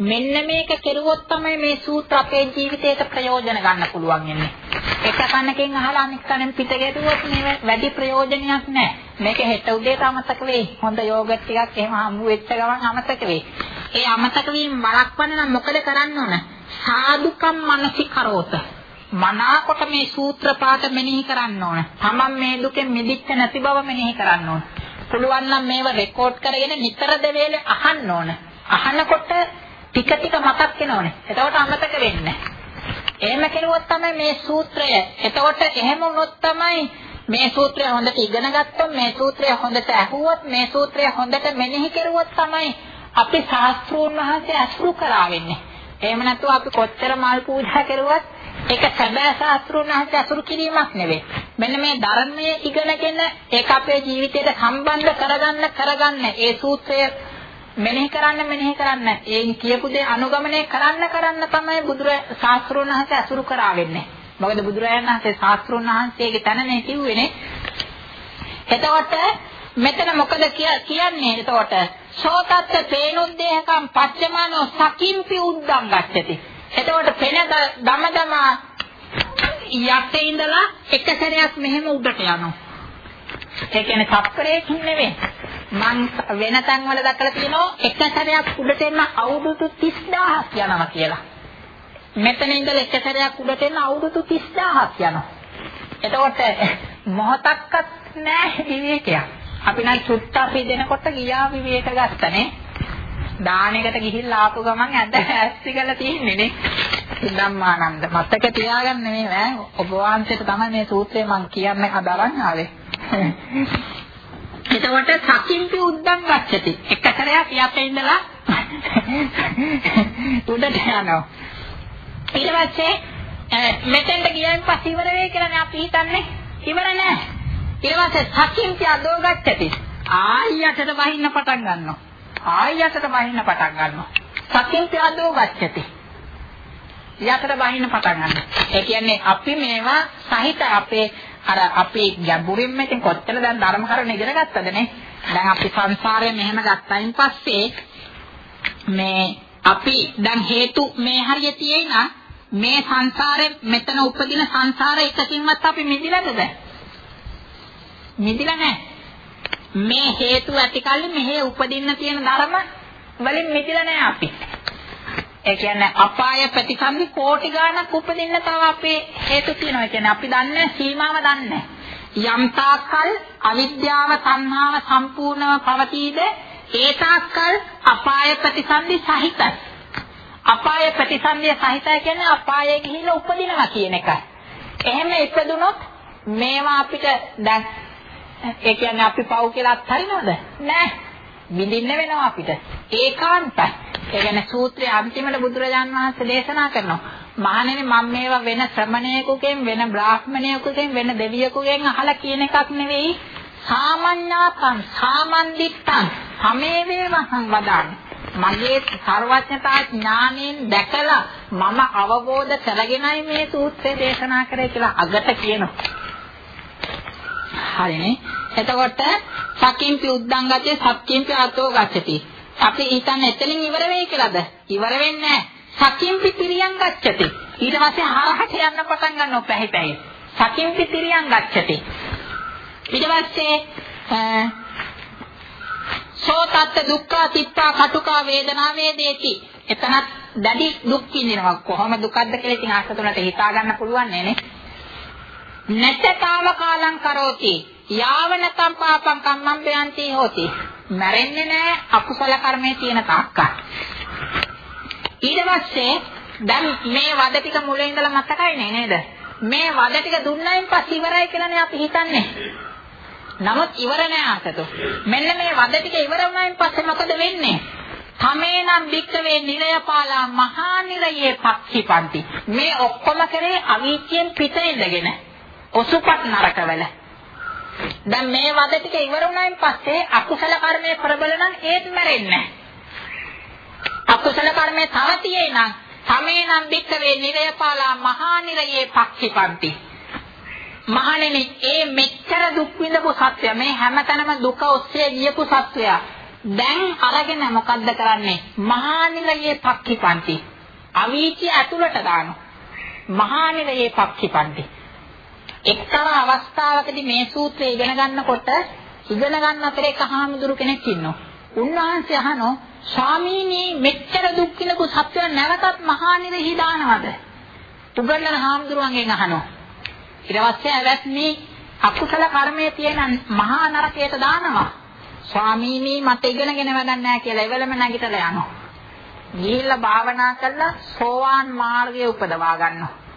S1: මෙන්න මේක කෙරුවොත් තමයි මේ සූත්‍ර අපේ ජීවිතයට ප්‍රයෝජන ගන්න පුළුවන් වෙන්නේ. එක කන්නකින් අහලා අනිත් කනෙන් පිට ගැටුවොත් මේ වැඩි ප්‍රයෝජනයක් නැහැ. මේක හෙට උදේට අමතක වෙයි. හොඳ යෝගට් ටිකක් එහෙම හම්බ වෙච්ච ගමන් අමතක වෙයි. ඒ අමතක වීම බලක්වන්න නම් මොකද කරන්න ඕන? සාදුකම් මනසිකරෝත. මනාකොට මේ සූත්‍ර පාඨ මෙනෙහි කරන්න ඕන. Taman මේ දුකෙන් මිදිච්ච නැති බව මෙනෙහි කරන්න ඕන. පුළුවන් නම් මේව රෙකෝඩ් කරගෙන නිතර දෙවේලේ අහන්න ඕන. අහනකොට ටික ටික මතක් වෙනෝනේ. එතකොට අමතක වෙන්නේ එහෙම කෙරුවොත් තමයි මේ සූත්‍රය. එතකොට එහෙම වුණොත් තමයි මේ සූත්‍රය හොඳට ඉගෙන ගත්තොත් මේ සූත්‍රය හොඳට ඇහුවොත් මේ සූත්‍රය හොඳට මෙනෙහි කරුවොත් තමයි අපි ශාස්ත්‍රෝන් වහන්සේ අසුරු කරා වෙන්නේ. එහෙම නැත්නම් අපි කොච්චර මල් පූජා කරුවත් ඒක සැබෑ ශාස්ත්‍රෝන් වහන්සේ අසුරු කිරීමක් නෙවෙයි. මෙන්න මේ ධර්මයේ ඉගෙනගෙන ඒක අපේ ජීවිතයට සම්බන්ධ කරගන්න කරගන්න ඒ සූත්‍රය මෙනෙහි කරන්න මෙනෙහි කරන්න ඒන් කියපු දේ අනුගමනය කරන්න කරන්න තමයි බුදුර ශාස්ත්‍රෝන් වහන්සේ අසුරු කරා වෙන්නේ. මොකද බුදුරජාණන් වහන්සේ ශාස්ත්‍රෝන් වහන්සේගේ තැනනේ කිව්වේනේ. එතකොට මෙතන මොකද කියන්නේ? එතකොට සෝතත්ත පේනුද්දේහකම් පච්චමනෝ සකිම්පි උද්දම් ගච්ඡති. එතකොට පෙන දමදම යත්තේ ඉඳලා එක සැරයක් මෙහෙම උඩට යනවා. ඒ කියන්නේ තප්පරයකින් නෙවෙයි. මං වෙන තැන් වල දැකලා තියෙනවා එක සැරයක් උඩට එන්න අවුරුදු 30000ක් යනවා කියලා. මෙතන ඉඳලා එක සැරයක් උඩට එන්න අවුරුදු 30000ක් යනවා. එතකොට මොහොතක්වත් නැහැ විවේකයක්. අපි නම් චුට්ට අපි දෙනකොට ගියා විවේක ගත්තනේ. දානෙකට ගිහිල්ලා ආපු ගමන් ඇද ඇස්ති කරලා තියෙන්නේ නේ. ධම්මානන්ද මතක තියාගන්න මේ ඈ ඔබ වහන්සේට තමයි මේ සූත්‍රය මම කියන්නේ හදාරන් ආවේ. එතකොට සකින්පි උද්දම් ගච්ඡති. එක සැරයක් යතේ ඉඳලා උඩට යනවා. ඊට පස්සේ මෙතෙන්ට ගියන් පස්සේ ඉවර වෙයි කියලානේ අපි හිතන්නේ. ඉවර නෑ. ඊට පස්සේ සකින්පි අදෝ ගච්ඡති. ආයතට වහින්න පටන් ගන්නවා. ආයතට වහින්න පටන් ගන්නවා. සකින්පි අදෝ ගච්ඡති. යතට වහින්න පටන් ගන්නවා. ඒ කියන්නේ අපි මේවා සහිත අපේ අර අපි ගැඹුරින් මෙතෙන් කොච්චර දැන් ධර්ම කරුණ ඉගෙන ගත්තද නේ? දැන් අපි සංසාරයෙන් මෙහෙම ගත්තයින් පස්සේ මේ අපි දැන් හේතු මේ හරිය තියෙනා මේ සංසාරේ මෙතන උපදින සංසාරේ එකකින්වත් අපි මිදිලාද? මිදිලා නැහැ. මේ හේතු ඇතිකල්ලි මෙහෙ උපදින්න තියෙන ධර්ම වලින් මිදිලා නැහැ අපි. ඒ කියන්නේ අපාය ප්‍රතිසන්දි කෝටි ගාණක් උපදින්න තව අපේ හේතු තියෙනවා. ඒ කියන්නේ අපි දන්නේ සීමාව දන්නේ යම් තාක්කල් අවිද්‍යාව තණ්හාව සම්පූර්ණව පවතීද ඒ තාක්කල් අපාය ප්‍රතිසන්දි සහිතයි. අපාය ප්‍රතිසන්දිය සහිතයි කියන්නේ අපායේ ගිහිල්ලා උපදිනවා කියන එකයි. එහෙම ඉපදුනොත් මේවා අපිට දැන් ඒ කියන්නේ අපි පව් කියලා අත්හරිනවද? නෑ. විඳින්න වෙනවා අපිට. ඒකාන්තයි. ඒ කියන්නේ සූත්‍රයේ අන්තිමට බුදුරජාන් වහන්සේ දේශනා කරනවා. මහණෙනි මම මේවා වෙන ශ්‍රමණයෙකුගෙන් වෙන බ්‍රාහ්මණයෙකුගෙන් වෙන දෙවියෙකුගෙන් අහලා කියන එකක් නෙවෙයි. සාමඤ්ඤාතං සාමන්දිත්තං සමේ වේවහං වදාන්නේ. මගේ ਸਰවඥතා ඥාණයෙන් දැකලා මම අවබෝධ කරගෙනයි මේ සූත්‍රය දේශනා කරේ කියලා අගට කියනවා. හරිනේ. එතකොට සකින්පි උද්දංගතේ සක්කින්පි අතෝ ගච්ඡති. අපි හිතන්නේ එතනින් ඉවර වෙයි කියලාද? ඉවර වෙන්නේ නැහැ. සකින්පි පිරියන් ගච්ඡති. ඊට පස්සේ හරහට යන්න පටන් ගන්නවා පැහි පැහි. සකින්පි පිරියන් ගච්ඡති. ඊට පස්සේ සෝතත්ත දුක්ඛා තිත්තා කටුකා වේදනා වේදේති. එතනත් දැඩි දුක් විඳිනවා. කොහොම දුකක්ද කියලා ඉතින් අර්ථ තුනට හිතා ගන්න පුළුවන් නේ නේ. නැතතාව කාලං කරෝති. යාවනතම් පාපං කම්මං බයන්ති හෝති. මැරෙන්නේ නැහැ අකුසල කර්මයේ තියෙන තාක්කල්. ඊට පස්සේ දැන් මේ වද ටික මුලින් ඉඳලා මතකයි නේද? මේ වද ටික දුන්නයින් පස්සේ ඉවරයි කියලානේ අපි හිතන්නේ. නමුත් ඉවර නෑ අතට. මෙන්න මේ වද ටික ඉවර වුණායින් පස්සේ මොකද වෙන්නේ? තමේනම් වික්කවේ නිරයපාලා මහා නිරයේ පක්ෂිපන්ති. මේ ඔක්කොම කරේ අවීචයෙන් පිට ඉඳගෙන. ඔසුපත් නරකවල. දැන් මේ වද ටික ඉවර වුණායින් පස්සේ අකුසල කර්මයේ ප්‍රබල නම් ඒත් මැරෙන්නේ අකුසල කර්මයේ තව තියෙයි නම් තමේනම් බික්කවේ නිරයපාලා මහා නිරයේ පක්ෂිපන්ති මහණෙනි ඒ මෙච්චර දුක් විඳපු සත්‍ය මේ හැමතැනම දුක ඔස්සේ ගියපු සත්‍යය දැන් අරගෙන මොකද්ද කරන්නේ? මහා නිරයේ පක්ෂිපන්ති අවීචි ඇතුළට දානවා. මහා නිරයේ පක්ෂිපන්ති එක්තරා අවස්ථාවකදී මේ සූත්‍රය ඉගෙන ගන්නකොට ඉගෙන ගන්න අතරේ කහාමුදුරු කෙනෙක් ඉන්නවා. උන්වහන්සේ අහනෝ ස්වාමීනි මෙච්චර දුක් විඳපු සත්‍ය නැවතත් මහා නිරෙහි දානවද? උගන්නන හාමුදුරුවන්ගෙන් අහනෝ. ඊට පස්සේ ඇවැත්නි අකුසල කර්මයේ තියෙන මහා නරකයට දානවා. ස්වාමීනි මට ඉගෙනගෙන වැඩක් නැහැ කියලා එවලම නැගිටලා යනවා. ගිහිල්ලා භාවනා කරලා සෝවාන් මාර්ගය උපදවා ගන්නවා.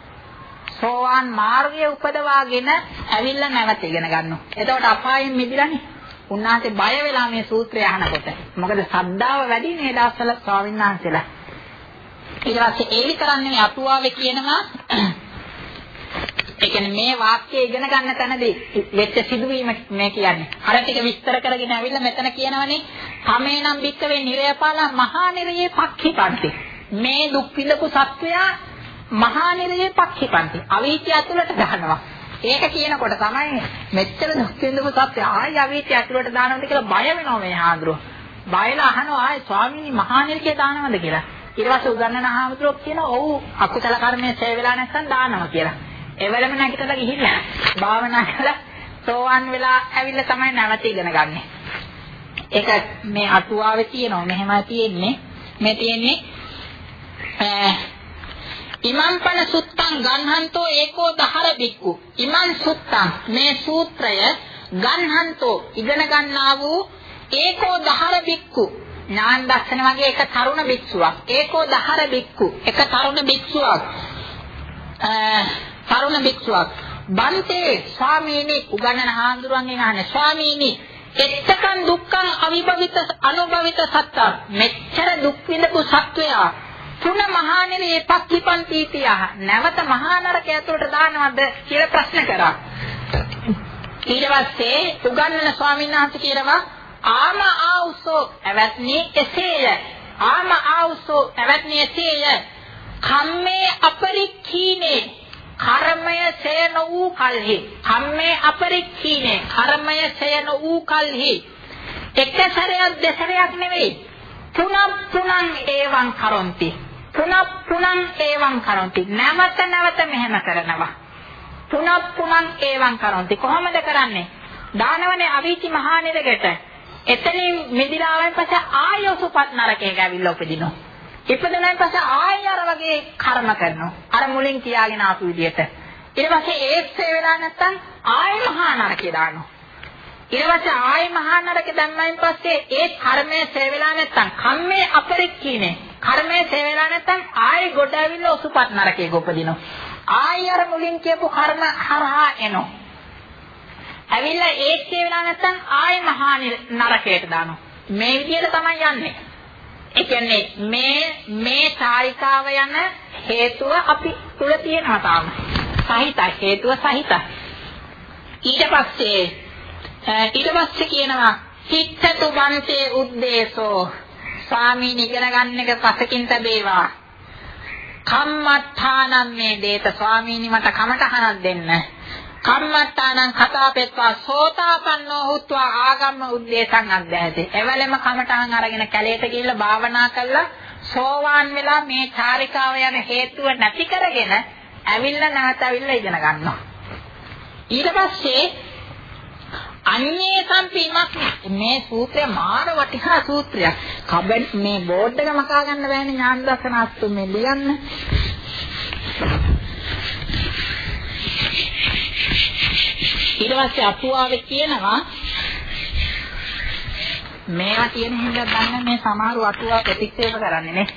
S1: සෝවාන් මාර්ගය උපදවාගෙන ඇවිල්ලා නැවත ඉගෙන ගන්නවා. එතකොට අපායෙන් මිදිලානේ. උන්වහන්සේ බය වෙලා මේ සූත්‍රය අහනකොට. මොකද ශ්‍රද්ධාව වැඩි නේ දවස්වල ස්වාමීන් වහන්සේලා. ඊට පස්සේ ඒ විතරක් නෙවෙයි අටුවාවේ කියනවා ඒ කියන්නේ මේ වාක්‍යය ඉගෙන ගන්න තැනදී වෙච්ච සිදුවීම මේ කියන්නේ. අර ටික විස්තර කරගෙන ඇවිල්ලා මෙතන කියනවනේ "තමේනම් බික්කවේ නිරයපාලා මහා නිරයේ පක්ඛිපන්ති." මේ දුක් විඳපු සත්වයා මහා නිරයේ පක්ෂිපන්ති. අවීචය ඇතුළට දානවා. ඒක කියනකොට තමයි මෙච්චර දුක් විඳපු සත්‍ය ආයි අවීචය ඇතුළට දානවද කියලා බය වෙනවා මේ හාමුදුරුවෝ. බයලා අහනවා ආයි ස්වාමීනි මහා නිරයේ දානවද කියලා. ඊට පස්සේ උගන්නන හාමුදුරුවෝ කියනවා ඔව් අකුසල කර්මයේ ඡය වෙලා නැත්නම් දානවා කියලා. එවලම නැගිටලා ගිහිල්ලා භාවනා කරලා සෝවන් වෙලා ඇවිල්ලා තමයි නැවත ඉගෙන ගන්නෙ. ඒක මේ අටුවාවේ තියෙනවා. මෙහෙමයි තියෙන්නේ. මේ තියෙන්නේ ඉමන්පන සුත්තං ගන්හන්තෝ ඒකෝ දහර බික්කු. ඉමන් සුත්තං මේ සූත්‍රය ගන්හන්තෝ ඉගෙන ගන්නා වූ ඒකෝ දහර බික්කු. ඥාන දර්ශන වගේ එක තරුණ භික්ෂුවක්. ඒකෝ දහර බික්කු. එක තරුණ භික්ෂුවක්. තරුණ භික්ෂුවක්. බන්තේ ස්වාමීනි උගන්නන හාමුදුරුවන්ගෙන් අහන්නේ ස්වාමීනි එත්තකන් දුක්ඛං අවිභවිත අනුභවිත සත්ත. මෙච්චර දුක් විඳපු සත්වයා තුන මහා නිරේ පක්ඛිපන්තිතිය නැවත මහා නරකය ඇතුළට දානවද කියලා ප්‍රශ්න කරා. ඊට පස්සේ උගන්නන ස්වාමීන් වහන්සේ කියනවා ආම ආවුසෝ එවත්නි එසේය. ආම ආවුසෝ එවත්නි එසේය. කම්මේ අපරික්ඛීනේ. කර්මය සේන වූ කල්හි. කම්මේ අපරික්ඛීනේ. කර්මය සේන වූ කල්හි. එක සැරයක් දෙසරයක් නෙවෙයි. තුනක් තුනන් ඒවං කරොන්ති. පුනක් පුනං ඒවං කරොන්ති නැවත නැවත මෙහෙම කරනවා. පුනක් පුනං ඒවං කරොන්ති කොහොමද කරන්නේ? දානවනේ අවීචි මහා නිරකට එතනින් මිදිලා ආවන් පස්සේ ආය උසුපත් නරකයක ඇවිල්ලා උපදිනවා. ඉපදෙනාන් පස්සේ ආය අර වගේ කර්ම කරනවා. අර මුලින් කියාගෙන ආපු විදිහට ඊට පස්සේ ඒත් වෙලා නැත්තම් ආය මහා නරකේ දානවා. ඊට පස්සේ ආය මහා නරකේ දැම්මයින් පස්සේ ඒ කර්මය සේවලා නැත්තම් කම්මේ අපරික්ඛීනේ කර්මයේ තේ වෙලා නැත්නම් ආයෙ ගොඩ ඇවිල්ලා උසුපත් නරකයේ උපදිනවා. ආයෙ අර මුලින් කියපු කර්ම හරහා එනවා. ඇවිල්ලා ඒත් තේ වෙලා නැත්නම් ආයෙ මහා නරකයට දානවා. මේ විදිහට තමයි යන්නේ. ඒ කියන්නේ මේ මේ චාරිකාව යන හේතුව අපි තුල තියෙනවා තාම. සහිතයි හේතුව සහිතයි. ඊට පස්සේ ඊට පස්සේ කියනවා චිත්තතු බන්තේ උද්දේශෝ ස්වාමීන් ඉගෙන ගන්න එක පසකින් තැබේවා. කම්මත්තානම් මේ දේත ස්වාමීනි මට කමටහනක් දෙන්න. කම්මත්තානම් කතාපෙත්වා සෝතාපන්නෝ හුත්වා ආගම්ම උද්දේශං අධ්‍යයතේ. එවලෙම කමටහන් අරගෙන කැලේට ගිහිල්ලා භාවනා කළා සෝවාන් වෙලා මේ චාරිකාව යන හේතුව නැති කරගෙන ඇවිල්ලා නැවත ඇවිල්ලා ඉගෙන ගන්නවා. ඊට පස්සේ අන්නේ සම්පීමක් මේ සූත්‍රය මාර වටිනා සූත්‍රයක්. කබන් මේ බෝඩ් එක මකා ගන්න බෑනේ ඥාන දර්ශන අස්තු මේ ලියන්න. ඊට පස්සේ අටුවාවේ කියනවා මේවා තියෙන හින්දා ගන්න මේ සමහර අටුවා ප්‍රතික්ෂේප කරන්නේ නේ.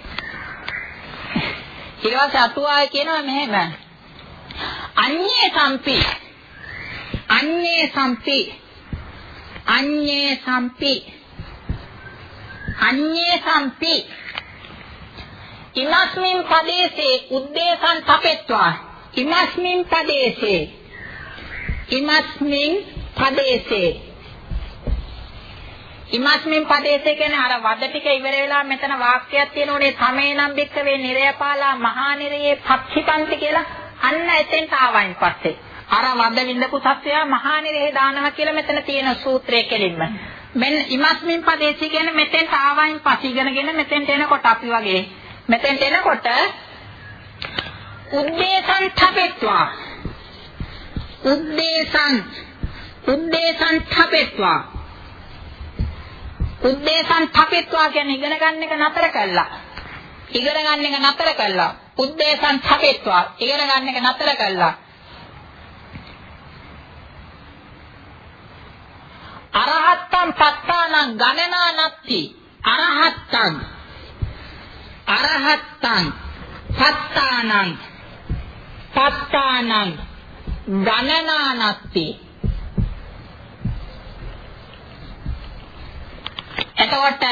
S1: ඊට පස්සේ අටුවාවේ කියනවා මෙහෙම. අන්නේ සම්පි අන්නේ සම්පි අඤ්ඤේ සම්පි. අඤ්ඤේ සම්පි. ඉමස්මින් පදේසේ උද්දේශං තපෙත්වා. ඉමස්මින් පදේසේ. ඉමස්මින් පදේසේ. ඉමස්මින් පදේසේ කියන්නේ අර වද ටික ඉවර වෙලා මෙතන වාක්‍යයක් තියෙනෝනේ සමේනම් බික්කවේ නිරයපාලා මහා නිරයේ පක්ෂිපන්ති කියලා. අන්න එතෙන්ට ආවයින් පස්සේ. අර වද විඳපු සත්‍යය මහා නිරේ දානවා කියලා මෙතන තියෙන සූත්‍රයේ කෙලින්ම. මෙන්න ඉමස්මින් පදේශී කියන්නේ මෙතෙන්ට ආවයින් පස්සේ ඉගෙනගෙන මෙතෙන්ට එනකොට අපි වගේ. මෙතෙන්ට එනකොට උද්දේශං ථපෙත්වා උද්දේශං උද්දේශං ථපෙත්වා උද්දේශං ථපෙත්වා කියන්නේ ඉගෙන ගන්න එක නතර කළා. ඉගෙන ගන්න එක නතර කළා. උද්දේශං ථපෙත්වා ඉගෙන ගන්න එක නතර කළා. අරහත්තං පත්තානං ගණනා නත්ති අරහත්තං. අරහත්තං පත්තානං. පත්තානං ගණනා නත්ති එතකොට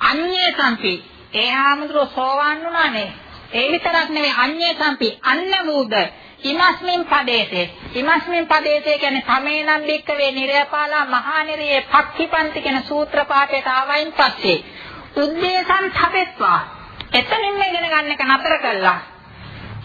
S1: අඤ්ඤේ සම්පි. ඒ ආමතුරු සෝවාන් වුණානේ. ඒ විතරක් නෙවෙයි අඤ්ඤේ සම්පි. අන්න වූද ඉමස්මින් පදේසේ ඉමස්මින් පදේසේ කියන්නේ සමේනම් බික්කවේ නිරයපාලා මහා නිරයේ පක්ඛිපන්ති කියන සූත්‍ර පාඨයට ආවයින් පස්සේ. උද්දේශංꯊපෙත්වා එතනින්ම ඉගෙන ගන්න එක නතර කළා.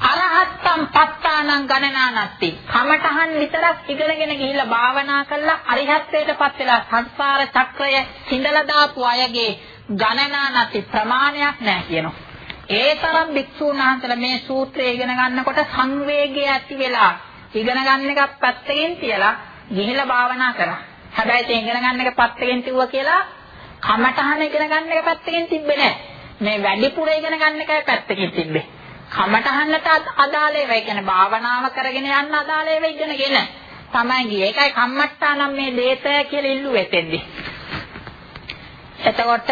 S1: අරහත්තම් පත්තානං ගණනානත්ති. කමඨහන් විතරක් ඉගෙනගෙන ගිහිල්ලා භාවනා කළා. අරිහත්ත්වයටපත් වෙලා සංසාර චක්‍රය සිඳලා දාපු අයගේ ගණනානත්ති ප්‍රමාණයක් නැහැ කියනවා. ඒ තරම් භික්ෂුන් වහන්සේලා මේ සූත්‍රය ඉගෙන ගන්නකොට සංවේගය ඇති වෙලා ඉගෙන ගන්න එකක් පැත්තකින් තියලා ගිහිලා භාවනා කරා. හැබැයි ඒ ඉගෙන ගන්න එක පැත්තකින් තියුවා කියලා කමඨහන ඉගෙන ගන්න එක පැත්තකින් තිබ්බේ නැහැ. මේ වැඩිපුර ඉගෙන ගන්න එකයි පැත්තකින් තිබ්බේ. කමඨහනට අදාළ ඒවා කියන්නේ භාවනාව කරගෙන යන්න අදාළ ඒවා ඉගෙනගෙන තමයි ගියේ. ඒකයි කම්මට්ටානම් මේ දේත කියලා ඉල්ලුවේ එතෙන්දී. එතකොට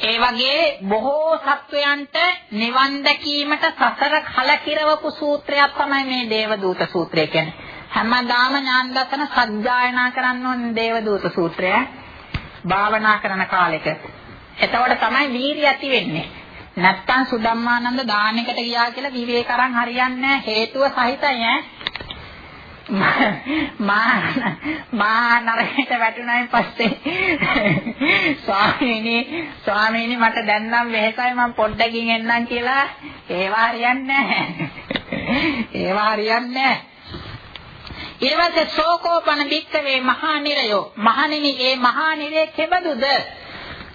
S1: ඒ වගේ බොහෝ සත්වයන්ට නිවන් දැකීමට සසර කලකිරවපු සූත්‍රයක් තමයි මේ දේවදූත සූත්‍රය කියන්නේ. හැමදාම ඥාන දර්ශන සත්‍යයනා කරන්න ඕනේ දේවදූත සූත්‍රය. භාවනා කරන කාලෙක. එතකොට තමයි වීරිය ඇති වෙන්නේ. නැත්තම් සුදම්මානන්ද දානෙකට ගියා කියලා විවේක අරන් හරියන්නේ හේතුව සහිතයි ඈ. මා මා නරකට වැටුණායින් පස්සේ ස්වාමීනි ස්වාමීනි මට දැන් නම් වෙහසයි මම පොඩ්ඩකින් එන්නම් කියලා ඒවා හරියන්නේ නැහැ. ඒවා හරියන්නේ නැහැ. ඊවසේ ශෝකෝපන බික්කවේ මහා නිරයෝ මහණෙනි ඒ මහා නිරේ කෙබඳුද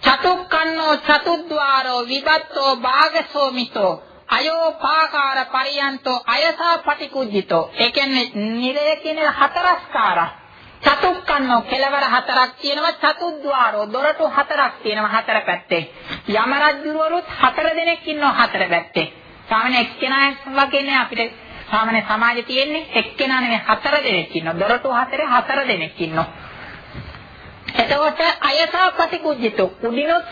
S1: චතුක්කන්නෝ චතුද්්වාරෝ විබත්තෝ භාගසෝමිතෝ අයෝපාකාර පරියන්තෝ අයසා පටිකුජ්ජිතෝ. ඒ කියන්නේ නිරය කියන හතරස්කාර චතුක්කන්නෝ කෙලවර හතරක් තියෙනවා චතුද්්වාරෝ දොරටු හතරක් තියෙනවා හතර පැත්තේ. යම රජුවරුත් හතර දෙනෙක් ඉන්නවා හතර පැත්තේ. සාමාන්‍ය එක්කෙනා වගේනේ අපිට සාමාන්‍ය සමාජයේ තියෙන්නේ. එක්කෙනා නෙමෙයි හතර දෙනෙක් ඉන්නවා දොරටු හතරේ හතර දෙනෙක් ඉන්නවා එතකොට අයසා පටිකුජ්ජිතෝ කුඩිනොත්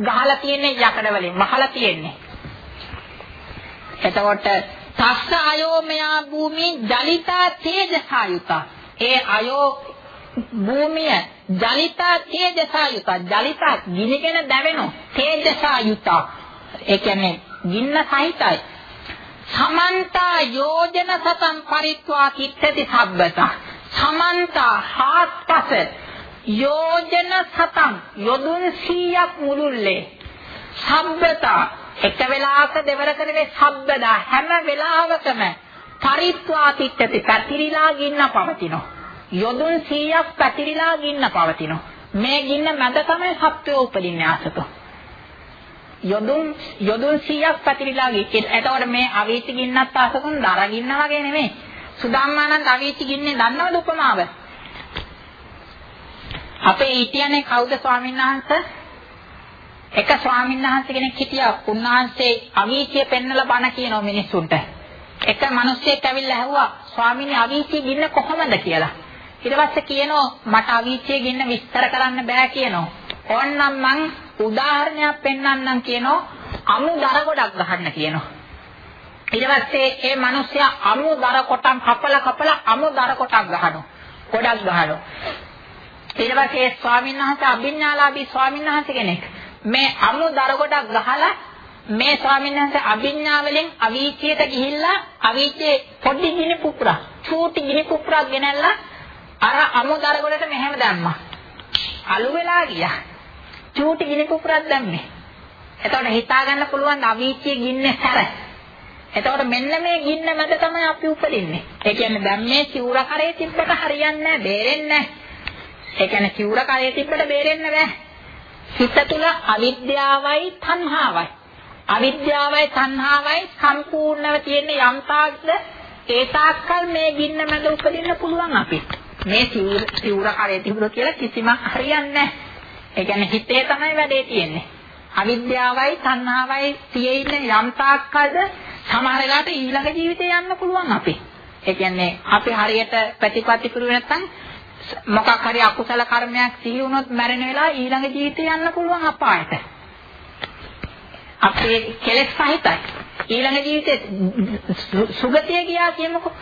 S1: ගහලා තියෙන්නේ යකඩ වලින් මහලා තියෙන්නේ. එතකොට තස්ස අයෝමයා භූමි ජලිතා තේජසායුතා. ඒ අයෝ භූමිය ජලිතා තේජසායුතා. ජලිතා ගිනිගෙන දැවෙනු තේජසායුතා. ඒ කියන්නේ ගින්න සහිතයි. සමන්ත යෝජන සතම් පරිත්වා කිත්තති සබ්බත. සමන්ත හාත්පස යෝජන සතම් යොදුන් 100ක් මුළුල්ලේ සබ්බතා එක වෙලාවක දෙවර කරේ ශබ්දදා හැම වෙලාවකම පරිත්වා තිට්ඨති පැතිරිලා ගින්න පවතිනවා. යොදුන් 100ක් පැතිරිලා ගින්න පවතිනවා. මේ ගින්න මැද තමයි සත්වය උපදින්නේ ආසතෝ. යොදුන් යොදුන් 100ක් පැතිරිලා ගිහින් එතකොට මේ අවීචි ගින්නත් ආසකුන් දර ගින්න වගේ නෙමෙයි. සුදම්මානන්ද අවීචි ගින්නේ දන්නවද උපමාව? අපේ ඊටියනේ කවුද ස්වාමීන් වහන්සේ? එක ස්වාමීන් වහන්සේ කෙනෙක් හිටියා. උන්වහන්සේ අවීචිය පෙන්නලා බණ කියනවා මිනිස්සුන්ට. එක මිනිස්සෙක් ඇවිල්ලා ඇහුවා ස්වාමීනි අවීචිය ගින්න කොහමද කියලා. ඊට පස්සේ කියනවා මට අවීචිය ගින්න විස්තර කරන්න බෑ කියනවා. ඕන්නම් මං උදාහරණයක් පෙන්වන්නම් කියනවා අමු දර ගොඩක් ගහන්න කියනවා. ඊට පස්සේ ඒ මිනිස්සයා අමු දර කොටන් කපලා කපලා අමු දර කොටක් ගහනවා. ගොඩක් ගහනවා. ඊට පස්සේ ස්වාමීන් වහන්සේ අභිඥාලාභී ස්වාමීන් වහන්සේ කෙනෙක් මේ අමු දර ගොඩක් ගහලා මේ ස්වාමීන් වහන්සේ අභිඥා වලින් අවීචියට ගිහිල්ලා අවීචේ පොඩි ගිනි පුපුරා චූටි ගිනි පුපුරක් ගෙනල්ලා අර අමුදර ගොඩට මෙහෙම දැම්මා. අලු වෙලා ගියා. චූටි ගිනි පුපුරක් දැම්මේ. එතකොට හිතා ගන්න පුළුවන් අවීචියේ ගින්නේ සැර. එතකොට මෙන්න මේ ගින්න මැද තමයි අපි උපදින්නේ. ඒ කියන්නේ දැන් මේ සිවුර කරේ තිබ්බට හරියන්නේ නැහැ, බේරෙන්නේ නැහැ. ඒ කියන්නේ සිවුර කරේ තිබ්බට බේරෙන්න බෑ. හිත තුල අවිද්‍යාවයි තණ්හාවයි. අවිද්‍යාවයි තණ්හාවයි සම්පූර්ණව තියෙන යම් තාක්ද ඒ තාක්කල් මේ ගින්න මැද උපදින්න පුළුවන් අපි. මේ සිවුර කරේ තිබුණා කියලා කිසිම හරියන්නේ නැහැ. ඒ කියන්නේ හිතේ තමයි වැඩේ තියෙන්නේ. අවිද්‍යාවයි තණ්හාවයි තියෙන යම් තාක්කල්ද සමහර වෙලාවට ඊළඟ ජීවිතේ යන්න පුළුවන් අපි. ඒ කියන්නේ අපි හරියට ප්‍රතිපත්ති පුරුවේ නැත්නම් මොකක් හරි අකුසල කර්මයක් සිහි වුණොත් මැරෙන වෙලාව ඊළඟ ජීවිතේ යන්න පුළුවන් අපායට. අපේ කෙලෙස් සහිතයි. ඊළඟ ජීවිතේ සුගතිය ගියා කියමුකෝ.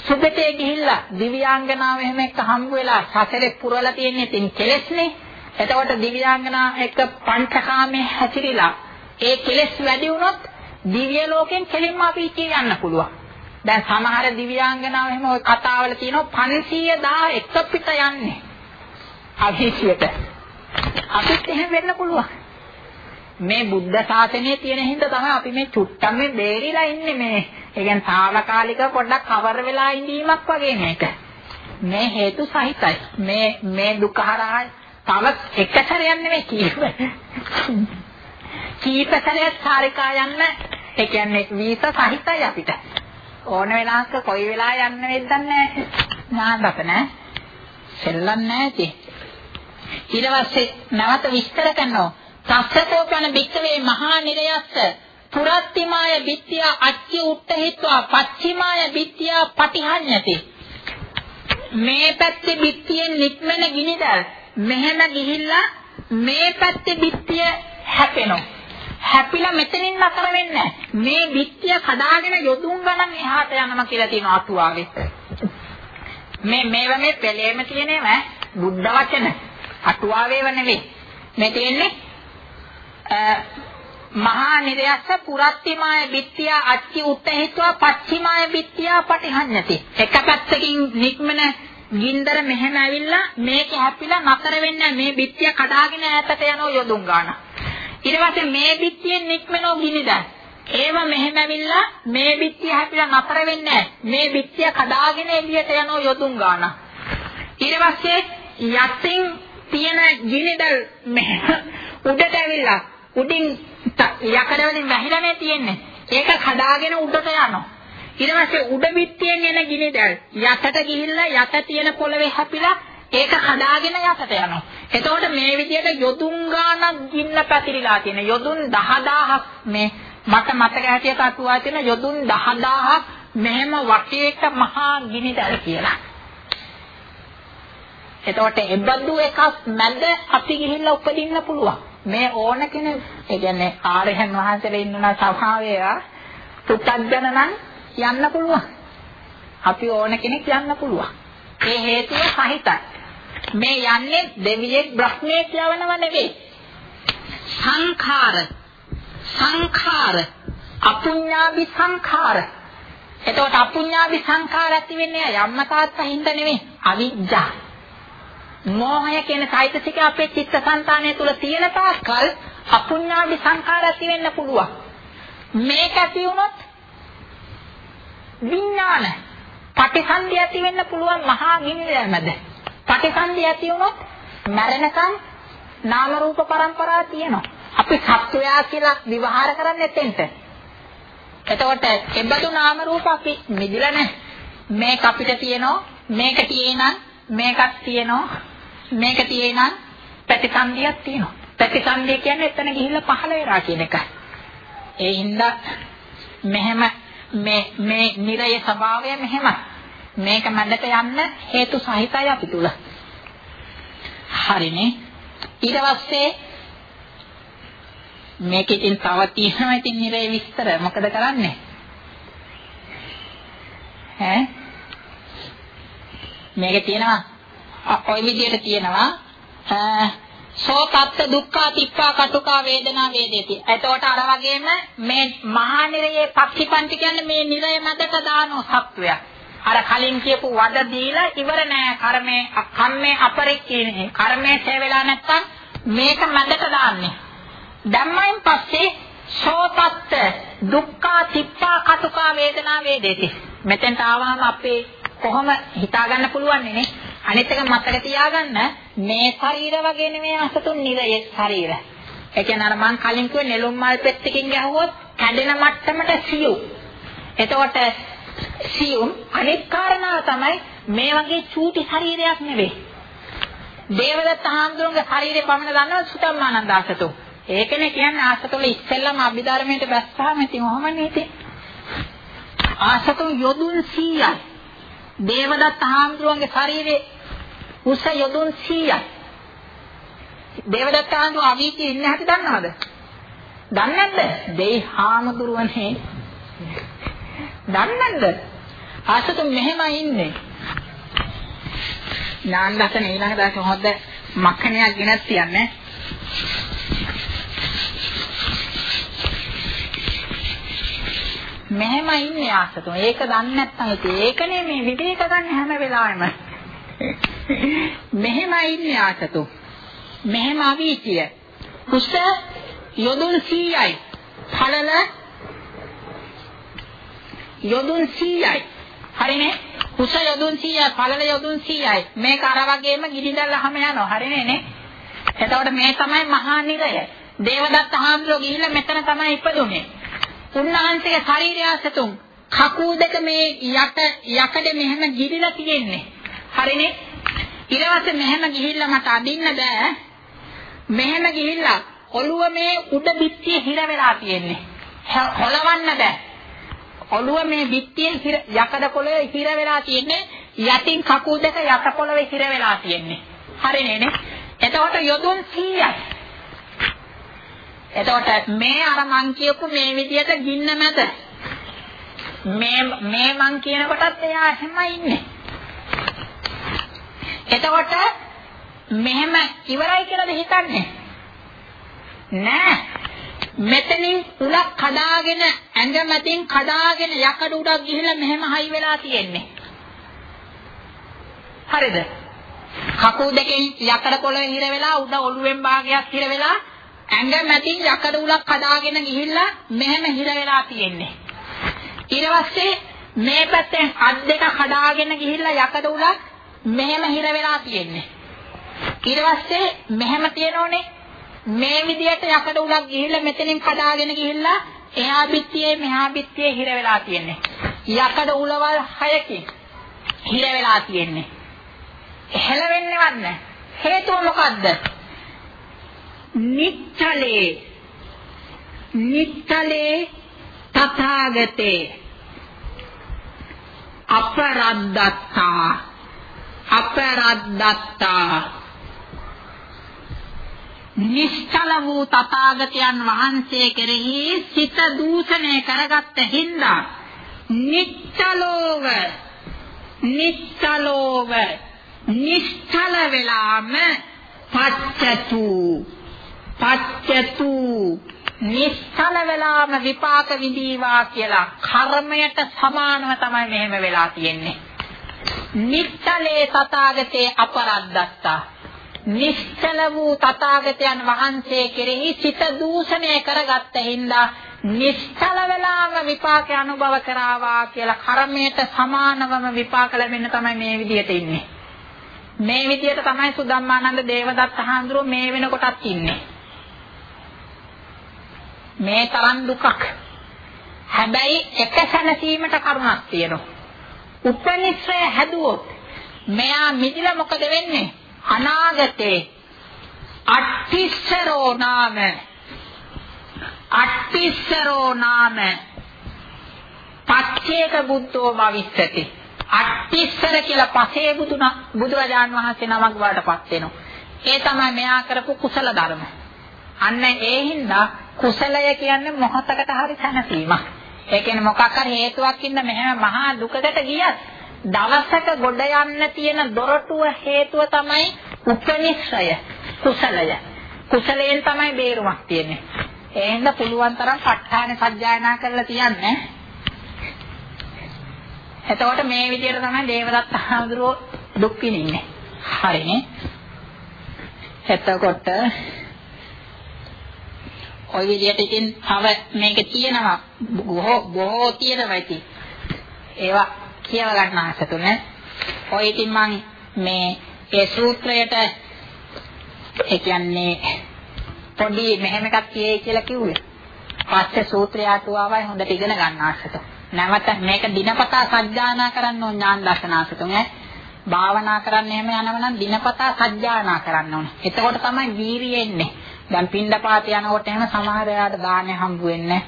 S1: සුගතිය ගිහිල්ලා දිව්‍යාංගනාව එහෙම එක්ක හම්බ වෙලා සසලේ පුරලා තියෙන්නේ තින් කෙලෙස්නේ. එතකොට දිව්‍යාංගනා එක්ක පංචකාමයේ හැසිරීලා ඒ කෙලෙස් වැඩි වුණොත් දිව්‍ය ලෝකෙන් කෙලින්ම අපි ඉච්චේ යන්න පුළුවන්. දැන් සමහර දිව්‍යාංගනාව එහෙම ওই කතාවල තියෙනවා 500000 එක පිට යන්නේ. අභිෂියට. අපිත් එහෙම වෙන්න පුළුවන්. මේ බුද්ධ ශාසනයේ තියෙන හින්දා තමයි අපි මේ චුට්ටම් මේ බේරිලා ඉන්නේ මේ. ඒ කියන්නේ తాවකාලික පොඩ්ඩක් කවර වෙලා ඉඳීමක් වගේ මේක. මේ හේතු සහිතයි. මේ මේ දුක හරහා තව එක සැරයක් නෙමෙයි කීප. කීප සැරයක් සාරිකා යන්න ඒ කියන්නේ වීස සහිතයි අපිට. ඕන වෙලාවක කොයි වෙලාව යන්න වෙද්ද නැහැ. නාදක නෑ. සෙල්ලම් නැහැ ඊට පස්සේ නැවත විස්තර කරනවා. සස්සතෝපන බික්කවේ මහා නිරයස්ස පුරත්තිමාය බිත්තිය අච්චි උට්ටහිත්වා පච්චිමාය බිත්තිය පටිහඤ්ඤති මේ පැත්තේ බිත්තියෙන් නික්මෙන ගිනිදල් මෙහෙම ගිහිල්ලා මේ පැත්තේ බිත්තිය හැපෙනවා හැපිලා මෙතනින් නතර වෙන්නේ මේ බිත්තිය කඩාගෙන යොදුන් ගණන් එහාට යනවා කියලා තියෙන අතුවාවේ මේ මේව මේ පෙළේම තියෙනේම බුද්ධ වචන. අතුවාවේව නෙවෙයි. මේ තියෙන්නේ මහා නිරයස්ස පුරත්තිමාය බිත්තිය අච්චි උත්තහිත්වා පච්චිමාය බිත්තිය පටිහඤ්ඤති. එක පැත්තකින් නික්මන ගින්දර මෙහෙම ඇවිල්ලා මේක හැපිලා නතර වෙන්නේ මේ බිත්තිය කඩාගෙන ඈතට යනවා යොදුන් ගන්න ඊට පස්සේ මේ බිත්තියෙන් නික්මනෝ ගිනිදන් ඒව මෙහෙම ඇවිල්ලා මේ බිත්තිය හැපිලා නතර වෙන්නේ මේ බිත්තිය කඩාගෙන එළියට යනවා යොදුන් ගන්න ඊට පස්සේ යටින් තියෙන ගිනිදල් මෙහෙම උඩට ඇවිල්ලා උඩින් යකඩ වලින් වැහිලා නේ තියෙන්නේ. ඒක කඩාගෙන උඩට යනවා. ඊට පස්සේ උඩ පිටියෙන් එන ගිනි දැල් යටට ගිහිල්ලා යට තියෙන පොළවේ හැපිලා ඒක කඩාගෙන යටට යනවා. එතකොට මේ විදිහට යොදුන් ගානක් ගින්න පැතිරිලා තියෙන යොදුන් 10000ක් මේ මට මතක හැටියට අතුවා තියෙන යොදුන් 10000ක් මෙහෙම වටේට මහා ගිනි දැල් කියලා. එතකොට එබඳු එකක් මැද අපි ගිහිල්ලා උපදින්න පුළුවන්. මේ ඕන කෙනෙක් ඒ කියන්නේ ආරයන් වහන්සේලා ඉන්නා සභාවේ පුත්තජන නම් යන්න පුළුවන්. අපි ඕන කෙනෙක් යන්න පුළුවන්. ඒ හේතුව සහිතයි. මේ යන්නේ දෙවියෙක් බ්‍රහ්මයෙක් යවනව නෙවෙයි. සංඛාර සංඛාර අපුඤ්ඤාභි සංඛාර එතකොට අපුඤ්ඤාභි සංඛාර ඇති වෙන්නේ යම්ම තාත්තා හින්දා නෙවෙයි අවිජ්ජා මෝහය කියන চৈতසික අපේ චිත්තසංතානය තුල තියෙන තාක්කල් අපුඤ්ඤාදි සංඛාර ඇති වෙන්න පුළුවන්. මේක ඇති වුණොත් විඥාන පටිසන්ධි ඇති වෙන්න පුළුවන් මහා ගින්නැමද. පටිසන්ධි ඇති වුණොත් මරණකම් නාම රූප પરම්පරා තියෙනවා. අපි සත්වයා කියලා විවහාර කරන්නේ එතෙන්ට. එතකොට එබඳු නාම රූප අපි මිදිලා නැහැ. මේක අපිට තියෙනවා මේක තියෙනන් මේකක් තියෙනවා මේක තියෙනන් ප්‍රතිසන්දියක් තියෙනවා. ප්‍රතිසන්දිය කියන්නේ එතන ගිහිල්ලා පහළ වෙලා කියන එකයි. ඒ හින්දා මෙහෙම මේ මේ නිරය ස්වභාවය මෙහෙම මේක මැදට යන්න හේතු සහිතයි අපි තුල. හරිනේ. ඊට පස්සේ මේක ඉතින් තව තියෙනවා ඉතින් නිරේ විස්තර මොකද කරන්නේ? ඈ මේක තියෙනවා ওই විදිහට තියෙනවා සෝ තත්ත දුක්ඛා තික්ඛා කටුකා වේදනා වේදේති. එතකොට අර වගේම මේ මහා නිරයේ පක්ෂිපන්ති කියන්නේ මේ නිරය මැදට දානෝ සත්වයක්. අර කලින් කියපු වද දීලා ඉවර නෑ කර්මේ කම්මේ අපරික්කිනේ. කර්මේ ඡේ වෙලා නැත්තම් මේක මැදට දාන්නේ. ධම්මයෙන් පස්සේ සෝතත්ත දුක්ඛා තිප්පා කතුකා වේදනා වේදේති. මෙතෙන්ට ආවම අපේ කොහොම හිතාගන්න පුළුවන් නේ අනිත් එක මතක තියාගන්න මේ ශරීර වගේ නෙමෙයි අසතුන් නිරයේ ශරීර. ඒ කියන්නේ අර මං කලින් කිව්වේ නෙළුම් මල් පෙත්තකින් ගැහුවොත් කැඩෙන මට්ටමට සියු. එතකොට සියුම් අනිත් කාරණාව තමයි මේ වගේ චූටි ශරීරයක් නෙවෙයි. දේවදත්ත හාමුදුරන්ගේ ශරීරය පමණ දන්නව සුතම්මානන්ද ආසතෝ. ඒකනේ කියන්නේ ආසතවල ඉස්සෙල්ලම අභිධර්මයට බැස්සාම ඉතින් ඔහමනේ ඉතින්. ආසතුන් යොදුන් 100යි. දේවදත්ත හාමුදුරන්ගේ ශරීරයේ උස යොදුන් 100යි. දේවදත්ත හාමුදුරුව අවීචි ඉන්න හැටි දන්නවද? දන්නේ නැද්ද? දෙයි හාමුදුරුවනේ. දන්නේ නැද්ද? ආසතුන් මෙහෙමයි ඉන්නේ. නාන්දසන ඊළඟ දවසේ හොද්ද මක්ඛනයක් ගෙනත් තියන්නේ. මෙහෙම ඉන්නේ ආසතුම. ඒක දන්නේ නැත්නම් ඉතින් ඒකනේ මේ විවේක ගන්න හැම වෙලාවෙම. මෙහෙම ඉන්නේ ආසතුම. මෙහෙම අවීචිය. කුස යොදුන් 100යි. පළල යොදුන් 100යි. හරිනේ? කුස යොදුන් 100යි, පළල යොදුන් 100යි. මේක අර වගේම ගිනිදල්ලාම යනවා. හරිනේ නේ? එතකොට මේ තමයි මහා නිරය. දේවදත්ත හාමුදුරුවෝ ගිහිල්ලා මෙතන තමයි ඉපදුනේ. උන්වහන්සේගේ ශරීරය සතුන් කකුල් දෙක මේ යට යකඩ මෙහෙම ගිරිලා තියෙන්නේ. හරිනේ? ඊළඟට මෙහෙම ගිහිල්ලා මට අදින්න බෑ. මෙහෙම ගිහිල්ලා ඔළුව මේ උඩ බිත්තියේ හිර වෙලා තියෙන්නේ. හොලවන්න බෑ. ඔළුව මේ බිත්තියෙන් යකඩ පොළවේ හිර වෙලා තියෙන්නේ. යටින් කකුල් දෙක යට පොළවේ හිර වෙලා තියෙන්නේ. හරිනේ නේ? එතකොට යොදුන් 100යි. එතකොට මේ අර මං කියපු මේ විදියට ගින්න මැද මේ මේ මං කියන කොටත් එයා හැම ඉන්නේ. එතකොට මෙහෙම ඉවරයි කියලාද හිතන්නේ? නෑ. මෙතනින් උලක් කඩාගෙන ඇඟ මැදින් කඩාගෙන යකඩ උඩක් ගිහිල්ලා මෙහෙම හයි වෙලා තියෙන්නේ. හරිද? කකුල් දෙකෙන් යකඩ පොළවේ හිර වෙලා උඩ ඔළුවෙන් භාගයක් හිර වෙලා ඇඟ මැදින් යකඩ උලක් කඩාගෙන ගිහිල්ලා මෙහෙම හිර වෙලා තියෙන්නේ. ඊට පස්සේ මේ පැත්තෙන් අත් දෙක කඩාගෙන ගිහිල්ලා යකඩ උලක් මෙහෙම හිර වෙලා තියෙන්නේ. ඊට පස්සේ මෙහෙම තියෙනෝනේ මේ විදියට යකඩ උලක් ගිහිල්ලා මෙතනින් කඩාගෙන ගිහිල්ලා එහා පිටියේ මෙහා පිටියේ හිර වෙලා තියෙන්නේ. යකඩ උලවල් 6කින් හිර වෙලා තියෙන්නේ. හෙලවෙන්නේවත් නැහැ. හේතුව මොකද්ද? නිච්චලේ නිච්චලේ තථාගතේ අපරද්දත්තා අපරද්දත්තා නිශ්චල වූ තථාගතයන් වහන්සේ කෙරෙහි සිත දූෂණය කරගත්ත හින්දා නිච්චලෝව නිච්චලෝව නිශ්චල වෙලාම පච්චතු පච්චතු නිස්සල වෙලාම විපාක විඳීවා කියලා කර්මයට සමානව තමයි මෙහෙම වෙලා තියෙන්නේ. නිස්සලේ තථාගතේ අපරද්දත්තා. නිස්සල වූ තථාගතයන් වහන්සේ කෙරෙහි සිත දූෂණය කරගත්ත හින්දා නිස්සල වෙලාම විපාක අනුභව කරාවා කියලා කර්මයට සමානවම විපාක ලැබෙන්න තමයි මේ විදිහට ඉන්නේ. මේ විදිහට තමයි සුදම්මානන්ද දේවදත්ත හාමුදුරුවෝ මේ වෙනකොටත් ඉන්නේ. මේ තරම් දුකක්. හැබැයි එක සැනසීමට කරුණක් තියෙනවා. උපනිශ්‍රය හැදුවොත් මෙයා මිදිලා මොකද වෙන්නේ? අනාගතේ අට්ඨිස්සරෝ නාම අට්ඨිස්සරෝ නාම පච්චේක බුද්ධෝ භවිස්සති අට්ඨිස්සර කියලා පසේ බුදුන බුදුරජාන් වහන්සේ නමක් වඩටපත් වෙනවා. ඒ තමයි මෙයා කරපු කුසල ධර්ම. අන්න ඒ හින්දා කුසලය කියන්නේ මොහතකට හරි සැනසීමක්. ඒ කියන්නේ මොකක් හරි හේතුවක් ඉන්න මෙහෙම මහා දුකකට ගියත් දවසක ගොඩ යන්න තියෙන දොරටුව හේතුව තමයි උපනිශ්‍රය කුසලය. කුසලයෙන් තමයි බේරුමක් තියෙන්නේ. ඒ හින්දා පුළුවන් තරම් ප ဋ ාණ සජ්ජායනා කරලා තියන්නේ. එතකොට මේ විදිහට තමයි දේවදත්ත හඳුරෝ දුක් විඳින්නේ. හරිනේ. එතකොට ওই විදිහට ඉතින් තව මේක තියෙනවා බොහෝ බොහෝ තියෙනවා ඉතින්. ඒවා කියව ගන්න ආසතුනේ. ඔය ඉතින් මම මේ ඒ සූත්‍රයට ඒ කියන්නේ පොඩි මෙහෙම එකක් කියයි කියලා කිව්වේ. පස්සේ සූත්‍රය අටුවාවයි හොඳට ඉගෙන ගන්න ආසත. නැවත මේක දිනපතා සජ්ජානා කරන්න ඕන ඥාන දර්ශනාසතුන් ඈ. භාවනා කරන්න එහෙම යනවනම් දිනපතා සජ්ජානා කරන්න ඕන. එතකොට තමයි වීරිය එන්නේ. දැන් පින්ඩපාත යනකොට එහෙම සමහර යාට දාන්නේ හම්බ වෙන්නේ.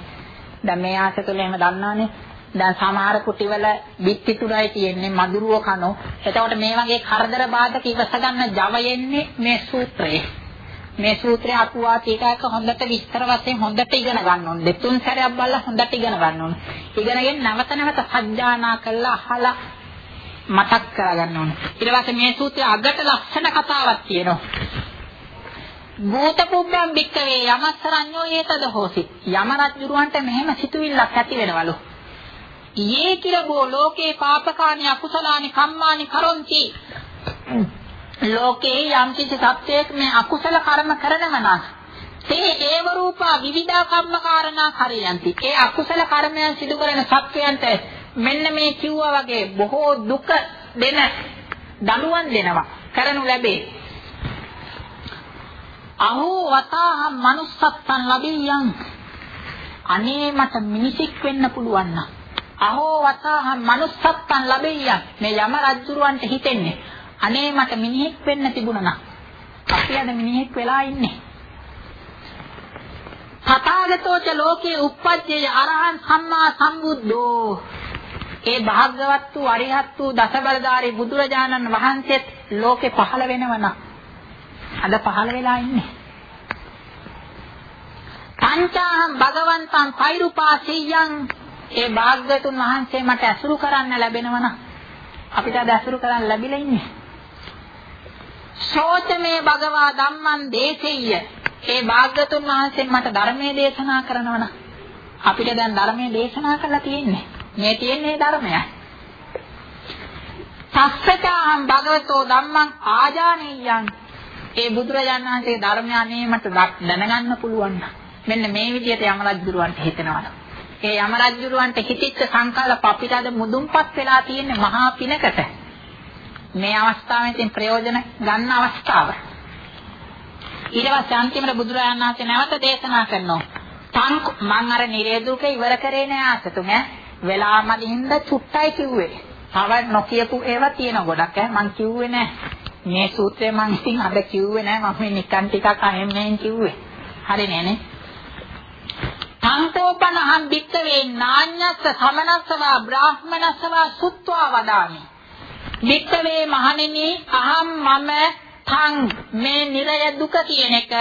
S1: දැන් මේ ආසතුල එහෙම දන්නවනේ. දැන් සමහර කුටිවල බිත්ති තුඩයි තියෙන්නේ මදුරුව කනෝ. එතකොට මේ වගේ කරදර බාධක ඉවස ගන්න Java මේ සූත්‍රයේ. මේ සූත්‍රය අකුවා ටීකාක හොඳට විස්තර වශයෙන් හොඳට ඉගෙන ගන්න ඕනේ. දෙතුන් සැරයක් බලලා හොඳට ඉගෙන ගන්න ඕනේ. ඉගෙනගෙන නැවත නැවත සජ්ජානා කරලා අහලා මතක් කරගන්න ඕනේ. ඊට පස්සේ මේ සූත්‍රය අගට ලස්සන කතාවක් තියෙනවා. භූත පුබ්බම් බික්කවේ යමස්සරඤ්ඤෝ ඒතද හෝසි. යම රජුරවන්ට මෙහෙම සිතුවිල්ලක් ඇති වෙනවලු. යේ කිරබෝ ලෝකේ පාපකානි අකුසලානි කම්මානි කරොන්ති. ලෝකේ යම් කිසි සත්‍යයක් මේ අකුසල කර්ම කරනව නම් තේ ඒව රූපා විවිධා කම්ම කාරණා කරයන්ති. ඒ අකුසල කර්මයන් සිදු කරන සත්‍යයන්ට මෙන්න මේ කිව්වා වගේ බොහෝ දුක දෙන දනුවන් දෙනවා කරනු ලැබේ. අහෝ වතාහම් manussත්තන් ලැබියන්. අනේ මට මිනිසෙක් වෙන්න පුළුවන් නම් අහෝ වතාහම් manussත්තන් ලැබියන් මේ යම රජුරවන්ට හිතෙන්නේ. අනේ මට මිනිහෙක් වෙන්න තිබුණා නම්. අපි අද මිනිහෙක් වෙලා ඉන්නේ. තථාගතෝච ලෝකේ uppajjaya අරහං සම්මා සම්බුද්ධෝ ඒ භාග්‍යවත් වූ අරිහත් වූ දසබලධාරී බුදුරජාණන් වහන්සේත් ලෝකේ පහළ වෙනවනම් අද පහළ වෙලා ඉන්නේ. පංචාහම් භගවන්තං පෛරුපාසීයං ඒ භාග්‍යතුන් වහන්සේ මට ඇසුරු කරන්න ලැබෙනවනම් අපිට අද ඇසුරු කරන්න ලැබිලා ඉන්නේ. සෝතමේ භගවා ධම්මං දේසෙය්‍ය. ඒ භාග්‍යතුන් වහන්සේ මට ධර්මයේ දේශනා කරනවනම් අපිට දැන් ධර්මයේ දේශනා කරලා තියෙන්නේ. මේ තියෙන්නේ ධර්මයයි. සස්සචාහං භගවතෝ ධම්මං ආජානීයං. ඒ බුදුරජාණන් වහන්සේ ධර්මය අනේ මට දැනගන්න පුළුවන්. මෙන්න මේ විදිහට යමරජ්ජුරුවන්ට හිතෙනවා. ඒ යමරජ්ජුරුවන්ට හිතිච්ච සංකල්ප අපිට අද මුදුන්පත් වෙලා තියෙන්නේ මහා පිනකට. මේ අවස්ථාවෙන් ඉතින් ප්‍රයෝජන ගන්න අවස්ථාව. ඊට පස්සේ අන්තිමට බුදුරජාණන් වහන්සේ නැවත දේශනා කරනවා. තන් මං අර නිරේදුක ඉවර කරේ නෑ ආසතුම වෙලාමදින්ද චුට්ටයි කිව්වේ. තව නොකියපු ඒවා තියෙන ගොඩක් ඈ මං කිව්වේ නෑ. මේ සූත්‍රය මං ඉතින් අද කිව්වේ නෑ මම නිකන් ටිකක් අහෙම්මෙන් කිව්වේ. හරි නෑනේ. සංකෝපනහම් වික්කවේ නාඤ්ඤස්ස සමනස්සවා බ්‍රාහ්මනස්සවා සුත්වා වදාමි. වික්කවේ මහණෙනි අහම් මම තං මේ නිරය දුක කියන එක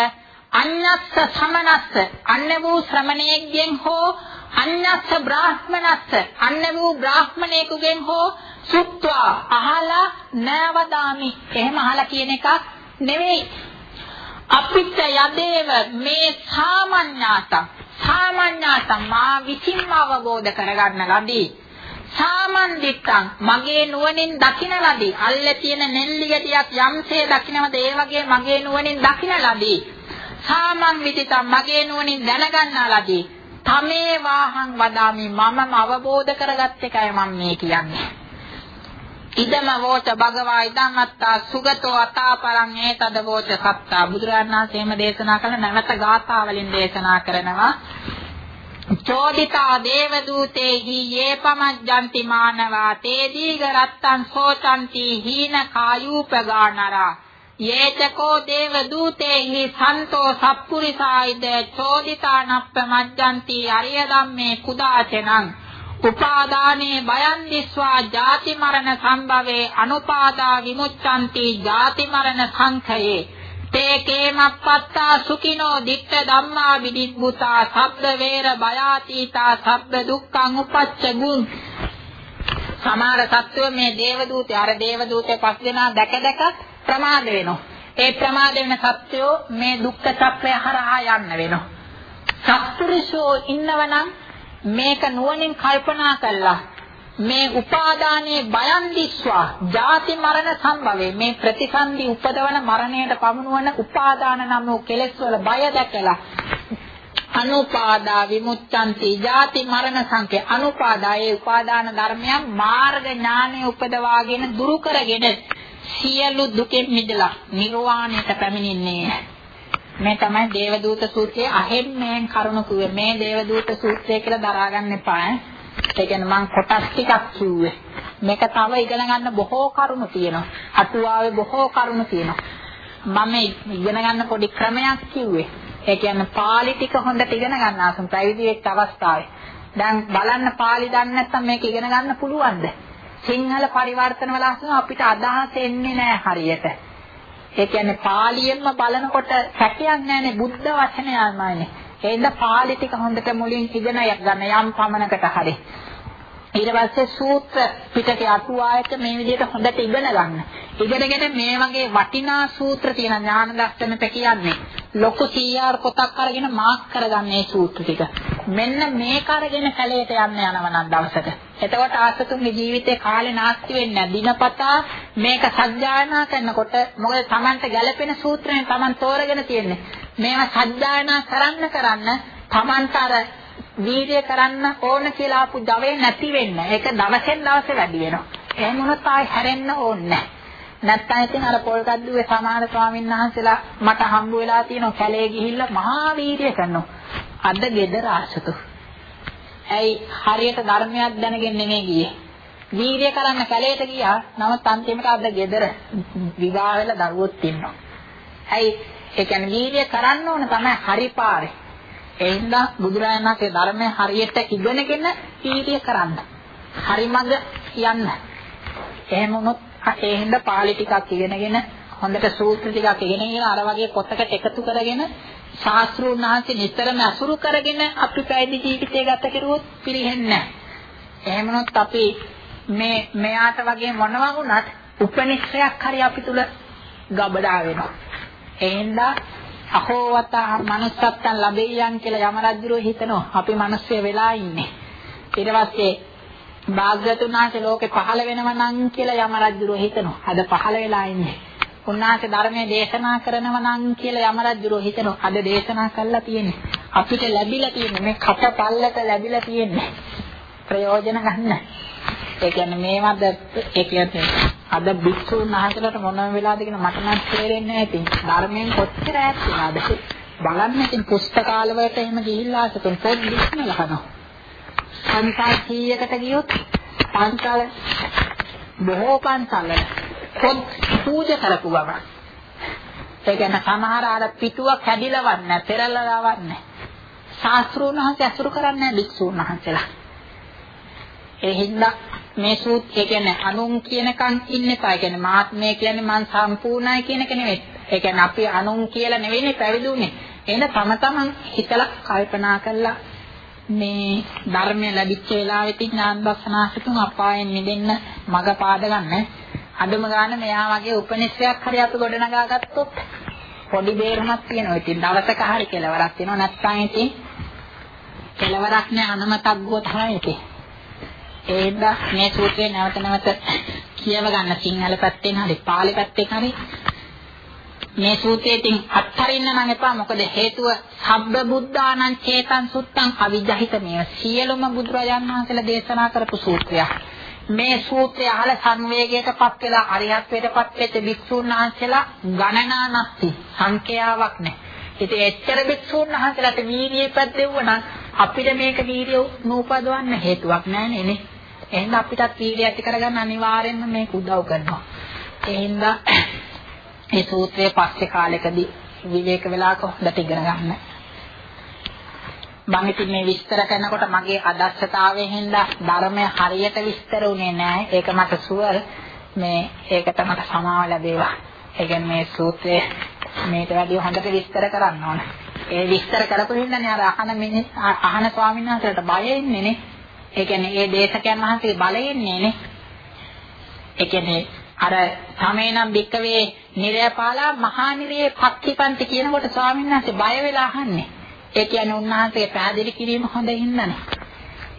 S1: අඤ්ඤස්ස සමනස්ස අන්න වූ ශ්‍රමණයෙක්ගෙන් හෝ අඤ්ඤස්ස බ්‍රාහ්මනස්ස අන්න වූ බ්‍රාහ්මණයෙකුගෙන් හෝ සුත්වා අහලා නවදාමි. එහෙම අහලා කියන එකක් නෙවෙයි. අපිට යදේව මේ සාමාන්‍යතා සාමාන්‍යතා මා විසින්ම අවබෝධ කරගන්න ලදී. සාමන්දිත්තං මගේ නුවණින් දකින ලදී. අල්ල තියෙන නෙල්ලි ගැටියක් යම්සේ දකිනවද ඒ වගේ මගේ නුවණින් දකින ලදී. සාමන් විදිතං මගේ නුවණින් දැනගන්නා ලදී. තමේ වාහං වදාමි මමම අවබෝධ කරගත් එකයි මම මේ කියන්නේ. ඉදම වෝච භගවා ඉදං අත්තා සුගතෝ අතාපරං ඒතද වෝච සත්තා. බුදුරජාණන් වහන්සේම දේශනා කළ නැවත ගාථා වලින් දේශනා කරනවා. චෝදිතා දේව දූතේහි යේ පමජ්ජಂತಿ මානවා තේ දීග රත්තං සෝතಂತಿ හීන කායූපගානරා. යේතකෝ දේව දූතේහි සන්තෝ සප්පුරිසායිද චෝදිතා නප්ප මජ්ජಂತಿ අරිය ධම්මේ කුදාචනං. උපාදානේ බයං දිස්වා ජාති මරණ සම්භවේ අනුපාදා විමුච්ඡanti ජාති මරණ සංඛයේ තේ කේමප්පත්තා සුඛිනෝ ditta ධම්මා විදිබ්බුතා සබ්බ වේර බයාතීතා සබ්බ දුක්ඛං උපච්චගුං සමහර සත්වෝ මේ දේවදූතය අර දේවදූතය පස් දෙනා දැක දැක ප්‍රමාද වෙනවා. ඒ ප්‍රමාද වෙන සත්වෝ මේ දුක්ඛ චක්‍රය හරහා යන්න වෙනවා. සත්පුරුෂෝ ඉන්නවනම් මේක නුවණින් කල්පනා කළා. මේ උපාදානයේ බයන් දිස්වා ජාති මරණ සම්භවේ. මේ ප්‍රතිසන්දි උපදවන මරණයට පමුණුවන උපාදාන නම් වූ කෙලෙස් වල බය දැකලා අනුපාදා විමුක්තන්ති. ජාති මරණ සංඛ්‍ය අනුපාදායේ උපාදාන ධර්මයන් මාර්ග ඥානය උපදවාගෙන දුරු කරගෙන සියලු දුකෙන් මිදලා නිර්වාණයට පැමිණෙන්නේ. මේ තමයි දේවදූත සූත්‍රයේ අහෙන්නේන් කරුණ කිව්වේ මේ දේවදූත සූත්‍රය කියලා දරා ගන්න එපා ඒ කියන්නේ මම කොටස් ටිකක් කිව්වේ මේක තව ඉගෙන ගන්න බොහෝ කරුණු තියෙනවා අටුවාවේ බොහෝ කරුණු තියෙනවා මම ඉගෙන ගන්න පොඩි ක්‍රමයක් කිව්වේ ඒ කියන්නේ පාලි ටික හොඳට ඉගෙන ගන්න ආසම් පැවිදි වෙච්ච අවස්ථාවේ. දැන් බලන්න පාලි දන්නේ නැත්නම් මේක ඉගෙන ගන්න පුළුවන්ද? සිංහල පරිවර්තන වල අපිට අදහස් එන්නේ නැහැ හරියට. ඒ කියන්නේ පාලියෙන්ම බලනකොට සැකයක් නැහැනේ බුද්ධ වචනයමයිනේ. ඒ හින්දා පාලි ටික හොඳට මුලින් ඉගෙන ගන්න යම් පමණකට හරි. ඊට පස්සේ සූත්‍ර පිටකේ අටුවායක මේ විදිහට හොඳට ඉගෙන ගන්න. ඉගෙනගෙන මේ වගේ වටිනා සූත්‍ර තියෙන ඥාන දර්ශනට කියන්නේ ලොකු CR පොතක් අරගෙන මාක් කරගන්න මේ සූත්‍ර ටික. මෙන්න මේක අරගෙන කැලේට යන්න යනවා නම් දවසක. එතකොට ආසතුන්ගේ ජීවිතේ කාලේ නාස්ති වෙන්නේ නැහැ. දිනපතා මේක සත්‍යයනා කරනකොට මොකද Tamanට ගැළපෙන සූත්‍රයෙන් Taman තෝරගෙන තියෙන්නේ. මේවා සත්‍යයනා කරන්න කරන්න Tamanට අර වීර්ය කරන්න ඕන කියලා ආපු ජවය නැති වෙන්න. ඒක දවසෙන් දවස වැඩි වෙනවා. එහෙම වුණොත් ආයි හැරෙන්න ඕනේ නැහැ. නැත්තම් ඉතින් අර පොල් කද්දුවේ සමහර ස්වාමීන් වහන්සේලා මට හම්බ වෙලා තියෙනවා කැලේ ගිහිල්ලා මහා වීර්ය කරනවා. අද gedara ආසතු. ඇයි හරියට ධර්මයක් දැනගෙන නෙමෙයි ගියේ. වීර්ය කරන්න කැලේට ගියා. නමුත් අන්තිමට අද gedara විවාහ වෙලා දරුවොත් ඉන්නවා. ඇයි ඒ කියන්නේ වීර්ය කරන්න ඕන තමයි හරි පාරේ. ඒ හින්දා බුදුරජාණන් වහන්සේ ධර්මය හරියට ඉගෙනගෙන පීඩිය කරන්න. හරි මඟ යන්න. එහෙම වුණොත් ඒ හින්දා පාළි ටිකක් ඉගෙනගෙන හොඳට සූත්‍ර ටිකක් ඉගෙනගෙන අර වගේ පොතකට එකතු කරගෙන ශාස්ත්‍රූන් වහන්සේ නිතරම අසුරු කරගෙන අපි පැවිදි ජීවිතය ගත කරුවොත් පිළිහෙන්නේ නැහැ. එහෙම වුණොත් අපි මේ මෙයාට වගේ මොනවා වුණත් උපනිශ්‍රයක් හරි අපි තුල ගබඩා වෙනවා. ඒ හින්දා අහෝවතා manussත්තන් ලැබෙයන් කියලා යම රජුරෝ හිතනවා. අපි මිනිස්සු වෙලා ඉන්නේ. ඊට පස්සේ භාග්‍යතුන් වහන්සේ ලෝකේ පහළ වෙනව නම් කියලා යම රජුරෝ හිතනවා. අද පහළ වෙලා ඉන්නේ. උන්වහන්සේ ධර්මයේ දේශනා කරනව නම් කියලා යම රජුරෝ හිතනවා. අද දේශනා කළා තියෙන්නේ. අපිට ලැබිලා තියෙන්නේ මේ කට පල්ලට ලැබිලා තියෙන්නේ. ප්‍රයෝජන ගන්න. ඒ කියන්නේ මේවද ඒ කියන්නේ අද භික්ෂුන් වහන්සේලාට මොනම වෙලාවද කියන මට නම් තේරෙන්නේ නැහැ ඉතින් ධර්මයෙන් කොච්චර ඈත් වෙනවද බලන්න ඉතින් පුස්තකාලවලට එහෙම ගිහිල්ලා අසතුන් පොත් ලියන්න ලහනවා පන්සල් 100කට ගියොත් පන්සල් බොහෝ පන්සල් පොත් පූජා කරපු ගමන් ඒ කියන්නේ සමහර අර පිටුවක් හැදිලවන්නේ පෙරලවන්නේ ශාස්ත්‍රෝන් වහන්සේ අසුරු කරන්නේ භික්ෂුන් වහන්සේලා ඒ හින්දා මේ සූත්‍රය කියන්නේ අනුන් කියනකන් ඉන්න එපා. ඒ කියන්නේ මාත්මය කියන්නේ මං සම්පූර්ණයි කියන එක නෙවෙයි. ඒ කියන්නේ අපි අනුන් කියලා නෙවෙයිනේ පැවිදුනේ. එහෙනම් තම තමන් හිතලා කල්පනා කරලා මේ ධර්මය ලැබිච්ච වෙලාවෙත් ඥාන දර්ශනාසිතුන් අපායෙන් මිදෙන්න මඟ පාද ගන්න. අදම ගන්න මෙයා වගේ උපනිෂයක් හරි අපි ගොඩනගා ගත්තොත් පොඩි බේරුමක් තියෙනවා. ඉතින් දවසක හරි කෙලවරක් තියෙනවා. නැත්නම් ඉතින් කෙලවරක් නෑ අනමතක් ගෝ තමයි ඉතින්. ඒ හින්දා මේ සූත්‍රය නැවත නැවත කියව ගන්න සිංහල පැත්තෙන් හරි පාලි පැත්තෙන් හරි මේ සූත්‍රයෙන් අත්හරින්න නම් එපා. මොකද හේතුව සබ්බ බුද්ධානං චේතං සුත්තං අවිජ්ජහිත මේ සියලුම බුදුරජාණන් වහන්සේලා දේශනා කරපු සූත්‍රයක්. මේ සූත්‍රය අහල සංවේගයටපත් වෙලා අරිහත්ත්වයටපත් වෙච්ච භික්ෂුන් වහන්සේලා ගණනා නැති සංඛ්‍යාවක් නැහැ ඉතින් එච්චර භික්ෂුන් වහන්සේලාට වීර්යය පැද්දෙවුවා නම් අපිට මේක වීර්යය නූපදවන්න හේතුවක් නැහැ නේ. එහෙනම් අපිටත් වීර්යය ඇති කරගන්න අනිවාර්යෙන්ම මේක උදව් කරනවා. ඒ හින්දා මේ සූත්‍රයේ පස්සේ කාලෙකදී විවේක වෙලාවක හොඳට ඉගෙන ගන්න. මම ඉතින් මේ විස්තර කරනකොට මගේ අදක්ෂතාවයෙන් හින්දා ධර්මය හරියට විස්තර උනේ නැහැ. ඒක මට සුවර් මේ ඒකට මට සමාව ලැබේවා. ඒ කියන්නේ මේ සූත්‍රයේ මේට වැඩිය හොඳට විස්තර කරන්න ඕන. ඒ විස්තර කරපු හින්දානේ අර අහන මිනිහ අහන ස්වාමීන් වහන්සේට බය ඉන්නේ නේ. ඒ කියන්නේ ඒ දේශකයන් වහන්සේ බලයෙන්නේ නේ. ඒ කියන්නේ අර සමේනම් බික්කවේ නිරයපාලා මහා නිරයේ පක්ඛිපන්ති කියනකොට ස්වාමීන් වහන්සේ බය වෙලා අහන්නේ. ඒ කියන්නේ උන්වහන්සේ පැහැදිලි කිරීම හොඳින් ඉන්නනේ.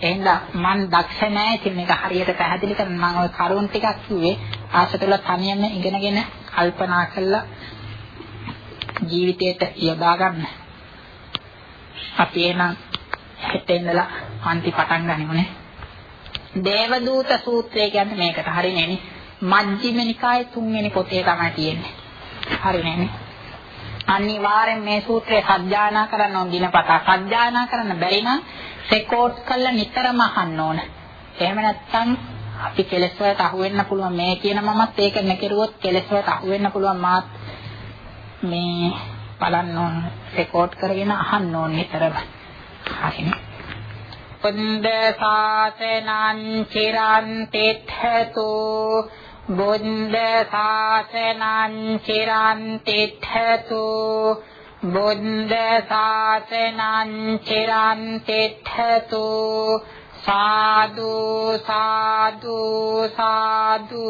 S1: එහෙනම් මන් දක්ෂ නැහැ ඉතින් මේක හරියට පැහැදිලි කරන්න මම ওই කරුණ ටිකක් කිව්වේ ආශතුල තනියම ඉගෙනගෙන කල්පනා කරලා ජීවිතයට යොදා ගන්න. අපි එහෙනම් හෙට ඉඳලා අන්ති පටන් ගනිමුනේ. දේවදූත සූත්‍රය කියන්නේ මේකට හරිනේ නේ. මජ්ක්‍ධිම නිකායේ තුන්වෙනි පොතේ තමයි තියෙන්නේ. හරිනේ නේ. අනිවාර්යෙන් මේ සූත්‍රය සත්‍යානා කරන්න ඕන දිනපතා සත්‍යානා කරන්න බැරි නම් රෙකෝඩ් කරලා නිතරම අහන්න ඕන. එහෙම නැත්නම් අපි කෙලස් වලට අහු වෙන්න පුළුවන් මේ කියන මමත් ඒක නැකිරුවොත් කෙලස් වලට අහු වෙන්න පුළුවන් මාත් මේ බලන්න ඕන රෙකෝඩ් කරගෙන අහන්න ඕන නිතරම. හරිනේ. පුන්ද සාසනං චිරන් තිඨතු බුද්ධ ශාසනං චිරන් තිඨතු බුද්ධ ශාසනං චිරන් තිඨතු සාදු සාදු සාදු.